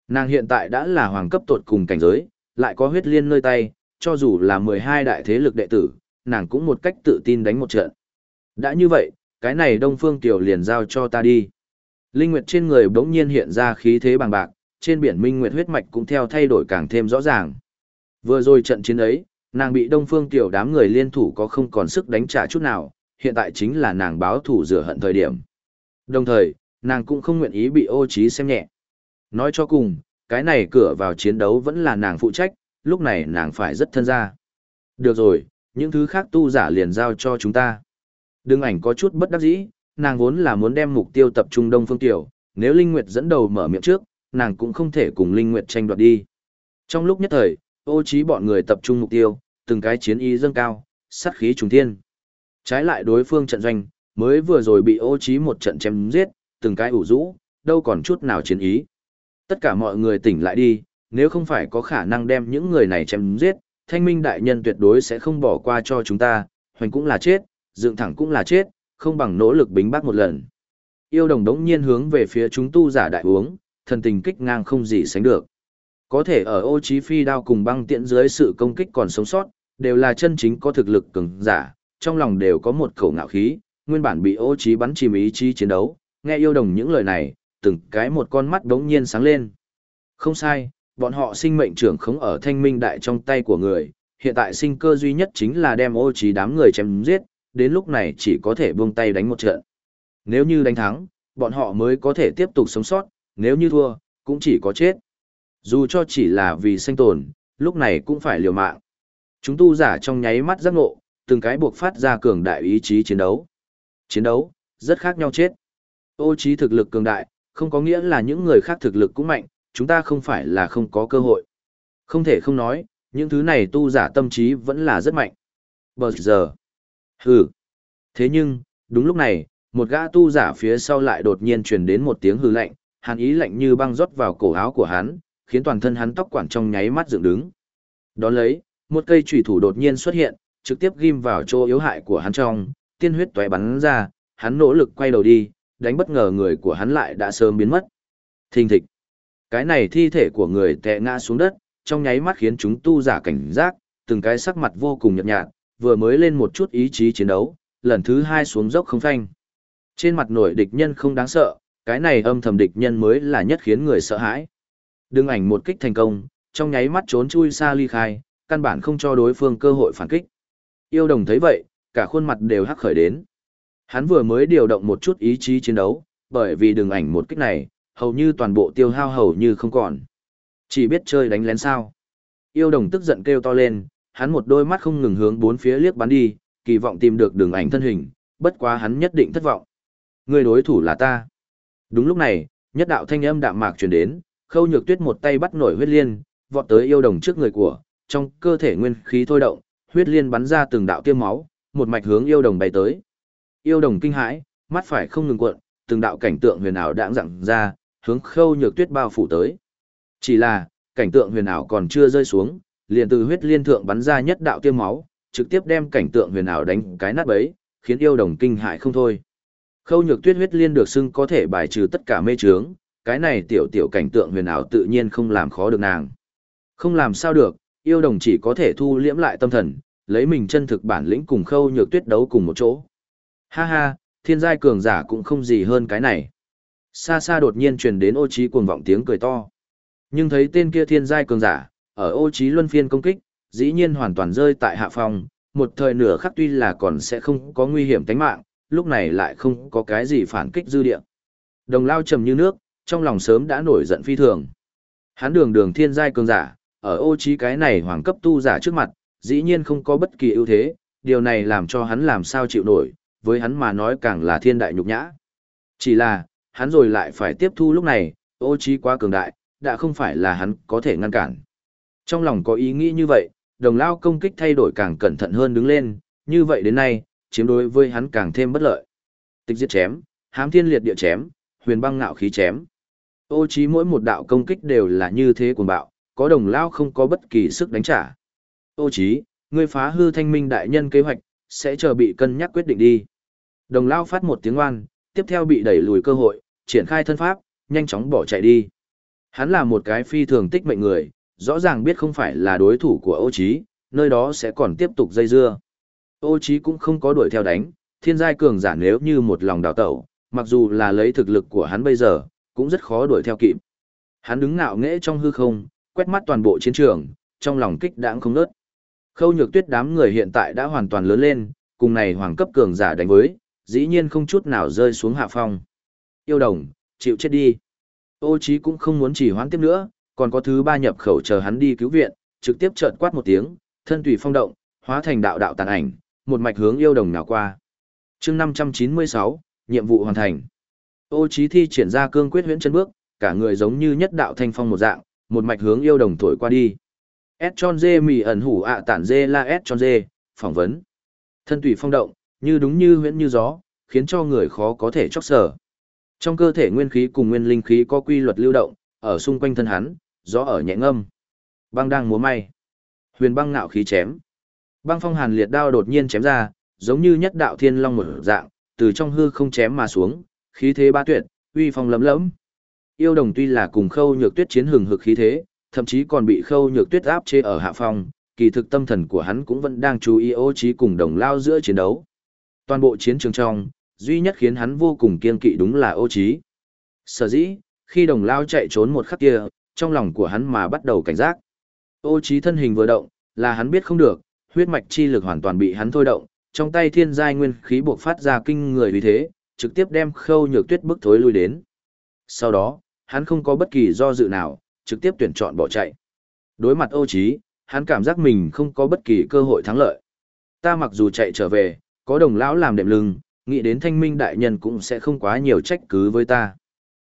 Nàng hiện tại đã là hoàng cấp tột cùng cảnh giới, lại có huyết liên nơi tay, cho dù là 12 đại thế lực đệ tử, nàng cũng một cách tự tin đánh một trận. Đã như vậy, cái này Đông Phương Tiểu liền giao cho ta đi. Linh Nguyệt trên người bỗng nhiên hiện ra khí thế bằng bạc, trên biển Minh Nguyệt huyết mạch cũng theo thay đổi càng thêm rõ ràng. Vừa rồi trận chiến ấy, nàng bị Đông Phương Tiểu đám người liên thủ có không còn sức đánh trả chút nào, hiện tại chính là nàng báo thủ rửa hận thời điểm. Đồng thời, nàng cũng không nguyện ý bị ô trí xem nhẹ. Nói cho cùng, cái này cửa vào chiến đấu vẫn là nàng phụ trách, lúc này nàng phải rất thân ra. Được rồi, những thứ khác tu giả liền giao cho chúng ta. Đừng ảnh có chút bất đắc dĩ, nàng vốn là muốn đem mục tiêu tập trung Đông Phương Tiểu, nếu Linh Nguyệt dẫn đầu mở miệng trước, nàng cũng không thể cùng Linh Nguyệt tranh đoạt đi. Trong lúc nhất thời, ô trí bọn người tập trung mục tiêu, từng cái chiến ý dâng cao, sát khí trùng thiên. Trái lại đối phương trận doanh, mới vừa rồi bị ô trí một trận chém giết, từng cái ủ rũ, đâu còn chút nào chiến ý. Tất cả mọi người tỉnh lại đi, nếu không phải có khả năng đem những người này chém giết, thanh minh đại nhân tuyệt đối sẽ không bỏ qua cho chúng ta, hoành cũng là chết, dựng thẳng cũng là chết, không bằng nỗ lực bính bác một lần. Yêu đồng đống nhiên hướng về phía chúng tu giả đại uống, thần tình kích ngang không gì sánh được. Có thể ở ô trí phi đao cùng băng tiện dưới sự công kích còn sống sót, đều là chân chính có thực lực cường giả, trong lòng đều có một khẩu ngạo khí, nguyên bản bị ô trí bắn chìm ý chí chiến đấu, nghe yêu đồng những lời này, từng cái một con mắt đống nhiên sáng lên. Không sai, bọn họ sinh mệnh trưởng khống ở thanh minh đại trong tay của người, hiện tại sinh cơ duy nhất chính là đem ô trí đám người chém giết, đến lúc này chỉ có thể buông tay đánh một trận. Nếu như đánh thắng, bọn họ mới có thể tiếp tục sống sót, nếu như thua, cũng chỉ có chết. Dù cho chỉ là vì sinh tồn, lúc này cũng phải liều mạng. Chúng tu giả trong nháy mắt giác ngộ, từng cái buộc phát ra cường đại ý chí chiến đấu. Chiến đấu, rất khác nhau chết. Ô trí thực lực cường đại, không có nghĩa là những người khác thực lực cũng mạnh, chúng ta không phải là không có cơ hội. Không thể không nói, những thứ này tu giả tâm trí vẫn là rất mạnh. Bờ giờ. Hừ. Thế nhưng, đúng lúc này, một gã tu giả phía sau lại đột nhiên truyền đến một tiếng hừ lạnh, hàn ý lạnh như băng rót vào cổ áo của hắn, khiến toàn thân hắn tóc quản trong nháy mắt dựng đứng. Đón lấy, một cây chủy thủ đột nhiên xuất hiện, trực tiếp ghim vào chỗ yếu hại của hắn trong, tiên huyết tóe bắn ra, hắn nỗ lực quay đầu đi, đánh bất ngờ người của hắn lại đã sớm biến mất. Thình thịch. Cái này thi thể của người tệ ngã xuống đất, trong nháy mắt khiến chúng tu giả cảnh giác, từng cái sắc mặt vô cùng nhợt nhạt, vừa mới lên một chút ý chí chiến đấu, lần thứ hai xuống dốc không phanh. Trên mặt nổi địch nhân không đáng sợ, cái này âm thầm địch nhân mới là nhất khiến người sợ hãi. Đừng ảnh một kích thành công, trong nháy mắt trốn chui xa ly khai, căn bản không cho đối phương cơ hội phản kích. Yêu đồng thấy vậy, cả khuôn mặt đều hắc khởi đến. Hắn vừa mới điều động một chút ý chí chiến đấu, bởi vì đường ảnh một kích này, hầu như toàn bộ tiêu hao hầu như không còn. Chỉ biết chơi đánh lén sao. Yêu đồng tức giận kêu to lên, hắn một đôi mắt không ngừng hướng bốn phía liếc bắn đi, kỳ vọng tìm được đường ảnh thân hình, bất quá hắn nhất định thất vọng. Người đối thủ là ta. Đúng lúc này, nhất đạo thanh âm đạm mạc truyền đến, khâu nhược tuyết một tay bắt nổi huyết liên, vọt tới yêu đồng trước người của, trong cơ thể nguyên khí thôi động, huyết liên bắn ra từng đạo tiêm máu, một mạch hướng yêu đồng bay tới. Yêu đồng kinh hãi, mắt phải không ngừng cuộn, từng đạo cảnh tượng huyền ảo đãng dặn ra, hướng khâu nhược tuyết bao phủ tới. Chỉ là, cảnh tượng huyền ảo còn chưa rơi xuống, liền từ huyết liên thượng bắn ra nhất đạo tiêm máu, trực tiếp đem cảnh tượng huyền ảo đánh cái nát bấy, khiến yêu đồng kinh hại không thôi. Khâu nhược tuyết huyết liên được xưng có thể bài trừ tất cả mê trướng, cái này tiểu tiểu cảnh tượng huyền ảo tự nhiên không làm khó được nàng. Không làm sao được, yêu đồng chỉ có thể thu liễm lại tâm thần, lấy mình chân thực bản lĩnh cùng khâu nhược tuyết đấu cùng một chỗ. Ha ha, thiên giai cường giả cũng không gì hơn cái này. Xa xa đột nhiên truyền đến ô trí cuồng vọng tiếng cười to. Nhưng thấy tên kia thiên giai cường giả, ở ô trí luân phiên công kích, dĩ nhiên hoàn toàn rơi tại hạ phòng, một thời nửa khắc tuy là còn sẽ không có nguy hiểm tính mạng, lúc này lại không có cái gì phản kích dư địa. Đồng lao trầm như nước, trong lòng sớm đã nổi giận phi thường. Hắn đường đường thiên giai cường giả, ở ô trí cái này hoàng cấp tu giả trước mặt, dĩ nhiên không có bất kỳ ưu thế, điều này làm cho hắn làm sao chịu nổi, với hắn mà nói càng là thiên đại nhục nhã. Chỉ là, hắn rồi lại phải tiếp thu lúc này, ô trí quá cường đại, đã không phải là hắn có thể ngăn cản. Trong lòng có ý nghĩ như vậy, đồng lao công kích thay đổi càng cẩn thận hơn đứng lên, như vậy đến nay, chiếm đối với hắn càng thêm bất lợi. Tịch diệt chém, hám thiên liệt địa chém, huyền băng ngạo khí chém. Ô trí mỗi một đạo công kích đều là như thế cuồng bạo, có đồng lao không có bất kỳ sức đánh trả. Ô trí, ngươi phá hư thanh minh đại nhân kế hoạch, sẽ chờ bị cân nhắc quyết định đi. Đồng lao phát một tiếng oan, tiếp theo bị đẩy lùi cơ hội, triển khai thân pháp, nhanh chóng bỏ chạy đi. Hắn là một cái phi thường tích mệnh người, rõ ràng biết không phải là đối thủ của ô Chí, nơi đó sẽ còn tiếp tục dây dưa. Ô Chí cũng không có đuổi theo đánh, thiên giai cường giả nếu như một lòng đào tẩu, mặc dù là lấy thực lực của hắn bây giờ, cũng rất khó đuổi theo kịp. Hắn đứng ngạo nghễ trong hư không, quét mắt toàn bộ chiến trường, trong lòng kích đãng không ngớt. Khâu nhược tuyết đám người hiện tại đã hoàn toàn lớn lên, cùng này hoàng cấp cường giả đánh với, dĩ nhiên không chút nào rơi xuống hạ phong. Yêu đồng, chịu chết đi. Ô chí cũng không muốn chỉ hoãn tiếp nữa, còn có thứ ba nhập khẩu chờ hắn đi cứu viện, trực tiếp chợt quát một tiếng, thân tùy phong động, hóa thành đạo đạo tàn ảnh, một mạch hướng yêu đồng nào qua. Chương 596, nhiệm vụ hoàn thành. Ô Chí thi triển ra cương quyết huyễn chân bước, cả người giống như nhất đạo thanh phong một dạng, một mạch hướng yêu đồng thổi qua đi. S tròn dê mì ẩn hủ ạ tản dê la S tròn dê, phỏng vấn. Thân tùy phong động, như đúng như huyễn như gió, khiến cho người khó có thể chốc sở. Trong cơ thể nguyên khí cùng nguyên linh khí có quy luật lưu động, ở xung quanh thân hắn, gió ở nhẹ ngâm. Băng đang múa may. Huyền băng ngạo khí chém. Băng phong hàn liệt đao đột nhiên chém ra, giống như nhất đạo thiên long một dạng, từ trong hư không chém mà xuống, khí thế ba tuyệt, uy phong lấm lẫm. Yêu đồng tuy là cùng khâu nhược tuyết chiến hừng hực khí thế, thậm chí còn bị khâu nhược tuyết áp chế ở hạ phong, kỳ thực tâm thần của hắn cũng vẫn đang chú ý ô trí cùng đồng lao giữa chiến đấu. Toàn bộ chiến trường trong, duy nhất khiến hắn vô cùng kiên kỵ đúng là ô trí. Sở dĩ, khi đồng lao chạy trốn một khắc kia, trong lòng của hắn mà bắt đầu cảnh giác. Ô trí thân hình vừa động, là hắn biết không được, huyết mạch chi lực hoàn toàn bị hắn thôi động, trong tay thiên giai nguyên khí buộc phát ra kinh người vì thế, trực tiếp đem khâu nhược tuyết bức thối lui đến. Sau đó, hắn không có bất kỳ do dự nào, trực tiếp tuyển chọn bỏ chạy. Đối mặt ô trí, hắn cảm giác mình không có bất kỳ cơ hội thắng lợi. Ta mặc dù chạy trở về, có đồng lão làm đệm lưng, nghĩ đến thanh minh đại nhân cũng sẽ không quá nhiều trách cứ với ta.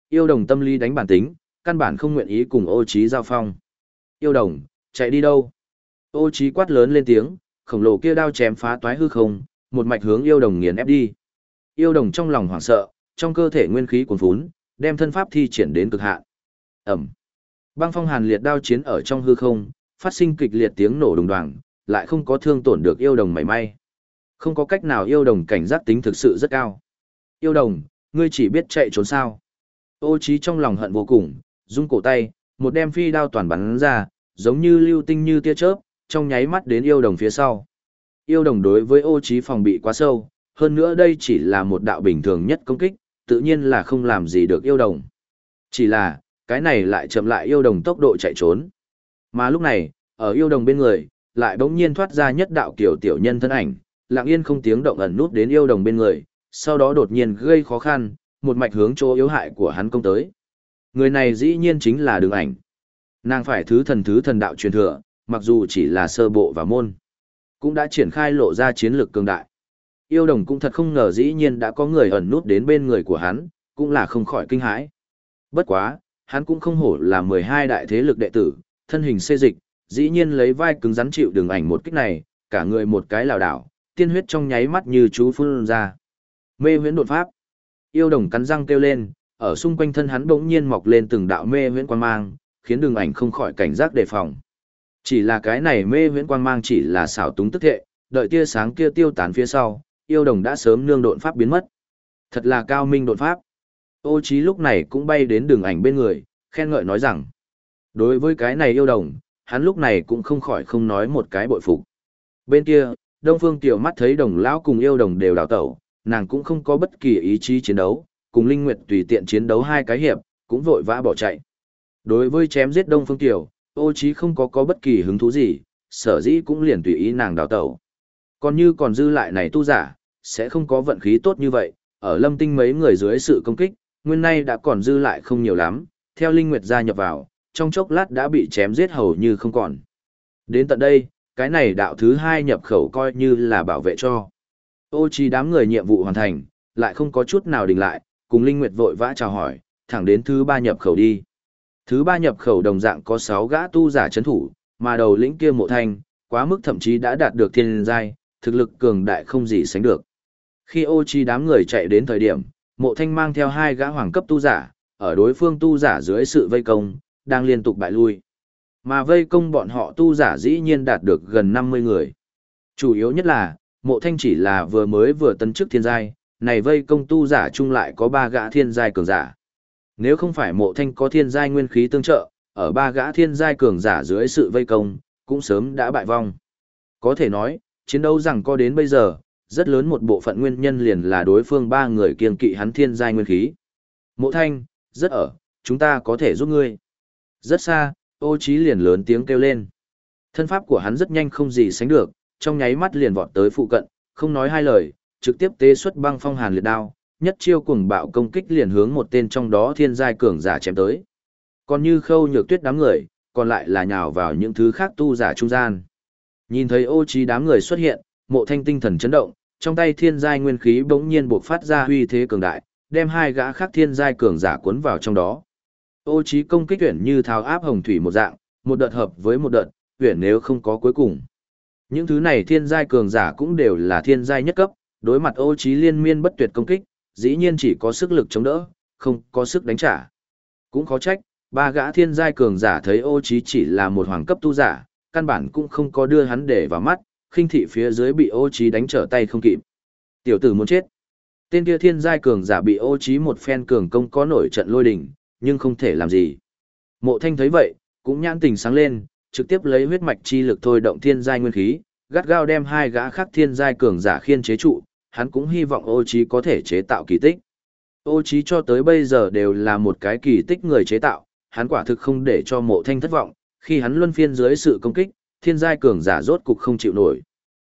Yêu đồng tâm lý đánh bản tính, căn bản không nguyện ý cùng ô trí giao phong. Yêu đồng, chạy đi đâu? Ô trí quát lớn lên tiếng, khổng lồ kia đao chém phá toái hư không, một mạch hướng yêu đồng nghiền ép đi. Yêu đồng trong lòng hoảng sợ, trong cơ thể nguyên khí cuồn phún, đem thân pháp thi triển đến cực hạn. ầm, Băng phong hàn liệt đao chiến ở trong hư không, phát sinh kịch liệt tiếng nổ đùng đoàng, lại không có thương tổn được yêu đồng mảy may. Không có cách nào yêu đồng cảnh giác tính thực sự rất cao. Yêu đồng, ngươi chỉ biết chạy trốn sao. Ô trí trong lòng hận vô cùng, rung cổ tay, một đem phi đao toàn bắn ra, giống như lưu tinh như tia chớp, trong nháy mắt đến yêu đồng phía sau. Yêu đồng đối với ô trí phòng bị quá sâu, hơn nữa đây chỉ là một đạo bình thường nhất công kích, tự nhiên là không làm gì được yêu đồng. Chỉ là, cái này lại chậm lại yêu đồng tốc độ chạy trốn. Mà lúc này, ở yêu đồng bên người, lại bỗng nhiên thoát ra nhất đạo kiểu tiểu nhân thân ảnh, lặng yên không tiếng động ẩn nút đến yêu đồng bên người, sau đó đột nhiên gây khó khăn, một mạch hướng chỗ yếu hại của hắn công tới. Người này dĩ nhiên chính là đường ảnh. Nàng phải thứ thần thứ thần đạo truyền thừa, mặc dù chỉ là sơ bộ và môn, cũng đã triển khai lộ ra chiến lược cường đại. Yêu đồng cũng thật không ngờ dĩ nhiên đã có người ẩn nút đến bên người của hắn, cũng là không khỏi kinh hãi. Bất quá, hắn cũng không hổ là 12 đại thế lực đệ tử, thân hình xê dịch, dĩ nhiên lấy vai cứng rắn chịu đường ảnh một kích này, cả người một cái lảo đảo, tiên huyết trong nháy mắt như chú phun ra. Mê huyễn đột pháp. Yêu đồng cắn răng kêu lên, ở xung quanh thân hắn bỗng nhiên mọc lên từng đạo mê huyễn quang mang, khiến đường ảnh không khỏi cảnh giác đề phòng. Chỉ là cái này mê huyễn quang mang chỉ là xảo túng tức thệ, đợi tia sáng kia tiêu tán phía sau, yêu đồng đã sớm nương độn pháp biến mất. Thật là cao minh đột pháp. Ô Chí lúc này cũng bay đến đường ảnh bên người, khen ngợi nói rằng, đối với cái này yêu đồng, hắn lúc này cũng không khỏi không nói một cái bội phục. Bên kia, Đông Phương Tiểu mắt thấy đồng lão cùng yêu đồng đều đào tẩu, nàng cũng không có bất kỳ ý chí chiến đấu, cùng Linh Nguyệt tùy tiện chiến đấu hai cái hiệp, cũng vội vã bỏ chạy. Đối với chém giết Đông Phương Tiểu, ô Chí không có có bất kỳ hứng thú gì, sở dĩ cũng liền tùy ý nàng đào tẩu. Còn như còn dư lại này tu giả, sẽ không có vận khí tốt như vậy, ở lâm tinh mấy người dưới sự công kích, nguyên nay đã còn dư lại không nhiều lắm, theo Linh Nguyệt gia nhập vào, trong chốc lát đã bị chém giết hầu như không còn. Đến tận đây, cái này đạo thứ hai nhập khẩu coi như là bảo vệ cho. Ô chi đám người nhiệm vụ hoàn thành, lại không có chút nào đình lại, cùng Linh Nguyệt vội vã chào hỏi, thẳng đến thứ ba nhập khẩu đi. Thứ ba nhập khẩu đồng dạng có 6 gã tu giả chấn thủ, mà đầu lĩnh kia mộ thanh, quá mức thậm chí đã đạt được thiên giai, thực lực cường đại không gì sánh được. Khi ô chi đám người chạy đến thời điểm, mộ thanh mang theo hai gã hoàng cấp tu giả, ở đối phương tu giả dưới sự vây công, đang liên tục bại lui. Mà vây công bọn họ tu giả dĩ nhiên đạt được gần 50 người. Chủ yếu nhất là, mộ thanh chỉ là vừa mới vừa tấn chức thiên giai, này vây công tu giả chung lại có ba gã thiên giai cường giả. Nếu không phải mộ thanh có thiên giai nguyên khí tương trợ, ở ba gã thiên giai cường giả dưới sự vây công, cũng sớm đã bại vong. Có thể nói, chiến đấu rằng có đến bây giờ, rất lớn một bộ phận nguyên nhân liền là đối phương ba người kiên kỵ hắn thiên giai nguyên khí. Mộ thanh, rất ở, chúng ta có thể giúp ngươi. Rất xa, ô trí liền lớn tiếng kêu lên. Thân pháp của hắn rất nhanh không gì sánh được, trong nháy mắt liền vọt tới phụ cận, không nói hai lời, trực tiếp tế xuất băng phong hàn liệt đao, nhất chiêu cuồng bạo công kích liền hướng một tên trong đó thiên giai cường giả chém tới. Còn như khâu nhược tuyết đám người, còn lại là nhào vào những thứ khác tu giả trung gian. Nhìn thấy ô trí đám người xuất hiện, mộ thanh tinh thần chấn động, trong tay thiên giai nguyên khí bỗng nhiên buộc phát ra huy thế cường đại, đem hai gã khác thiên giai cường giả cuốn vào trong đó. Ô trí công kích tuyển như tháo áp hồng thủy một dạng, một đợt hợp với một đợt, tuyển nếu không có cuối cùng. Những thứ này thiên giai cường giả cũng đều là thiên giai nhất cấp, đối mặt ô trí liên miên bất tuyệt công kích, dĩ nhiên chỉ có sức lực chống đỡ, không có sức đánh trả. Cũng khó trách, ba gã thiên giai cường giả thấy ô trí chỉ là một hoàng cấp tu giả, căn bản cũng không có đưa hắn để vào mắt, khinh thị phía dưới bị ô trí đánh trở tay không kịp. Tiểu tử muốn chết. Tên kia thiên giai cường giả bị ô trí một phen cường công có nổi trận lôi đỉnh, nhưng không thể làm gì. Mộ thanh thấy vậy, cũng nhãn tình sáng lên, trực tiếp lấy huyết mạch chi lực thôi động thiên giai nguyên khí, gắt gao đem hai gã khác thiên giai cường giả khiên chế trụ, hắn cũng hy vọng ô trí có thể chế tạo kỳ tích. Ô trí cho tới bây giờ đều là một cái kỳ tích người chế tạo, hắn quả thực không để cho mộ thanh thất vọng, khi hắn luân phiên dưới sự công kích, thiên giai cường giả rốt cục không chịu nổi.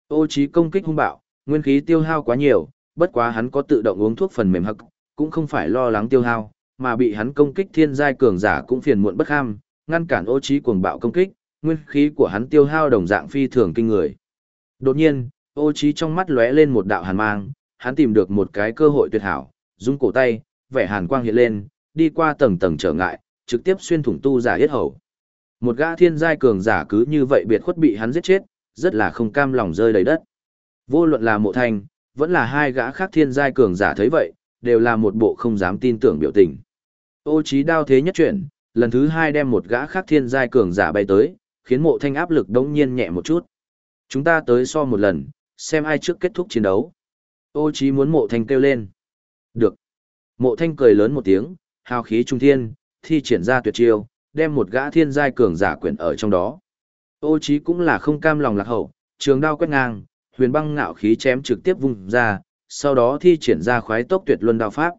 Ô trí công kích hung bạo, nguyên khí tiêu hao quá nhiều, bất quá hắn có tự động uống thuốc phần mềm hắc, cũng không phải lo lắng tiêu hao, mà bị hắn công kích thiên giai cường giả cũng phiền muộn bất ham, ngăn cản ô trí cuồng bạo công kích, nguyên khí của hắn tiêu hao đồng dạng phi thường kinh người. Đột nhiên, ô trí trong mắt lóe lên một đạo hàn mang, hắn tìm được một cái cơ hội tuyệt hảo, dung cổ tay, vẻ hàn quang hiện lên, đi qua tầng tầng trở ngại, trực tiếp xuyên thủng tu giả yết hầu. Một gã thiên giai cường giả cứ như vậy biệt khuất bị hắn giết chết, rất là không cam lòng rơi đầy đất. Vô luận là mộ thanh, vẫn là hai gã khác thiên giai cường giả thấy vậy, đều là một bộ không dám tin tưởng biểu tình. Ô trí đao thế nhất chuyển, lần thứ hai đem một gã khác thiên giai cường giả bay tới, khiến mộ thanh áp lực đống nhiên nhẹ một chút. Chúng ta tới so một lần, xem ai trước kết thúc chiến đấu. Ô chí muốn mộ thanh kêu lên. Được. Mộ thanh cười lớn một tiếng, hào khí trung thiên, thi triển ra tuyệt chiêu, đem một gã thiên giai cường giả quyển ở trong đó. Ô chí cũng là không cam lòng lạc hậu, trường đao quét ngang, huyền băng ngạo khí chém trực tiếp vung ra, sau đó thi triển ra khoái tốc tuyệt luân đao pháp.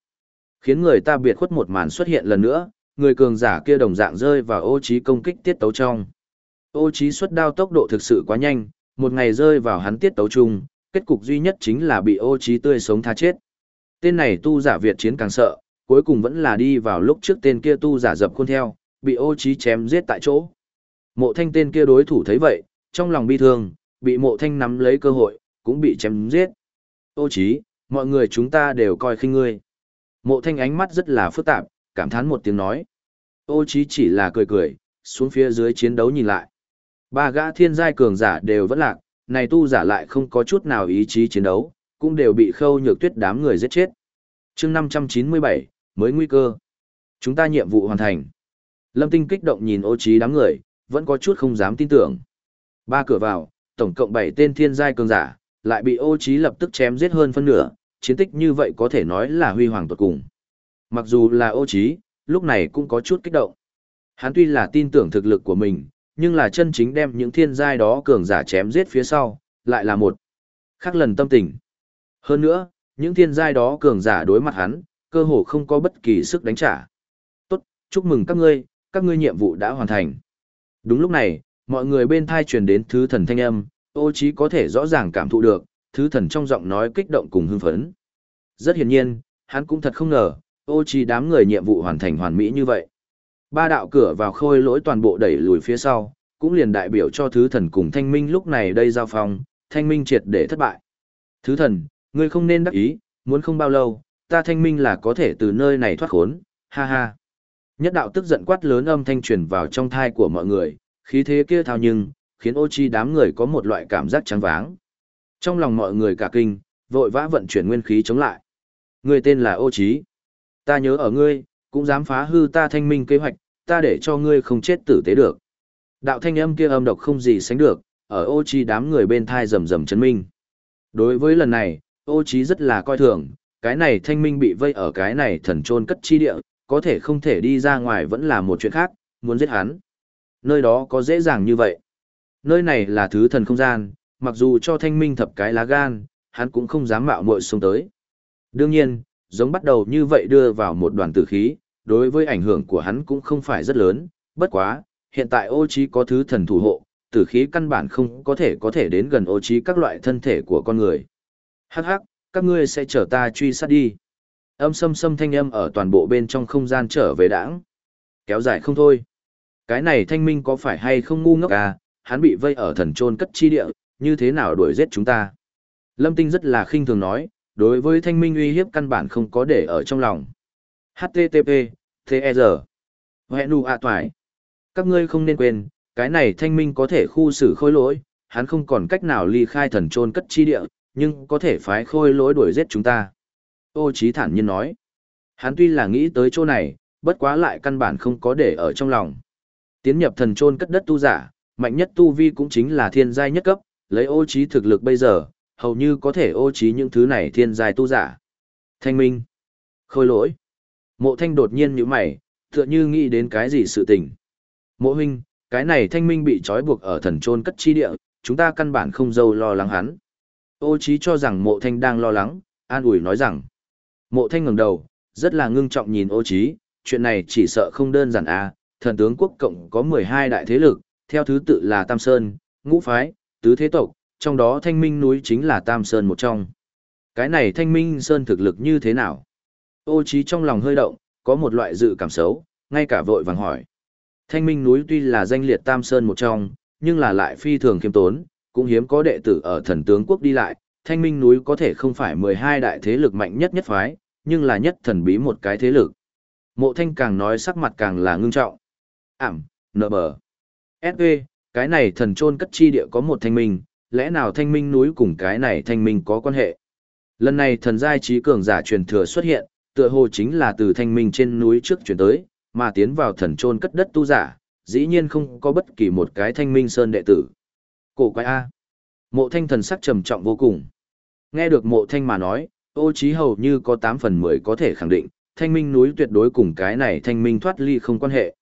Khiến người ta biệt khuất một màn xuất hiện lần nữa, người cường giả kia đồng dạng rơi vào ô trí công kích tiết tấu trong. Ô trí xuất đao tốc độ thực sự quá nhanh, một ngày rơi vào hắn tiết tấu chung, kết cục duy nhất chính là bị ô trí tươi sống tha chết. Tên này tu giả Việt chiến càng sợ, cuối cùng vẫn là đi vào lúc trước tên kia tu giả dập khuôn theo, bị ô trí chém giết tại chỗ. Mộ thanh tên kia đối thủ thấy vậy, trong lòng bi thương, bị mộ thanh nắm lấy cơ hội, cũng bị chém giết. Ô trí, mọi người chúng ta đều coi khinh ngươi. Mộ thanh ánh mắt rất là phức tạp, cảm thán một tiếng nói. Ô Chí chỉ là cười cười, xuống phía dưới chiến đấu nhìn lại. Ba gã thiên giai cường giả đều vẫn lạc, này tu giả lại không có chút nào ý chí chiến đấu, cũng đều bị khâu nhược tuyết đám người giết chết. chương 597, mới nguy cơ. Chúng ta nhiệm vụ hoàn thành. Lâm Tinh kích động nhìn ô trí đám người, vẫn có chút không dám tin tưởng. Ba cửa vào, tổng cộng 7 tên thiên giai cường giả, lại bị ô trí lập tức chém giết hơn phân nửa, chiến tích như vậy có thể nói là huy hoàng tuột cùng. Mặc dù là ô trí, lúc này cũng có chút kích động. Hắn tuy là tin tưởng thực lực của mình, nhưng là chân chính đem những thiên giai đó cường giả chém giết phía sau, lại là một khác lần tâm tình. Hơn nữa, những thiên giai đó cường giả đối mặt hắn, cơ hồ không có bất kỳ sức đánh trả. Tốt, chúc mừng các ngươi, các ngươi nhiệm vụ đã hoàn thành. Đúng lúc này, mọi người bên thai truyền đến thứ thần thanh âm, ô trí có thể rõ ràng cảm thụ được, thứ thần trong giọng nói kích động cùng hưng phấn. Rất hiển nhiên, hắn cũng thật không ngờ, ô trí đám người nhiệm vụ hoàn thành hoàn mỹ như vậy. Ba đạo cửa vào khôi lỗi toàn bộ đẩy lùi phía sau, cũng liền đại biểu cho thứ thần cùng thanh minh lúc này đây giao phong, thanh minh triệt để thất bại. Thứ thần, ngươi không nên đắc ý, muốn không bao lâu, ta thanh minh là có thể từ nơi này thoát khốn, ha ha. Nhất đạo tức giận quát lớn âm thanh truyền vào trong thai của mọi người, khí thế kia thao nhưng, khiến ô chi đám người có một loại cảm giác trắng váng. Trong lòng mọi người cả kinh, vội vã vận chuyển nguyên khí chống lại. Người tên là ô Chí Ta nhớ ở ngươi, cũng dám phá hư ta thanh minh kế hoạch, ta để cho ngươi không chết tử tế được. Đạo thanh âm kia âm độc không gì sánh được, ở ô chi đám người bên thai rầm rầm chấn minh. Đối với lần này, ô Chí rất là coi thường, cái này thanh minh bị vây ở cái này thần trôn cất chi địa, có thể không thể đi ra ngoài vẫn là một chuyện khác, muốn giết hắn. Nơi đó có dễ dàng như vậy. Nơi này là thứ thần không gian, mặc dù cho thanh minh thập cái lá gan, hắn cũng không dám mạo muội xuống tới. Đương nhiên, giống bắt đầu như vậy đưa vào một đoàn tử khí, đối với ảnh hưởng của hắn cũng không phải rất lớn, bất quá, hiện tại ô trí có thứ thần thủ hộ, tử khí căn bản không có thể có thể đến gần ô trí các loại thân thể của con người. Hắc hắc, các ngươi sẽ chở ta truy sát đi. Âm sâm sâm thanh âm ở toàn bộ bên trong không gian trở về đãng. Kéo dài không thôi. Cái này thanh minh có phải hay không ngu ngốc à, hắn bị vây ở thần trôn cất chi địa, như thế nào đuổi giết chúng ta. Lâm Tinh rất là khinh thường nói, đối với thanh minh uy hiếp căn bản không có để ở trong lòng. HTTP, TR. Hẹn nụ ạ toài. Các ngươi không nên quên, cái này thanh minh có thể khu xử khôi lỗi, hắn không còn cách nào ly khai thần trôn cất chi địa, nhưng có thể phái khôi lỗi đuổi giết chúng ta. Ô Chí thản nhiên nói, hắn tuy là nghĩ tới chỗ này, bất quá lại căn bản không có để ở trong lòng. Tiến nhập thần trôn cất đất tu giả, mạnh nhất tu vi cũng chính là thiên giai nhất cấp, lấy ô trí thực lực bây giờ, hầu như có thể ô trí những thứ này thiên giai tu giả. Thanh minh, khôi lỗi. Mộ thanh đột nhiên nhíu mày, tựa như nghĩ đến cái gì sự tình. Mộ huynh, cái này thanh minh bị trói buộc ở thần trôn cất chi địa, chúng ta căn bản không dâu lo lắng hắn. Ô trí cho rằng mộ thanh đang lo lắng, an ủi nói rằng. Mộ thanh ngẩng đầu, rất là ngưng trọng nhìn ô trí chuyện này chỉ sợ không đơn giản à, thần tướng quốc cộng có 12 đại thế lực, theo thứ tự là Tam Sơn, Ngũ Phái, Tứ Thế Tộc, trong đó thanh minh núi chính là Tam Sơn một trong. Cái này thanh minh Sơn thực lực như thế nào? Ô trí trong lòng hơi động, có một loại dự cảm xấu, ngay cả vội vàng hỏi. Thanh minh núi tuy là danh liệt Tam Sơn một trong, nhưng là lại phi thường kiêm tốn, cũng hiếm có đệ tử ở thần tướng quốc đi lại, thanh minh núi có thể không phải 12 đại thế lực mạnh nhất nhất phái, nhưng là nhất thần bí một cái thế lực. Mộ thanh càng nói sắc mặt càng là ngưng trọng. Ảm, nợ bờ. S.V. Cái này thần trôn cất chi địa có một thanh minh, lẽ nào thanh minh núi cùng cái này thanh minh có quan hệ? Lần này thần giai trí cường giả truyền thừa xuất hiện, tựa hồ chính là từ thanh minh trên núi trước chuyển tới, mà tiến vào thần trôn cất đất tu giả, dĩ nhiên không có bất kỳ một cái thanh minh sơn đệ tử. Cổ quái A. Mộ thanh thần sắc trầm trọng vô cùng. Nghe được mộ thanh mà nói, ô trí hầu như có 8 phần 10 có thể khẳng định, thanh minh núi tuyệt đối cùng cái này thanh minh thoát ly không quan hệ.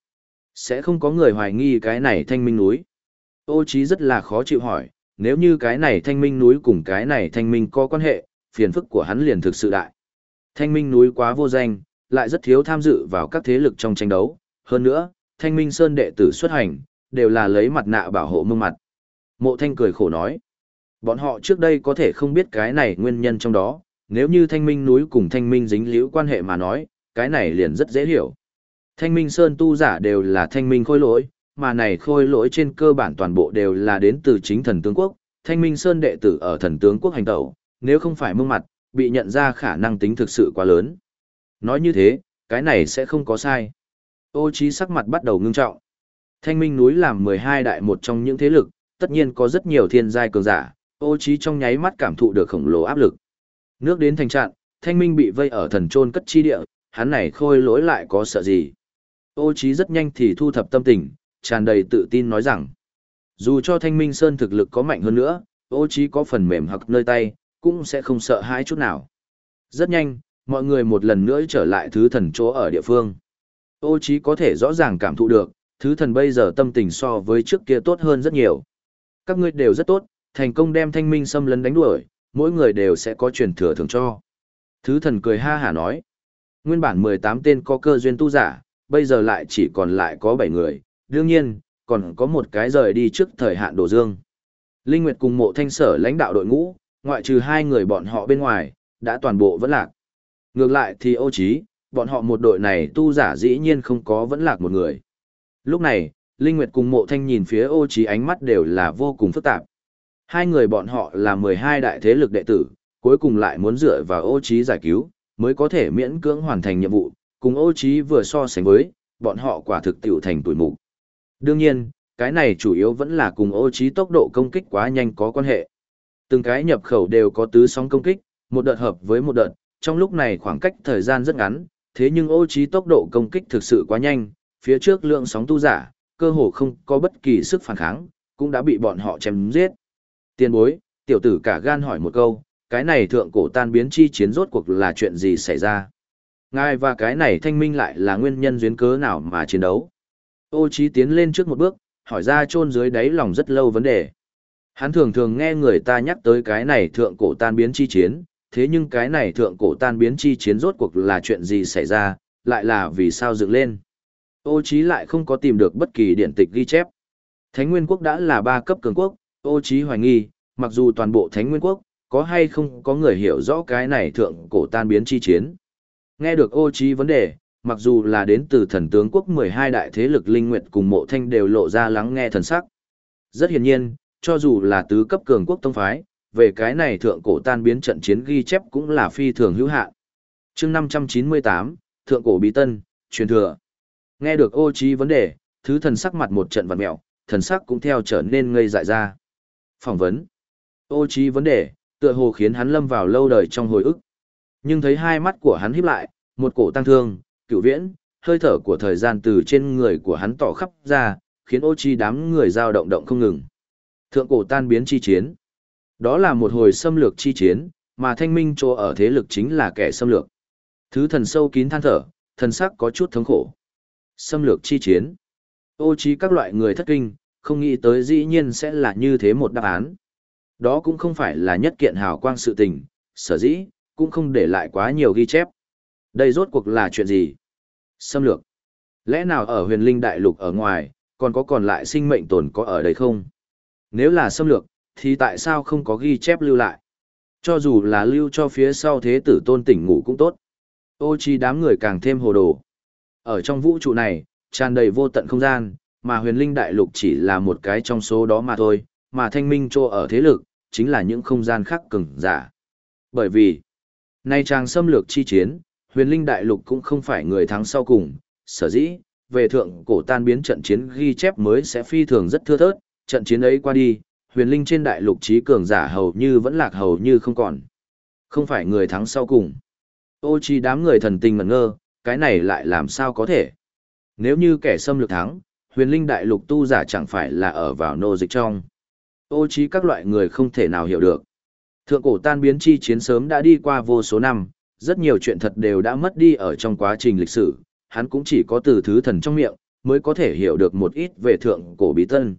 Sẽ không có người hoài nghi cái này thanh minh núi. Ô chí rất là khó chịu hỏi, nếu như cái này thanh minh núi cùng cái này thanh minh có quan hệ, phiền phức của hắn liền thực sự đại. Thanh minh núi quá vô danh, lại rất thiếu tham dự vào các thế lực trong tranh đấu. Hơn nữa, thanh minh sơn đệ tử xuất hành, đều là lấy mặt nạ bảo hộ mông mặt. Mộ thanh cười khổ nói. Bọn họ trước đây có thể không biết cái này nguyên nhân trong đó, nếu như thanh minh núi cùng thanh minh dính liễu quan hệ mà nói, cái này liền rất dễ hiểu. Thanh minh sơn tu giả đều là thanh minh khôi lỗi, mà này khôi lỗi trên cơ bản toàn bộ đều là đến từ chính thần tướng quốc, thanh minh sơn đệ tử ở thần tướng quốc hành tẩu, nếu không phải mông mặt, bị nhận ra khả năng tính thực sự quá lớn. Nói như thế, cái này sẽ không có sai. Ô trí sắc mặt bắt đầu ngưng trọng. Thanh minh núi làm 12 đại một trong những thế lực, tất nhiên có rất nhiều thiên giai cường giả, ô trí trong nháy mắt cảm thụ được khổng lồ áp lực. Nước đến thành trạng, thanh minh bị vây ở thần trôn cất chi địa, hắn này khôi lỗi lại có sợ gì. Ô trí rất nhanh thì thu thập tâm tình, tràn đầy tự tin nói rằng, dù cho thanh minh sơn thực lực có mạnh hơn nữa, ô trí có phần mềm hoặc nơi tay, cũng sẽ không sợ hãi chút nào. Rất nhanh, mọi người một lần nữa trở lại thứ thần chỗ ở địa phương. Ô trí có thể rõ ràng cảm thụ được, thứ thần bây giờ tâm tình so với trước kia tốt hơn rất nhiều. Các ngươi đều rất tốt, thành công đem thanh minh xâm lấn đánh đuổi, mỗi người đều sẽ có truyền thừa thưởng cho. Thứ thần cười ha hả nói. Nguyên bản 18 tên có cơ duyên tu giả, bây giờ lại chỉ còn lại có 7 người, đương nhiên, còn có một cái rời đi trước thời hạn đổ dương. Linh Nguyệt cùng mộ thanh sở lãnh đạo đội ngũ, ngoại trừ hai người bọn họ bên ngoài, đã toàn bộ vẫn lạc. Ngược lại thì ô trí, bọn họ một đội này tu giả dĩ nhiên không có vẫn lạc một người. Lúc này, Linh Nguyệt cùng mộ thanh nhìn phía ô trí ánh mắt đều là vô cùng phức tạp. Hai người bọn họ là 12 đại thế lực đệ tử, cuối cùng lại muốn dựa vào ô trí giải cứu, mới có thể miễn cưỡng hoàn thành nhiệm vụ, cùng ô trí vừa so sánh với, bọn họ quả thực tiểu thành tuổi mục. Đương nhiên, cái này chủ yếu vẫn là cùng ô trí tốc độ công kích quá nhanh có quan hệ. Từng cái nhập khẩu đều có tứ sóng công kích, một đợt hợp với một đợt, trong lúc này khoảng cách thời gian rất ngắn, thế nhưng ô trí tốc độ công kích thực sự quá nhanh, phía trước lượng sóng tu giả, cơ hồ không có bất kỳ sức phản kháng, cũng đã bị bọn họ chém giết. Tiên bối, tiểu tử cả gan hỏi một câu, cái này thượng cổ tan biến chi chiến rốt cuộc là chuyện gì xảy ra? Ngài và cái này thanh minh lại là nguyên nhân duyên cớ nào mà chiến đấu? Ô Chí tiến lên trước một bước, hỏi ra chôn dưới đáy lòng rất lâu vấn đề. Hắn thường thường nghe người ta nhắc tới cái này thượng cổ tan biến chi chiến, thế nhưng cái này thượng cổ tan biến chi chiến rốt cuộc là chuyện gì xảy ra, lại là vì sao dựng lên. Ô Chí lại không có tìm được bất kỳ điển tịch ghi chép. Thánh Nguyên Quốc đã là ba cấp cường quốc, ô Chí hoài nghi, mặc dù toàn bộ Thánh Nguyên Quốc, có hay không có người hiểu rõ cái này thượng cổ tan biến chi chiến. Nghe được ô Chí vấn đề, mặc dù là đến từ thần tướng quốc 12 đại thế lực linh nguyệt cùng mộ thanh đều lộ ra lắng nghe thần sắc. Rất hiển nhiên, cho dù là tứ cấp cường quốc tông phái, về cái này thượng cổ tan biến trận chiến ghi chép cũng là phi thường hữu hạn. chương 598, Thượng cổ bí tân, truyền thừa. Nghe được ô trí vấn đề, thứ thần sắc mặt một trận vặn mẹo, thần sắc cũng theo trở nên ngây dại ra. Phỏng vấn. Ô trí vấn đề, tựa hồ khiến hắn lâm vào lâu đời trong hồi ức. Nhưng thấy hai mắt của hắn híp lại, một cổ tăng thương, cựu viễn, hơi thở của thời gian từ trên người của hắn tỏ khắp ra, khiến ô chi đám người dao động động không ngừng. Thượng cổ tan biến chi chiến. Đó là một hồi xâm lược chi chiến, mà thanh minh chỗ ở thế lực chính là kẻ xâm lược. Thứ thần sâu kín than thở, thần sắc có chút thống khổ. Xâm lược chi chiến. Ô chi các loại người thất kinh, không nghĩ tới dĩ nhiên sẽ là như thế một đáp án. Đó cũng không phải là nhất kiện hào quang sự tình, sở dĩ, cũng không để lại quá nhiều ghi chép. Đây rốt cuộc là chuyện gì? Xâm lược. Lẽ nào ở huyền linh đại lục ở ngoài, còn có còn lại sinh mệnh tồn có ở đây không? Nếu là xâm lược, thì tại sao không có ghi chép lưu lại? Cho dù là lưu cho phía sau thế tử tôn tỉnh ngủ cũng tốt. Ô chi đám người càng thêm hồ đồ. Ở trong vũ trụ này, tràn đầy vô tận không gian, mà huyền linh đại lục chỉ là một cái trong số đó mà thôi, mà thanh minh trô ở thế lực, chính là những không gian khác cứng giả. Bởi vì, nay trang xâm lược chi chiến, huyền linh đại lục cũng không phải người thắng sau cùng, sở dĩ, về thượng cổ tan biến trận chiến ghi chép mới sẽ phi thường rất thưa thớt, trận chiến ấy qua đi, huyền linh trên đại lục trí cường giả hầu như vẫn lạc hầu như không còn. Không phải người thắng sau cùng. Ô chi đám người thần tình ngẩn ngơ, cái này lại làm sao có thể. Nếu như kẻ xâm lược thắng, huyền linh đại lục tu giả chẳng phải là ở vào nô dịch trong. Ô Chi các loại người không thể nào hiểu được. Thượng cổ tan biến chi chiến sớm đã đi qua vô số năm, rất nhiều chuyện thật đều đã mất đi ở trong quá trình lịch sử, hắn cũng chỉ có từ thứ thần trong miệng, mới có thể hiểu được một ít về thượng cổ bí tân.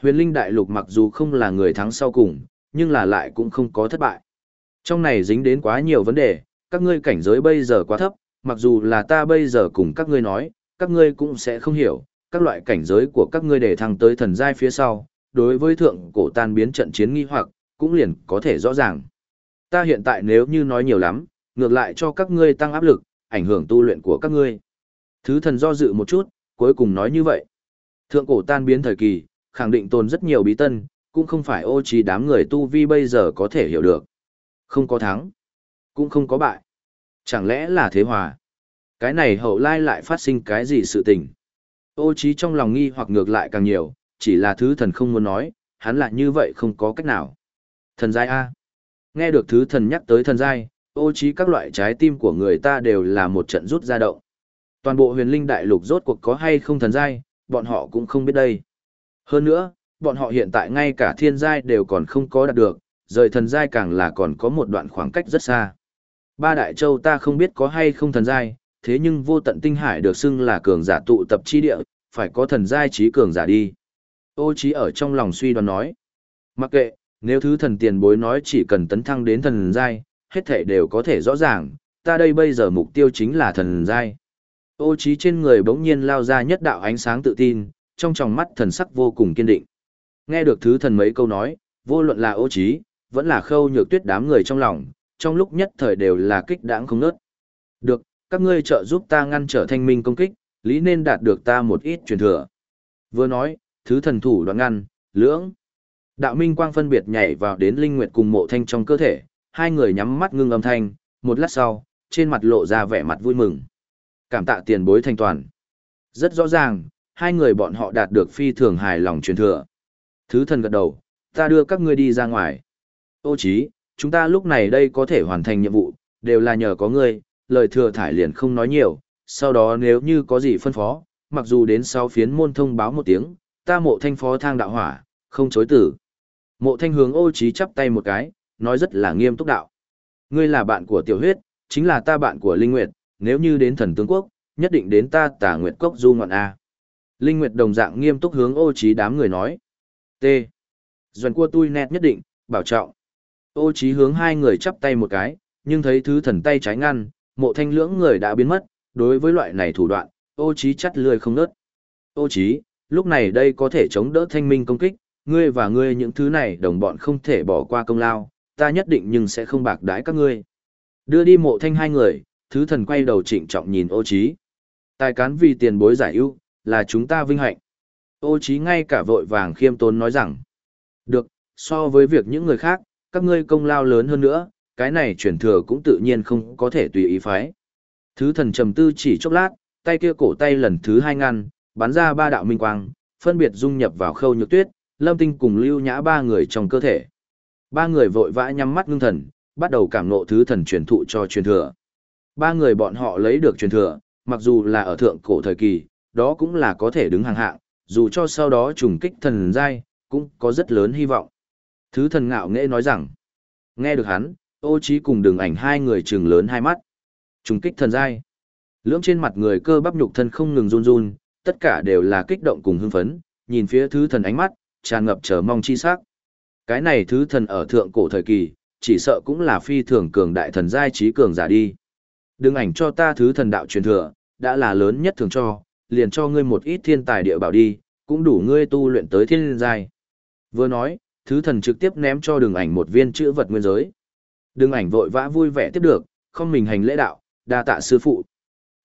Huyền linh đại lục mặc dù không là người thắng sau cùng, nhưng là lại cũng không có thất bại. Trong này dính đến quá nhiều vấn đề, các ngươi cảnh giới bây giờ quá thấp, mặc dù là ta bây giờ cùng các ngươi nói, các ngươi cũng sẽ không hiểu, các loại cảnh giới của các ngươi để thăng tới thần giai phía sau, đối với thượng cổ tan biến trận chiến nghi hoặc, cũng liền có thể rõ ràng. Ta hiện tại nếu như nói nhiều lắm, ngược lại cho các ngươi tăng áp lực, ảnh hưởng tu luyện của các ngươi. Thứ thần do dự một chút, cuối cùng nói như vậy. Thượng cổ tan biến thời kỳ, khẳng định tồn rất nhiều bí tân, cũng không phải ô trí đám người tu vi bây giờ có thể hiểu được. Không có thắng, cũng không có bại. Chẳng lẽ là thế hòa? Cái này hậu lai lại phát sinh cái gì sự tình? Ô trí trong lòng nghi hoặc ngược lại càng nhiều, chỉ là thứ thần không muốn nói, hắn lại như vậy không có cách nào. Thần giai A. Nghe được thứ thần nhắc tới thần giai, ô trí các loại trái tim của người ta đều là một trận rút ra động. Toàn bộ huyền linh đại lục rốt cuộc có hay không thần giai, bọn họ cũng không biết đây. Hơn nữa, bọn họ hiện tại ngay cả thiên giai đều còn không có đạt được, rời thần giai càng là còn có một đoạn khoảng cách rất xa. Ba đại châu ta không biết có hay không thần giai, thế nhưng vô tận tinh hải được xưng là cường giả tụ tập chi địa, phải có thần giai trí cường giả đi. Ô trí ở trong lòng suy đoán nói. Mặc kệ, nếu thứ thần tiền bối nói chỉ cần tấn thăng đến thần giai, hết thể đều có thể rõ ràng, ta đây bây giờ mục tiêu chính là thần giai. Ô trí trên người bỗng nhiên lao ra nhất đạo ánh sáng tự tin, trong tròng mắt thần sắc vô cùng kiên định. Nghe được thứ thần mấy câu nói, vô luận là ô trí, vẫn là khâu nhược tuyết đám người trong lòng, trong lúc nhất thời đều là kích đãng không nớt. Được, các ngươi trợ giúp ta ngăn trở thanh minh công kích, lý nên đạt được ta một ít truyền thừa. Vừa nói, thứ thần thủ đoạn ngăn, lưỡng. Đạo minh quang phân biệt nhảy vào đến linh nguyệt cùng mộ thanh trong cơ thể, hai người nhắm mắt ngưng âm thanh, một lát sau, trên mặt lộ ra vẻ mặt vui mừng. Cảm tạ tiền bối thanh toàn. Rất rõ ràng, hai người bọn họ đạt được phi thường hài lòng truyền thừa. Thứ thần gật đầu, ta đưa các ngươi đi ra ngoài. Ô chí, chúng ta lúc này đây có thể hoàn thành nhiệm vụ, đều là nhờ có ngươi, lời thừa thải liền không nói nhiều, sau đó nếu như có gì phân phó, mặc dù đến sau phiến môn thông báo một tiếng, ta mộ thanh phó thang đạo hỏa, không chối tử. Mộ thanh hướng ô trí chắp tay một cái, nói rất là nghiêm túc đạo. Ngươi là bạn của tiểu huyết, chính là ta bạn của Linh Nguyệt, nếu như đến thần tướng quốc, nhất định đến ta tả nguyệt cốc du ngoạn A. Linh Nguyệt đồng dạng nghiêm túc hướng ô trí đám người nói. T. Doan cua tui nét nhất định, bảo trọng. Ô trí hướng hai người chắp tay một cái, nhưng thấy thứ thần tay trái ngăn, mộ thanh lưỡng người đã biến mất, đối với loại này thủ đoạn, ô trí chắt lười không nớt. Ô trí, lúc này đây có thể chống đỡ thanh minh công kích, ngươi và ngươi những thứ này đồng bọn không thể bỏ qua công lao, ta nhất định nhưng sẽ không bạc đái các ngươi. Đưa đi mộ thanh hai người, thứ thần quay đầu trịnh trọng nhìn ô Chí. Tài cán vì tiền bối giải ưu, là chúng ta vinh hạnh. Ô Chí ngay cả vội vàng khiêm tốn nói rằng. Được, so với việc những người khác, các ngươi công lao lớn hơn nữa, cái này chuyển thừa cũng tự nhiên không có thể tùy ý phái. Thứ thần trầm tư chỉ chốc lát, tay kia cổ tay lần thứ hai ngăn, bắn ra ba đạo minh quang, phân biệt dung nhập vào khâu nhược tuyết, lâm tinh cùng lưu nhã ba người trong cơ thể. Ba người vội vã nhắm mắt ngưng thần, bắt đầu cảm ngộ thứ thần truyền thụ cho truyền thừa. Ba người bọn họ lấy được truyền thừa, mặc dù là ở thượng cổ thời kỳ, đó cũng là có thể đứng hàng hạng, dù cho sau đó trùng kích thần giai, cũng có rất lớn hy vọng. Thứ thần ngạo nghễ nói rằng, nghe được hắn, ô trí cùng đường ảnh hai người trừng lớn hai mắt. Trùng kích thần giai. Lưỡng trên mặt người cơ bắp nhục thân không ngừng run run, tất cả đều là kích động cùng hưng phấn, nhìn phía thứ thần ánh mắt, tràn ngập chờ mong chi sắc. Cái này thứ thần ở thượng cổ thời kỳ, chỉ sợ cũng là phi thường cường đại thần giai trí cường giả đi. Đừng ảnh cho ta thứ thần đạo truyền thừa, đã là lớn nhất thường cho, liền cho ngươi một ít thiên tài địa bảo đi, cũng đủ ngươi tu luyện tới thiên giai. Vừa nói, thứ thần trực tiếp ném cho đường ảnh một viên chữ vật nguyên giới. Đường ảnh vội vã vui vẻ tiếp được, không mình hành lễ đạo, đa tạ sư phụ.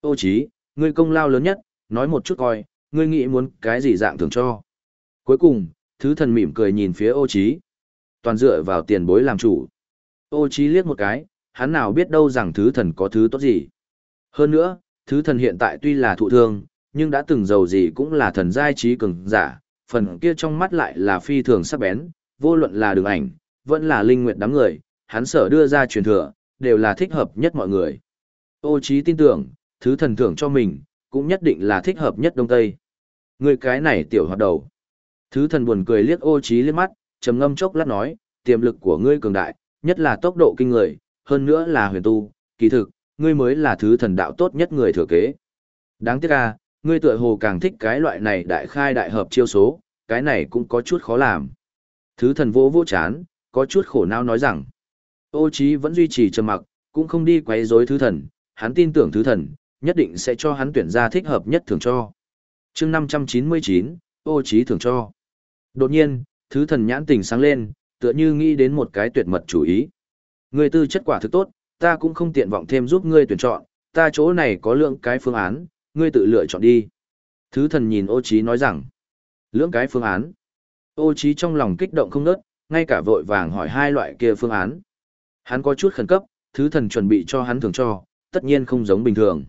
Ô chí, ngươi công lao lớn nhất, nói một chút coi, ngươi nghĩ muốn cái gì dạng thường cho. Cuối cùng, thứ thần mỉm cười nhìn phía ô chí. Toàn dựa vào tiền bối làm chủ. Ô chí liếc một cái, hắn nào biết đâu rằng thứ thần có thứ tốt gì. Hơn nữa, thứ thần hiện tại tuy là thụ thương, nhưng đã từng giàu gì cũng là thần giai trí cường giả, phần kia trong mắt lại là phi thường sắc bén, vô luận là đường ảnh, vẫn là linh nguyện đám người, hắn sở đưa ra truyền thừa, đều là thích hợp nhất mọi người. Ô Chí tin tưởng, thứ thần thưởng cho mình, cũng nhất định là thích hợp nhất Đông Tây. Người cái này tiểu hoạt đầu. Thứ thần buồn cười liếc ô Chí liếc mắt, trầm ngâm chốc lát nói, tiềm lực của ngươi cường đại, nhất là tốc độ kinh người, hơn nữa là huyền tu, kỳ thực, ngươi mới là thứ thần đạo tốt nhất người thừa kế. Đáng tiếc à, ngươi tựa hồ càng thích cái loại này đại khai đại hợp chiêu số, cái này cũng có chút khó làm. Thứ thần vô vô chán, có chút khổ não nói rằng, ô trí vẫn duy trì trầm mặc, cũng không đi quấy rối thứ thần, hắn tin tưởng thứ thần, nhất định sẽ cho hắn tuyển ra thích hợp nhất thường cho. Chương 599, ô trí thường cho. Đột nhiên, thứ thần nhãn tình sáng lên, tựa như nghĩ đến một cái tuyệt mật chủ ý. Ngươi tư chất quả thực tốt, ta cũng không tiện vọng thêm giúp ngươi tuyển chọn, ta chỗ này có lượng cái phương án, ngươi tự lựa chọn đi. Thứ thần nhìn ô Chí nói rằng, lượng cái phương án. Ô Chí trong lòng kích động không nớt, ngay cả vội vàng hỏi hai loại kia phương án. Hắn có chút khẩn cấp, thứ thần chuẩn bị cho hắn thưởng cho, tất nhiên không giống bình thường.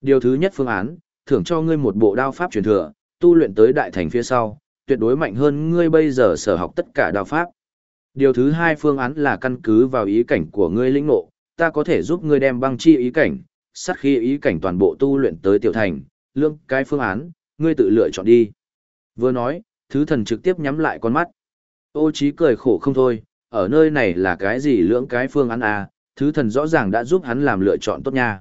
Điều thứ nhất phương án, thưởng cho ngươi một bộ đao pháp truyền thừa, tu luyện tới đại thành phía sau, tuyệt đối mạnh hơn ngươi bây giờ sở học tất cả đao pháp. Điều thứ hai phương án là căn cứ vào ý cảnh của ngươi lĩnh ngộ, ta có thể giúp ngươi đem băng chi ý cảnh, sát khi ý cảnh toàn bộ tu luyện tới tiểu thành, lương cái phương án, ngươi tự lựa chọn đi. Vừa nói, thứ thần trực tiếp nhắm lại con mắt. Ô trí cười khổ không thôi, ở nơi này là cái gì lưỡng cái phương án à, thứ thần rõ ràng đã giúp hắn làm lựa chọn tốt nha.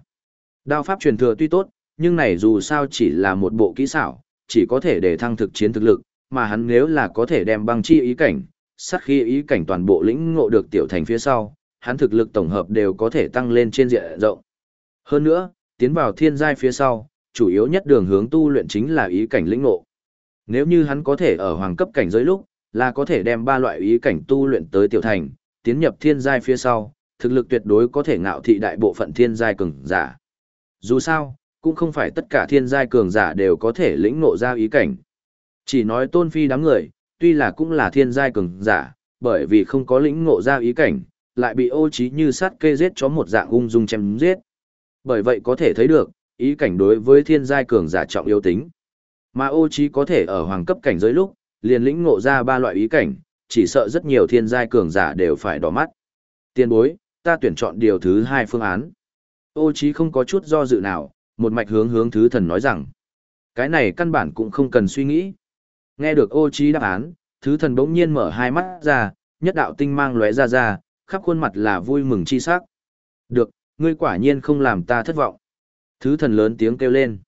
Đao pháp truyền thừa tuy tốt, nhưng này dù sao chỉ là một bộ kỹ xảo, chỉ có thể để thăng thực chiến thực lực, mà hắn nếu là có thể đem băng chi ý cảnh, sát khi ý cảnh toàn bộ lĩnh ngộ được tiểu thành phía sau, hắn thực lực tổng hợp đều có thể tăng lên trên diện rộng. Hơn nữa, tiến vào thiên giai phía sau, chủ yếu nhất đường hướng tu luyện chính là ý cảnh lĩnh ngộ. Nếu như hắn có thể ở hoàng cấp cảnh giới lúc, là có thể đem ba loại ý cảnh tu luyện tới tiểu thành, tiến nhập thiên giai phía sau, thực lực tuyệt đối có thể ngạo thị đại bộ phận thiên giai cường giả. Dù sao, cũng không phải tất cả thiên giai cường giả đều có thể lĩnh ngộ ra ý cảnh. Chỉ nói tôn phi đám người, tuy là cũng là thiên giai cường giả, bởi vì không có lĩnh ngộ ra ý cảnh, lại bị ô trí như sát kê giết chó một dạng ung dung chém giết. Bởi vậy có thể thấy được, ý cảnh đối với thiên giai cường giả trọng yếu tính. Mà ô trí có thể ở hoàng cấp cảnh giới lúc, liền lĩnh ngộ ra ba loại ý cảnh, chỉ sợ rất nhiều thiên giai cường giả đều phải đỏ mắt. Tiên bối, ta tuyển chọn điều thứ hai phương án. Ô trí không có chút do dự nào, một mạch hướng hướng thứ thần nói rằng. Cái này căn bản cũng không cần suy nghĩ. Nghe được ô trí đáp án, thứ thần bỗng nhiên mở hai mắt ra, nhất đạo tinh mang lóe ra ra, khắp khuôn mặt là vui mừng chi sắc. Được, ngươi quả nhiên không làm ta thất vọng. Thứ thần lớn tiếng kêu lên.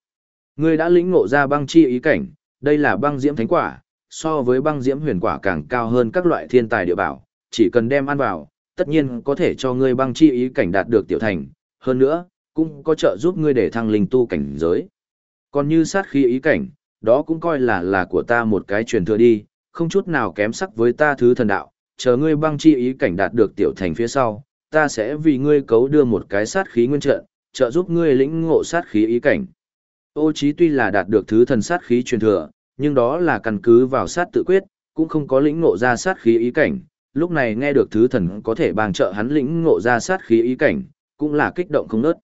Ngươi đã lĩnh ngộ ra băng chi ý cảnh, đây là băng diễm thánh quả, so với băng diễm huyền quả càng cao hơn các loại thiên tài địa bảo, chỉ cần đem ăn vào, tất nhiên có thể cho ngươi băng chi ý cảnh đạt được tiểu thành, hơn nữa, cũng có trợ giúp ngươi để thăng linh tu cảnh giới. Còn như sát khí ý cảnh, đó cũng coi là là của ta một cái truyền thừa đi, không chút nào kém sắc với ta thứ thần đạo, chờ ngươi băng chi ý cảnh đạt được tiểu thành phía sau, ta sẽ vì ngươi cấu đưa một cái sát khí nguyên trận, trợ giúp ngươi lĩnh ngộ sát khí ý cảnh. Ô Chí tuy là đạt được thứ thần sát khí truyền thừa, nhưng đó là căn cứ vào sát tự quyết, cũng không có lĩnh ngộ ra sát khí ý cảnh. Lúc này nghe được thứ thần có thể bằng trợ hắn lĩnh ngộ ra sát khí ý cảnh, cũng là kích động không nớt.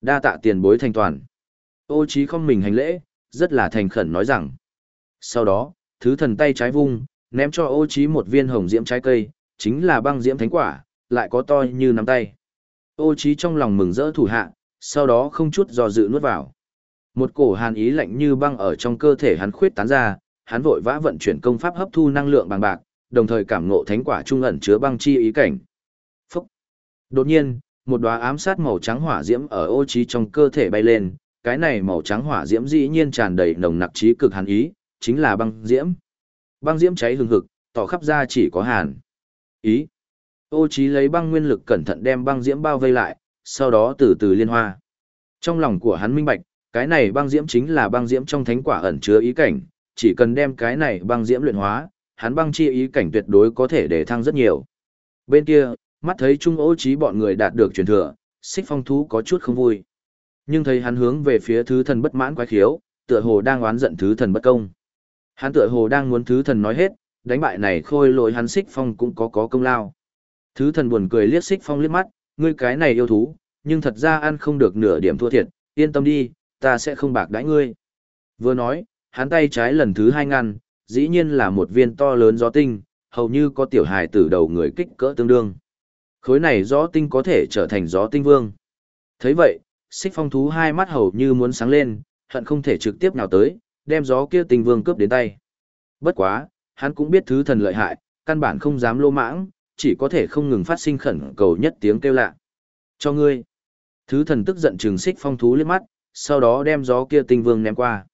Đa tạ tiền bối thành toàn. Ô Chí không mình hành lễ, rất là thành khẩn nói rằng. Sau đó, thứ thần tay trái vung, ném cho ô trí một viên hồng diễm trái cây, chính là băng diễm thánh quả, lại có to như nắm tay. Ô trí trong lòng mừng rỡ thủ hạ, sau đó không chút do dự nuốt vào. Một cổ hàn ý lạnh như băng ở trong cơ thể hắn khuyết tán ra, hắn vội vã vận chuyển công pháp hấp thu năng lượng bằng bạc, đồng thời cảm ngộ thánh quả trung ẩn chứa băng chi ý cảnh. Phúc! Đột nhiên, một đóa ám sát màu trắng hỏa diễm ở ô trí trong cơ thể bay lên, cái này màu trắng hỏa diễm dĩ nhiên tràn đầy nồng nặc trí cực hàn ý, chính là băng diễm. Băng diễm cháy hừng hực, tỏ khắp ra chỉ có hàn. Ý. Ô trí lấy băng nguyên lực cẩn thận đem băng diễm bao vây lại, sau đó từ từ liên hoa. Trong lòng của hắn minh bạch, cái này băng diễm chính là băng diễm trong thánh quả ẩn chứa ý cảnh, chỉ cần đem cái này băng diễm luyện hóa, hắn băng chi ý cảnh tuyệt đối có thể để thăng rất nhiều. Bên kia, mắt thấy trung ô trí bọn người đạt được truyền thừa, xích phong thú có chút không vui. Nhưng thấy hắn hướng về phía thứ thần bất mãn quái khiếu, tựa hồ đang oán giận thứ thần bất công. Hắn tựa hồ đang muốn thứ thần nói hết, đánh bại này khôi lỗi hắn xích phong cũng có có công lao. Thứ thần buồn cười liếc xích phong liếc mắt, ngươi cái này yêu thú, nhưng thật ra ăn không được nửa điểm thua thiệt, yên tâm đi, ta sẽ không bạc đãi ngươi. Vừa nói, hắn tay trái lần thứ hai ngăn, dĩ nhiên là một viên to lớn gió tinh, hầu như có tiểu hài tử đầu người kích cỡ tương đương. Khối này gió tinh có thể trở thành gió tinh vương. thấy vậy, xích phong thú hai mắt hầu như muốn sáng lên, hận không thể trực tiếp nào tới, đem gió kia tinh vương cướp đến tay. Bất quá, hắn cũng biết thứ thần lợi hại, căn bản không dám lô mãng, chỉ có thể không ngừng phát sinh khẩn cầu nhất tiếng kêu lạ. Cho ngươi. Thứ thần tức giận trừng xích phong thú liếc mắt, sau đó đem gió kia tinh vương ném qua.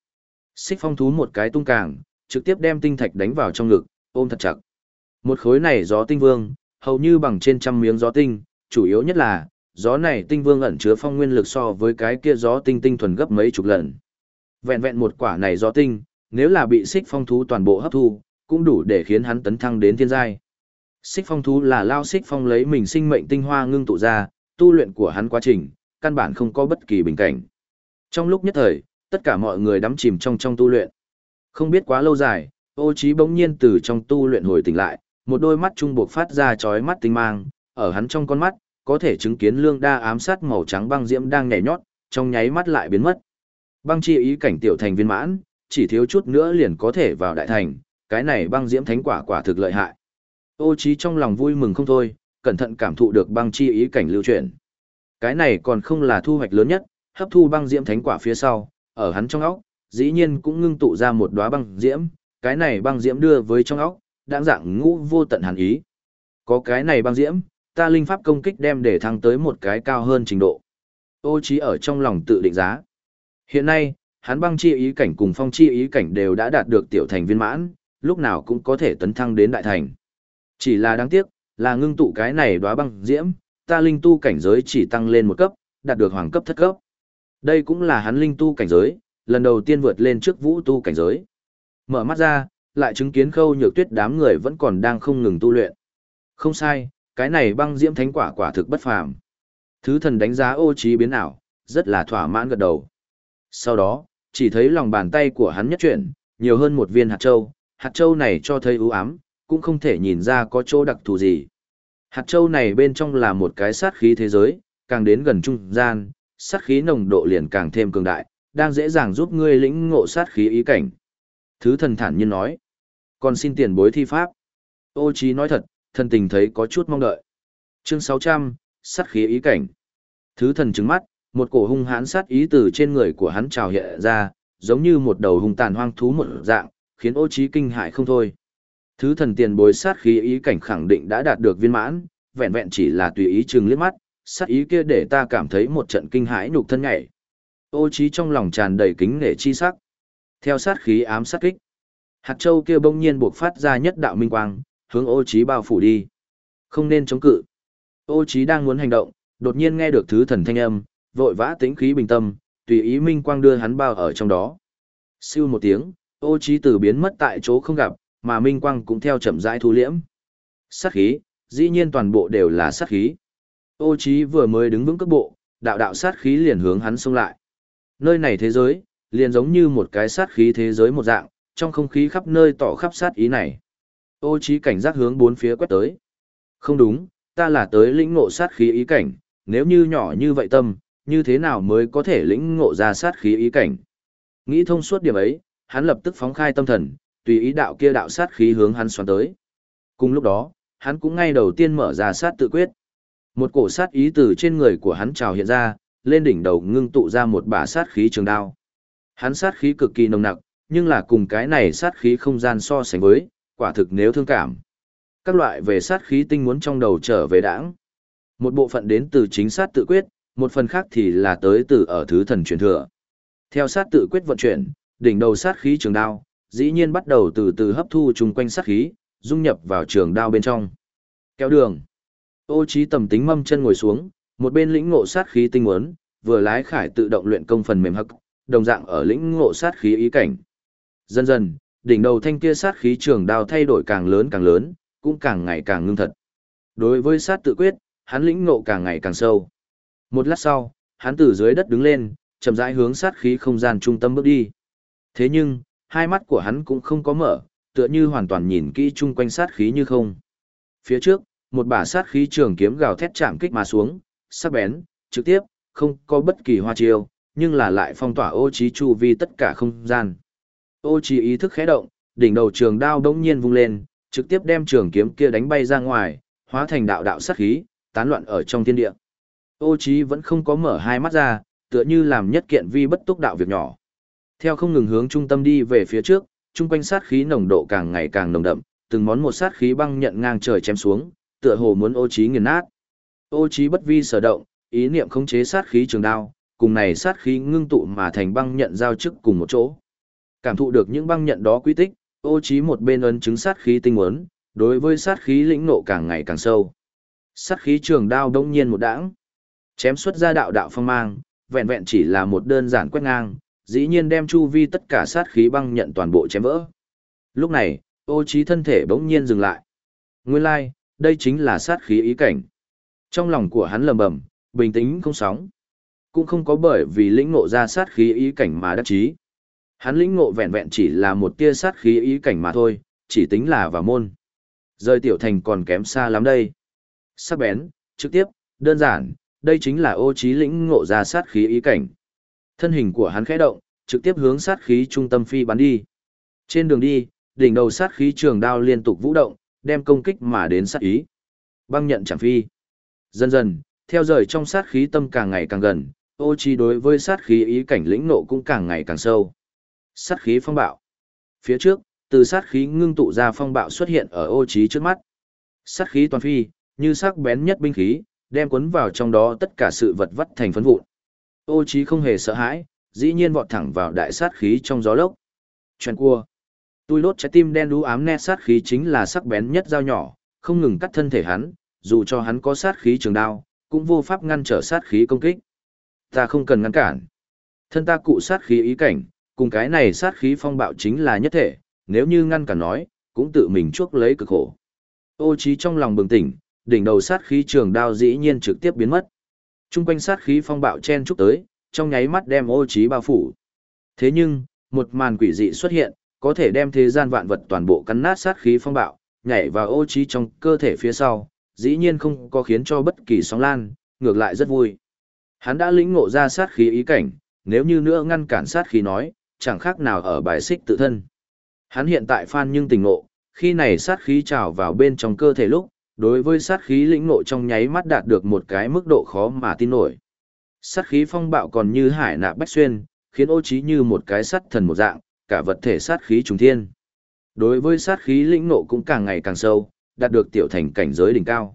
Xích phong thú một cái tung càng, trực tiếp đem tinh thạch đánh vào trong ngực, ôm thật chặt. Một khối này gió tinh vương, hầu như bằng trên trăm miếng gió tinh, chủ yếu nhất là, gió này tinh vương ẩn chứa phong nguyên lực so với cái kia gió tinh tinh thuần gấp mấy chục lần. Vẹn vẹn một quả này gió tinh, nếu là bị xích phong thú toàn bộ hấp thu, cũng đủ để khiến hắn tấn thăng đến thiên giai. Xích phong thú là lao xích phong lấy mình sinh mệnh tinh hoa ngưng tụ ra, tu luyện của hắn quá trình, căn bản không có bất kỳ bình cảnh. Trong lúc nhất thời, tất cả mọi người đắm chìm trong trong tu luyện. Không biết quá lâu dài, ô trí bỗng nhiên từ trong tu luyện hồi tỉnh lại, một đôi mắt trung buộc phát ra chói mắt tinh mang, ở hắn trong con mắt, có thể chứng kiến lương đa ám sát màu trắng băng diễm đang nhảy nhót, trong nháy mắt lại biến mất. Băng chi ý cảnh tiểu thành viên mãn, chỉ thiếu chút nữa liền có thể vào đại thành, cái này băng diễm thánh quả quả thực lợi hại. Ô trí trong lòng vui mừng không thôi, cẩn thận cảm thụ được băng chi ý cảnh lưu truyền Cái này còn không là thu hoạch lớn nhất, hấp thu băng diễm thánh quả phía sau, ở hắn trong óc, dĩ nhiên cũng ngưng tụ ra một đóa băng diễm, cái này băng diễm đưa với trong óc, đang dạng ngũ vô tận hàn ý. Có cái này băng diễm, ta linh pháp công kích đem để thăng tới một cái cao hơn trình độ. Ô trí ở trong lòng tự định giá. Hiện nay, hắn băng chi ý cảnh cùng phong chi ý cảnh đều đã đạt được tiểu thành viên mãn, lúc nào cũng có thể tấn thăng đến đại thành. Chỉ là đáng tiếc, là ngưng tụ cái này đóa băng diễm, ta linh tu cảnh giới chỉ tăng lên một cấp, đạt được hoàng cấp thất cấp. Đây cũng là hắn linh tu cảnh giới, lần đầu tiên vượt lên trước vũ tu cảnh giới. Mở mắt ra, lại chứng kiến khâu nhược tuyết đám người vẫn còn đang không ngừng tu luyện. Không sai, cái này băng diễm thánh quả quả thực bất phàm. Thứ thần đánh giá ô trí biến ảo, rất là thỏa mãn gật đầu. Sau đó, chỉ thấy lòng bàn tay của hắn nhất chuyển, nhiều hơn một viên hạt châu, hạt châu này cho thấy ưu ám, cũng không thể nhìn ra có chỗ đặc thù gì. Hạt châu này bên trong là một cái sát khí thế giới, càng đến gần trung gian, sát khí nồng độ liền càng thêm cường đại, đang dễ dàng giúp ngươi lĩnh ngộ sát khí ý cảnh. Thứ thần thản nhiên nói, còn xin tiền bối thi pháp. Ô trí nói thật, thần tình thấy có chút mong đợi. Chương 600, sát khí ý cảnh. Thứ thần trừng mắt, một cổ hung hãn sát ý từ trên người của hắn trào hiện ra, giống như một đầu hung tàn hoang thú một dạng, khiến ô trí kinh hãi không thôi. Thứ thần tiền bối sát khí ý cảnh khẳng định đã đạt được viên mãn, vẹn vẹn chỉ là tùy ý chừng liếc mắt, sát ý kia để ta cảm thấy một trận kinh hãi nhục thân nhảy. Ô trí trong lòng tràn đầy kính nể chi sắc. Theo sát khí ám sát kích, hạt châu kia bỗng nhiên buộc phát ra nhất đạo minh quang, hướng ô trí bao phủ đi. Không nên chống cự. Ô trí đang muốn hành động, đột nhiên nghe được thứ thần thanh âm, vội vã tĩnh khí bình tâm, tùy ý minh quang đưa hắn bao ở trong đó. Siêu một tiếng, ô trí từ biến mất tại chỗ không gặp, mà minh quang cũng theo chậm rãi thu liễm. Sát khí, dĩ nhiên toàn bộ đều là sát khí. Ô trí vừa mới đứng vững cước bộ, đạo đạo sát khí liền hướng hắn xông lại. Nơi này thế giới, liền giống như một cái sát khí thế giới một dạng, trong không khí khắp nơi tỏ khắp sát ý này. Ô trí cảnh giác hướng bốn phía quét tới. Không đúng, ta là tới lĩnh ngộ sát khí ý cảnh, nếu như nhỏ như vậy tâm, như thế nào mới có thể lĩnh ngộ ra sát khí ý cảnh. Nghĩ thông suốt điểm ấy, hắn lập tức phóng khai tâm thần, tùy ý đạo kia đạo sát khí hướng hắn xoắn tới. Cùng lúc đó, hắn cũng ngay đầu tiên mở ra sát tự quyết. Một cổ sát ý từ trên người của hắn trào hiện ra, lên đỉnh đầu ngưng tụ ra một bả sát khí trường đao. Hắn sát khí cực kỳ nồng nặc, nhưng là cùng cái này sát khí không gian so sánh với, quả thực nếu thương cảm. Các loại về sát khí tinh muốn trong đầu trở về đảng. Một bộ phận đến từ chính sát tự quyết, một phần khác thì là tới từ ở thứ thần truyền thừa. Theo sát tự quyết vận chuyển, đỉnh đầu sát khí trường đao, dĩ nhiên bắt đầu từ từ hấp thu chung quanh sát khí, dung nhập vào trường đao bên trong. Kéo đường. Ô trí tầm tính mâm chân ngồi xuống, một bên lĩnh ngộ sát khí tinh muốn, vừa lái khải tự động luyện công phần mềm hắc, đồng dạng ở lĩnh ngộ sát khí ý cảnh. Dần dần, đỉnh đầu thanh kia sát khí trường đao thay đổi càng lớn càng lớn, cũng càng ngày càng ngưng thật. Đối với sát tự quyết, hắn lĩnh ngộ càng ngày càng sâu. Một lát sau, hắn từ dưới đất đứng lên, chậm rãi hướng sát khí không gian trung tâm bước đi. Thế nhưng, hai mắt của hắn cũng không có mở, tựa như hoàn toàn nhìn kỹ chung quanh sát khí như không. Phía trước, một bả sát khí trường kiếm gào thét chạm kích mà xuống, sắc bén, trực tiếp, không có bất kỳ hoa chiêu, nhưng là lại phong tỏa ô trí chu vi tất cả không gian. Ô trí ý thức khẽ động, đỉnh đầu trường đao đống nhiên vung lên, trực tiếp đem trường kiếm kia đánh bay ra ngoài, hóa thành đạo đạo sát khí, tán loạn ở trong thiên địa. Ô Chí vẫn không có mở hai mắt ra, tựa như làm nhất kiện vi bất túc đạo việc nhỏ. Theo không ngừng hướng trung tâm đi về phía trước, trung quanh sát khí nồng độ càng ngày càng nồng đậm, từng món một sát khí băng nhận ngang trời chém xuống, tựa hồ muốn ô Chí nghiền nát. Ô Chí bất vi sở động, ý niệm khống chế sát khí trường đao, cùng này sát khí ngưng tụ mà thành băng nhận giao chức cùng một chỗ. Cảm thụ được những băng nhận đó quy tích, ô trí một bên ấn chứng sát khí tinh muốn, đối với sát khí lĩnh nộ càng ngày càng sâu. Sát khí trường đao đông nhiên một đãng, chém xuất ra đạo đạo phong mang, vẹn vẹn chỉ là một đơn giản quét ngang, dĩ nhiên đem chu vi tất cả sát khí băng nhận toàn bộ chém vỡ. Lúc này, ô trí thân thể bỗng nhiên dừng lại. Nguyên lai, like, đây chính là sát khí ý cảnh. Trong lòng của hắn lầm bầm, bình tĩnh không sóng. Cũng không có bởi vì lĩnh ngộ ra sát khí ý cảnh mà đắc chí. Hắn lĩnh ngộ vẹn vẹn chỉ là một tia sát khí ý cảnh mà thôi, chỉ tính là vào môn. Rời tiểu thành còn kém xa lắm đây. Sắc bén, trực tiếp, đơn giản, đây chính là ô trí lĩnh ngộ ra sát khí ý cảnh. Thân hình của hắn khẽ động, trực tiếp hướng sát khí trung tâm phi bắn đi. Trên đường đi, đỉnh đầu sát khí trường đao liên tục vũ động, đem công kích mà đến sát ý. Băng nhận chẳng phi. Dần dần, theo rời trong sát khí tâm càng ngày càng gần, ô chi đối với sát khí ý cảnh lĩnh ngộ cũng càng ngày càng sâu. Sát khí phong bạo. Phía trước, từ sát khí ngưng tụ ra phong bạo xuất hiện ở ô trí trước mắt. Sát khí toàn phi, như sắc bén nhất binh khí, đem cuốn vào trong đó tất cả sự vật vắt thành phấn vụn. Ô trí không hề sợ hãi, dĩ nhiên vọt thẳng vào đại sát khí trong gió lốc. Chuyện cua. Tôi lốt trái tim đen đú ám nét sát khí chính là sắc bén nhất dao nhỏ, không ngừng cắt thân thể hắn, dù cho hắn có sát khí trường đao, cũng vô pháp ngăn trở sát khí công kích. Ta không cần ngăn cản. Thân ta cụ sát khí ý cảnh, cùng cái này sát khí phong bạo chính là nhất thể, nếu như ngăn cản nói, cũng tự mình chuốc lấy cực khổ. Ô trí trong lòng bừng tỉnh, đỉnh đầu sát khí trường đao dĩ nhiên trực tiếp biến mất. Trung quanh sát khí phong bạo chen chúc tới, trong nháy mắt đem ô trí bao phủ. Thế nhưng, một màn quỷ dị xuất hiện, có thể đem thế gian vạn vật toàn bộ cắn nát sát khí phong bạo, nhảy vào ô trí trong cơ thể phía sau, dĩ nhiên không có khiến cho bất kỳ sóng lan, ngược lại rất vui. Hắn đã lĩnh ngộ ra sát khí ý cảnh, nếu như nữa ngăn cản sát khí nói, chẳng khác nào ở bài xích tự thân. Hắn hiện tại phan nhưng tỉnh ngộ, khi này sát khí trào vào bên trong cơ thể lúc, đối với sát khí lĩnh ngộ trong nháy mắt đạt được một cái mức độ khó mà tin nổi. Sát khí phong bạo còn như hải nạp bách xuyên, khiến ô trí như một cái sắt thần một dạng, cả vật thể sát khí trùng thiên. Đối với sát khí lĩnh ngộ cũng càng ngày càng sâu, đạt được tiểu thành cảnh giới đỉnh cao.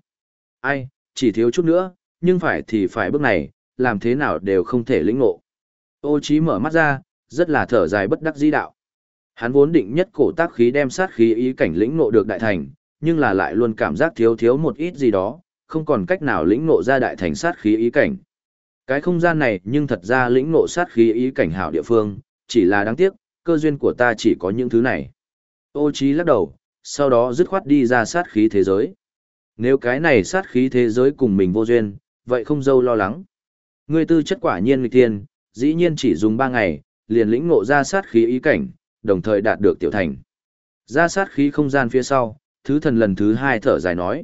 Ai, chỉ thiếu chút nữa, nhưng phải thì phải bước này, làm thế nào đều không thể lĩnh ngộ. Ô trí mở mắt ra, rất là thở dài bất đắc dĩ đạo. Hắn vốn định nhất cổ tác khí đem sát khí ý cảnh lĩnh ngộ được đại thành, nhưng là lại luôn cảm giác thiếu thiếu một ít gì đó, không còn cách nào lĩnh ngộ ra đại thành sát khí ý cảnh. Cái không gian này nhưng thật ra lĩnh ngộ sát khí ý cảnh hảo địa phương, chỉ là đáng tiếc, cơ duyên của ta chỉ có những thứ này. Ô trí lắc đầu, sau đó dứt khoát đi ra sát khí thế giới. Nếu cái này sát khí thế giới cùng mình vô duyên, vậy không dâu lo lắng. Ngươi tư chất quả nhiên nghịch tiên, dĩ nhiên chỉ dùng 3 ngày, liền lĩnh ngộ ra sát khí ý cảnh, đồng thời đạt được tiểu thành. Ra sát khí không gian phía sau, thứ thần lần thứ hai thở dài nói.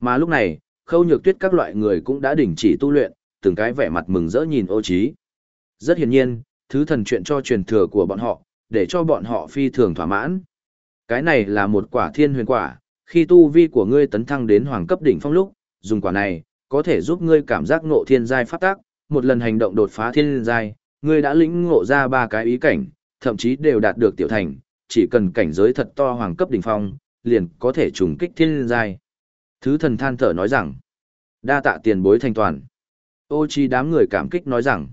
Mà lúc này, khâu nhược tuyết các loại người cũng đã đình chỉ tu luyện, từng cái vẻ mặt mừng rỡ nhìn ô trí. Rất hiển nhiên, thứ thần chuyện cho truyền thừa của bọn họ, để cho bọn họ phi thường thỏa mãn. Cái này là một quả thiên huyền quả, khi tu vi của ngươi tấn thăng đến hoàng cấp đỉnh phong lúc, dùng quả này, có thể giúp ngươi cảm giác ngộ thiên giai phát tác, một lần hành động đột phá thiên giai, ngươi đã lĩnh ngộ ra ba cái ý cảnh, thậm chí đều đạt được tiểu thành, chỉ cần cảnh giới thật to hoàng cấp đỉnh phong, liền có thể trùng kích thiên giai. Thứ thần than thở nói rằng, đa tạ tiền bối thanh toàn. Ô chi đám người cảm kích nói rằng,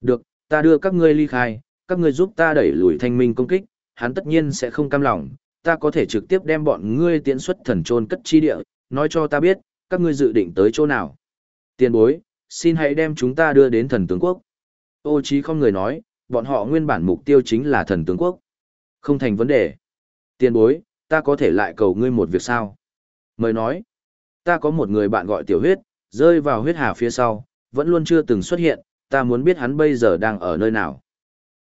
được, ta đưa các ngươi ly khai, các ngươi giúp ta đẩy lùi thanh minh công kích, hắn tất nhiên sẽ không cam lòng, ta có thể trực tiếp đem bọn ngươi tiến xuất thần trôn cất chi địa, nói cho ta biết, các ngươi dự định tới chỗ nào. Tiền bối, xin hãy đem chúng ta đưa đến thần tướng quốc. Ô Chí không người nói, bọn họ nguyên bản mục tiêu chính là thần tướng quốc. Không thành vấn đề. Tiền bối, ta có thể lại cầu ngươi một việc sao? Mời nói, ta có một người bạn gọi tiểu huyết, rơi vào huyết hà phía sau, vẫn luôn chưa từng xuất hiện, ta muốn biết hắn bây giờ đang ở nơi nào.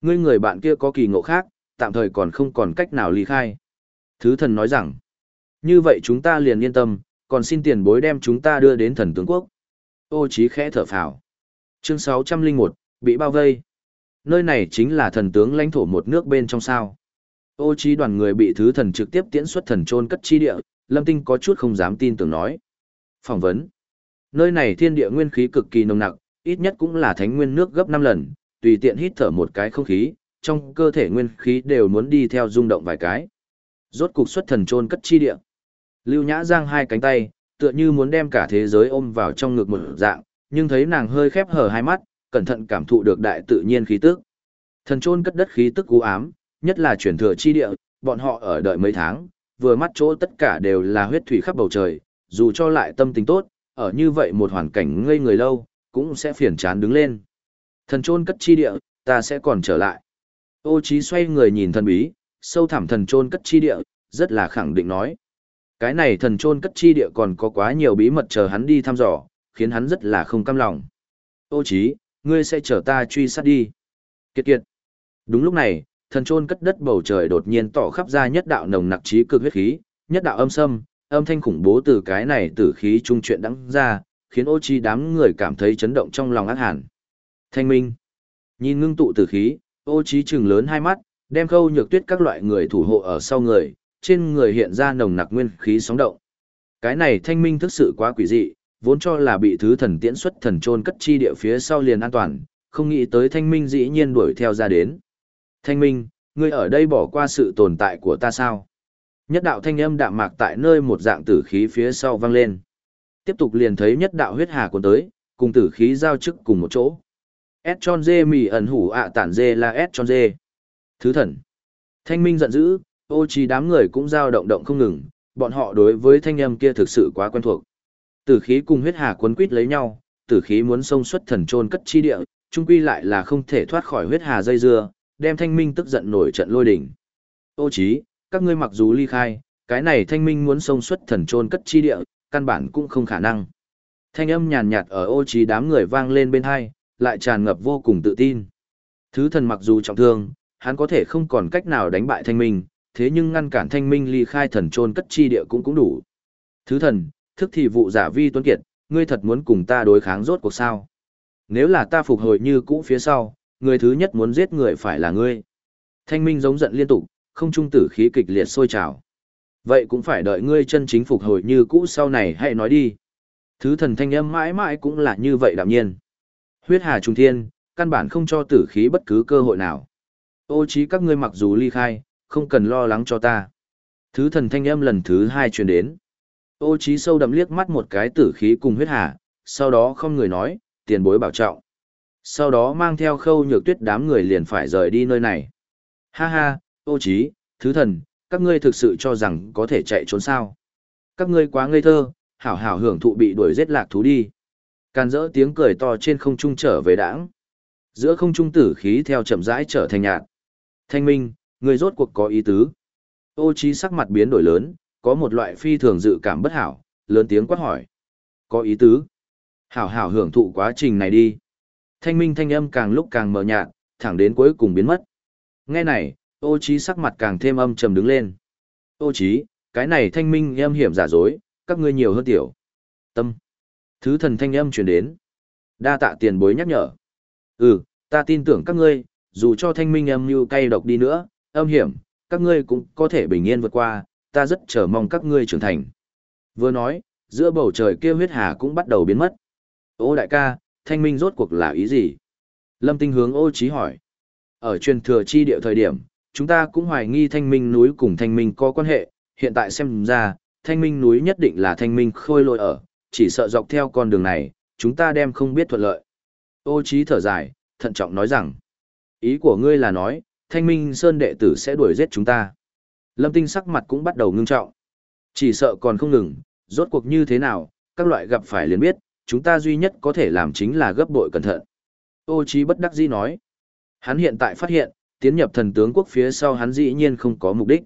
Ngươi người bạn kia có kỳ ngộ khác, tạm thời còn không còn cách nào ly khai. Thứ thần nói rằng, như vậy chúng ta liền yên tâm, còn xin tiền bối đem chúng ta đưa đến thần tướng quốc. Ô Chí khẽ thở phào. Chương 601, bị bao vây. Nơi này chính là thần tướng lãnh thổ một nước bên trong sao. Ô trí đoàn người bị thứ thần trực tiếp tiễn xuất thần trôn cất chi địa, Lâm Tinh có chút không dám tin tưởng nói. Phỏng vấn. Nơi này thiên địa nguyên khí cực kỳ nồng nặc, ít nhất cũng là thánh nguyên nước gấp 5 lần, tùy tiện hít thở một cái không khí, trong cơ thể nguyên khí đều muốn đi theo rung động vài cái. Rốt cục xuất thần trôn cất chi địa. Lưu Nhã giang hai cánh tay, tựa như muốn đem cả thế giới ôm vào trong ngực một dạng, nhưng thấy nàng hơi khép hở hai mắt, cẩn thận cảm thụ được đại tự nhiên khí tức. Thần trôn cất đất khí tức u ám, nhất là chuyển thừa chi địa, bọn họ ở đợi mấy tháng, vừa mắt chỗ tất cả đều là huyết thủy khắp bầu trời, dù cho lại tâm tình tốt, ở như vậy một hoàn cảnh ngây người lâu, cũng sẽ phiền chán đứng lên. Thần trôn cất chi địa, ta sẽ còn trở lại. Ô Chí xoay người nhìn thần bí, sâu thẳm thần trôn cất chi địa, rất là khẳng định nói. Cái này thần trôn cất chi địa còn có quá nhiều bí mật chờ hắn đi thăm dò, khiến hắn rất là không cam lòng. Ô Chí, ngươi sẽ chở ta truy sát đi. Kiệt kiệt. Đúng lúc này, thần trôn cất đất bầu trời đột nhiên tỏ khắp ra nhất đạo nồng nặc trí cực huyết khí, nhất đạo âm sâm, âm thanh khủng bố từ cái này tử khí trung chuyện đắng ra, khiến ô chi đám người cảm thấy chấn động trong lòng ác hẳn. Thanh minh. Nhìn ngưng tụ tử khí, ô chi trừng lớn hai mắt, đem khâu nhược tuyết các loại người thủ hộ ở sau người, trên người hiện ra nồng nặc nguyên khí sóng động. Cái này thanh minh thực sự quá quỷ dị, vốn cho là bị thứ thần tiễn xuất thần trôn cất chi địa phía sau liền an toàn, không nghĩ tới thanh minh dĩ nhiên đuổi theo ra đến. Thanh minh, ngươi ở đây bỏ qua sự tồn tại của ta sao? Nhất đạo thanh âm đạm mạc tại nơi một dạng tử khí phía sau vang lên. Tiếp tục liền thấy nhất đạo huyết hà cuốn tới, cùng tử khí giao chức cùng một chỗ. S tròn dê mì ẩn hủ ạ tản dê là S tròn dê. Thứ thần. Thanh minh giận dữ, ô trí đám người cũng giao động động không ngừng, bọn họ đối với thanh âm kia thực sự quá quen thuộc. Tử khí cùng huyết hà cuốn quýt lấy nhau, tử khí muốn xông xuất thần trôn cất chi địa, trung quy lại là không thể thoát khỏi huyết hà dây dưa, đem thanh minh tức giận nổi trận lôi đỉnh. Ô trí, các ngươi mặc dù ly khai, cái này thanh minh muốn xông xuất thần trôn cất chi địa, căn bản cũng không khả năng. Thanh âm nhàn nhạt ở ô trí đám người vang lên bên hai, lại tràn ngập vô cùng tự tin. Thứ thần mặc dù trọng thương, hắn có thể không còn cách nào đánh bại thanh minh, thế nhưng ngăn cản thanh minh ly khai thần trôn cất chi địa cũng cũng đủ. Thứ thần, thức thì vụ giả vi tuấn kiệt, ngươi thật muốn cùng ta đối kháng rốt cuộc sao. Nếu là ta phục hồi như cũ phía sau, người thứ nhất muốn giết người phải là ngươi. Thanh minh giống giận liên tục, không trung tử khí kịch liệt sôi trào. Vậy cũng phải đợi ngươi chân chính phục hồi như cũ sau này hãy nói đi. Thứ thần thanh âm mãi mãi cũng là như vậy đạm nhiên. Huyết hà trung thiên, căn bản không cho tử khí bất cứ cơ hội nào. Ô trí các ngươi mặc dù ly khai, không cần lo lắng cho ta. Thứ thần thanh âm lần thứ hai truyền đến. Ô trí sâu đậm liếc mắt một cái tử khí cùng huyết hà, sau đó không người nói, tiền bối bảo trọng. Sau đó mang theo khâu nhược tuyết đám người liền phải rời đi nơi này. Ha ha, ô trí, thứ thần, các ngươi thực sự cho rằng có thể chạy trốn sao. Các ngươi quá ngây thơ, hảo hảo hưởng thụ bị đuổi giết lạc thú đi. Càn rỡ tiếng cười to trên không trung trở về đảng. Giữa không trung tử khí theo chậm rãi trở thành nhạt. Thanh minh, người rốt cuộc có ý tứ. Ô trí sắc mặt biến đổi lớn, có một loại phi thường dự cảm bất hảo, lớn tiếng quát hỏi. Có ý tứ. Hảo hảo hưởng thụ quá trình này đi. Thanh minh thanh âm càng lúc càng mờ nhạt, thẳng đến cuối cùng biến mất. Nghe này, ô trí sắc mặt càng thêm âm trầm đứng lên. Ô trí, cái này thanh minh âm hiểm giả dối, các ngươi nhiều hơn tiểu. Tâm. Thứ thần thanh âm truyền đến. Đa tạ tiền bối nhắc nhở. Ừ, ta tin tưởng các ngươi, dù cho thanh minh âm như cay độc đi nữa, âm hiểm, các ngươi cũng có thể bình yên vượt qua, ta rất chờ mong các ngươi trưởng thành. Vừa nói, giữa bầu trời kia huyết hà cũng bắt đầu biến mất. Ô đại ca, thanh minh rốt cuộc là ý gì? Lâm Tinh hướng ô trí hỏi. Ở truyền thừa chi địa thời điểm, chúng ta cũng hoài nghi thanh minh núi cùng thanh minh có quan hệ, hiện tại xem ra, thanh minh núi nhất định là thanh minh khôi lội ở, chỉ sợ dọc theo con đường này, chúng ta đem không biết thuận lợi. Ô trí thở dài, thận trọng nói rằng, ý của ngươi là nói, thanh minh sơn đệ tử sẽ đuổi giết chúng ta. Lâm tinh sắc mặt cũng bắt đầu ngưng trọng. Chỉ sợ còn không ngừng, rốt cuộc như thế nào, các loại gặp phải liền biết, chúng ta duy nhất có thể làm chính là gấp bội cẩn thận. Ô Chí bất đắc dĩ nói. Hắn hiện tại phát hiện, tiến nhập thần tướng quốc phía sau hắn dĩ nhiên không có mục đích.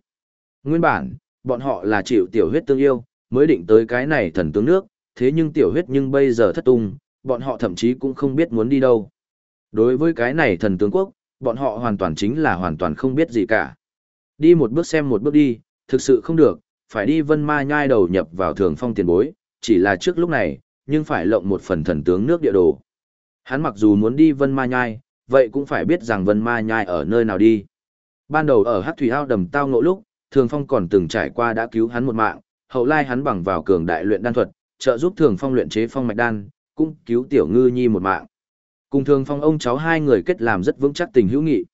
Nguyên bản, bọn họ là chịu tiểu huyết tương yêu, mới định tới cái này thần tướng nước, thế nhưng tiểu huyết nhưng bây giờ thất tung, bọn họ thậm chí cũng không biết muốn đi đâu. Đối với cái này thần tướng quốc, bọn họ hoàn toàn chính là hoàn toàn không biết gì cả. Đi một bước xem một bước đi, thực sự không được, phải đi vân ma nhai đầu nhập vào thường phong tiền bối, chỉ là trước lúc này, nhưng phải lộng một phần thần tướng nước địa đồ. Hắn mặc dù muốn đi vân ma nhai, vậy cũng phải biết rằng vân ma nhai ở nơi nào đi. Ban đầu ở hát thủy ao đầm tao ngộ lúc, thường phong còn từng trải qua đã cứu hắn một mạng, hậu lai hắn bằng vào cường đại luyện đan thuật, trợ giúp thường phong luyện chế phong mạch đan, cũng cứu tiểu ngư nhi một mạng. Cùng thường phong ông cháu hai người kết làm rất vững chắc tình hữu nghị.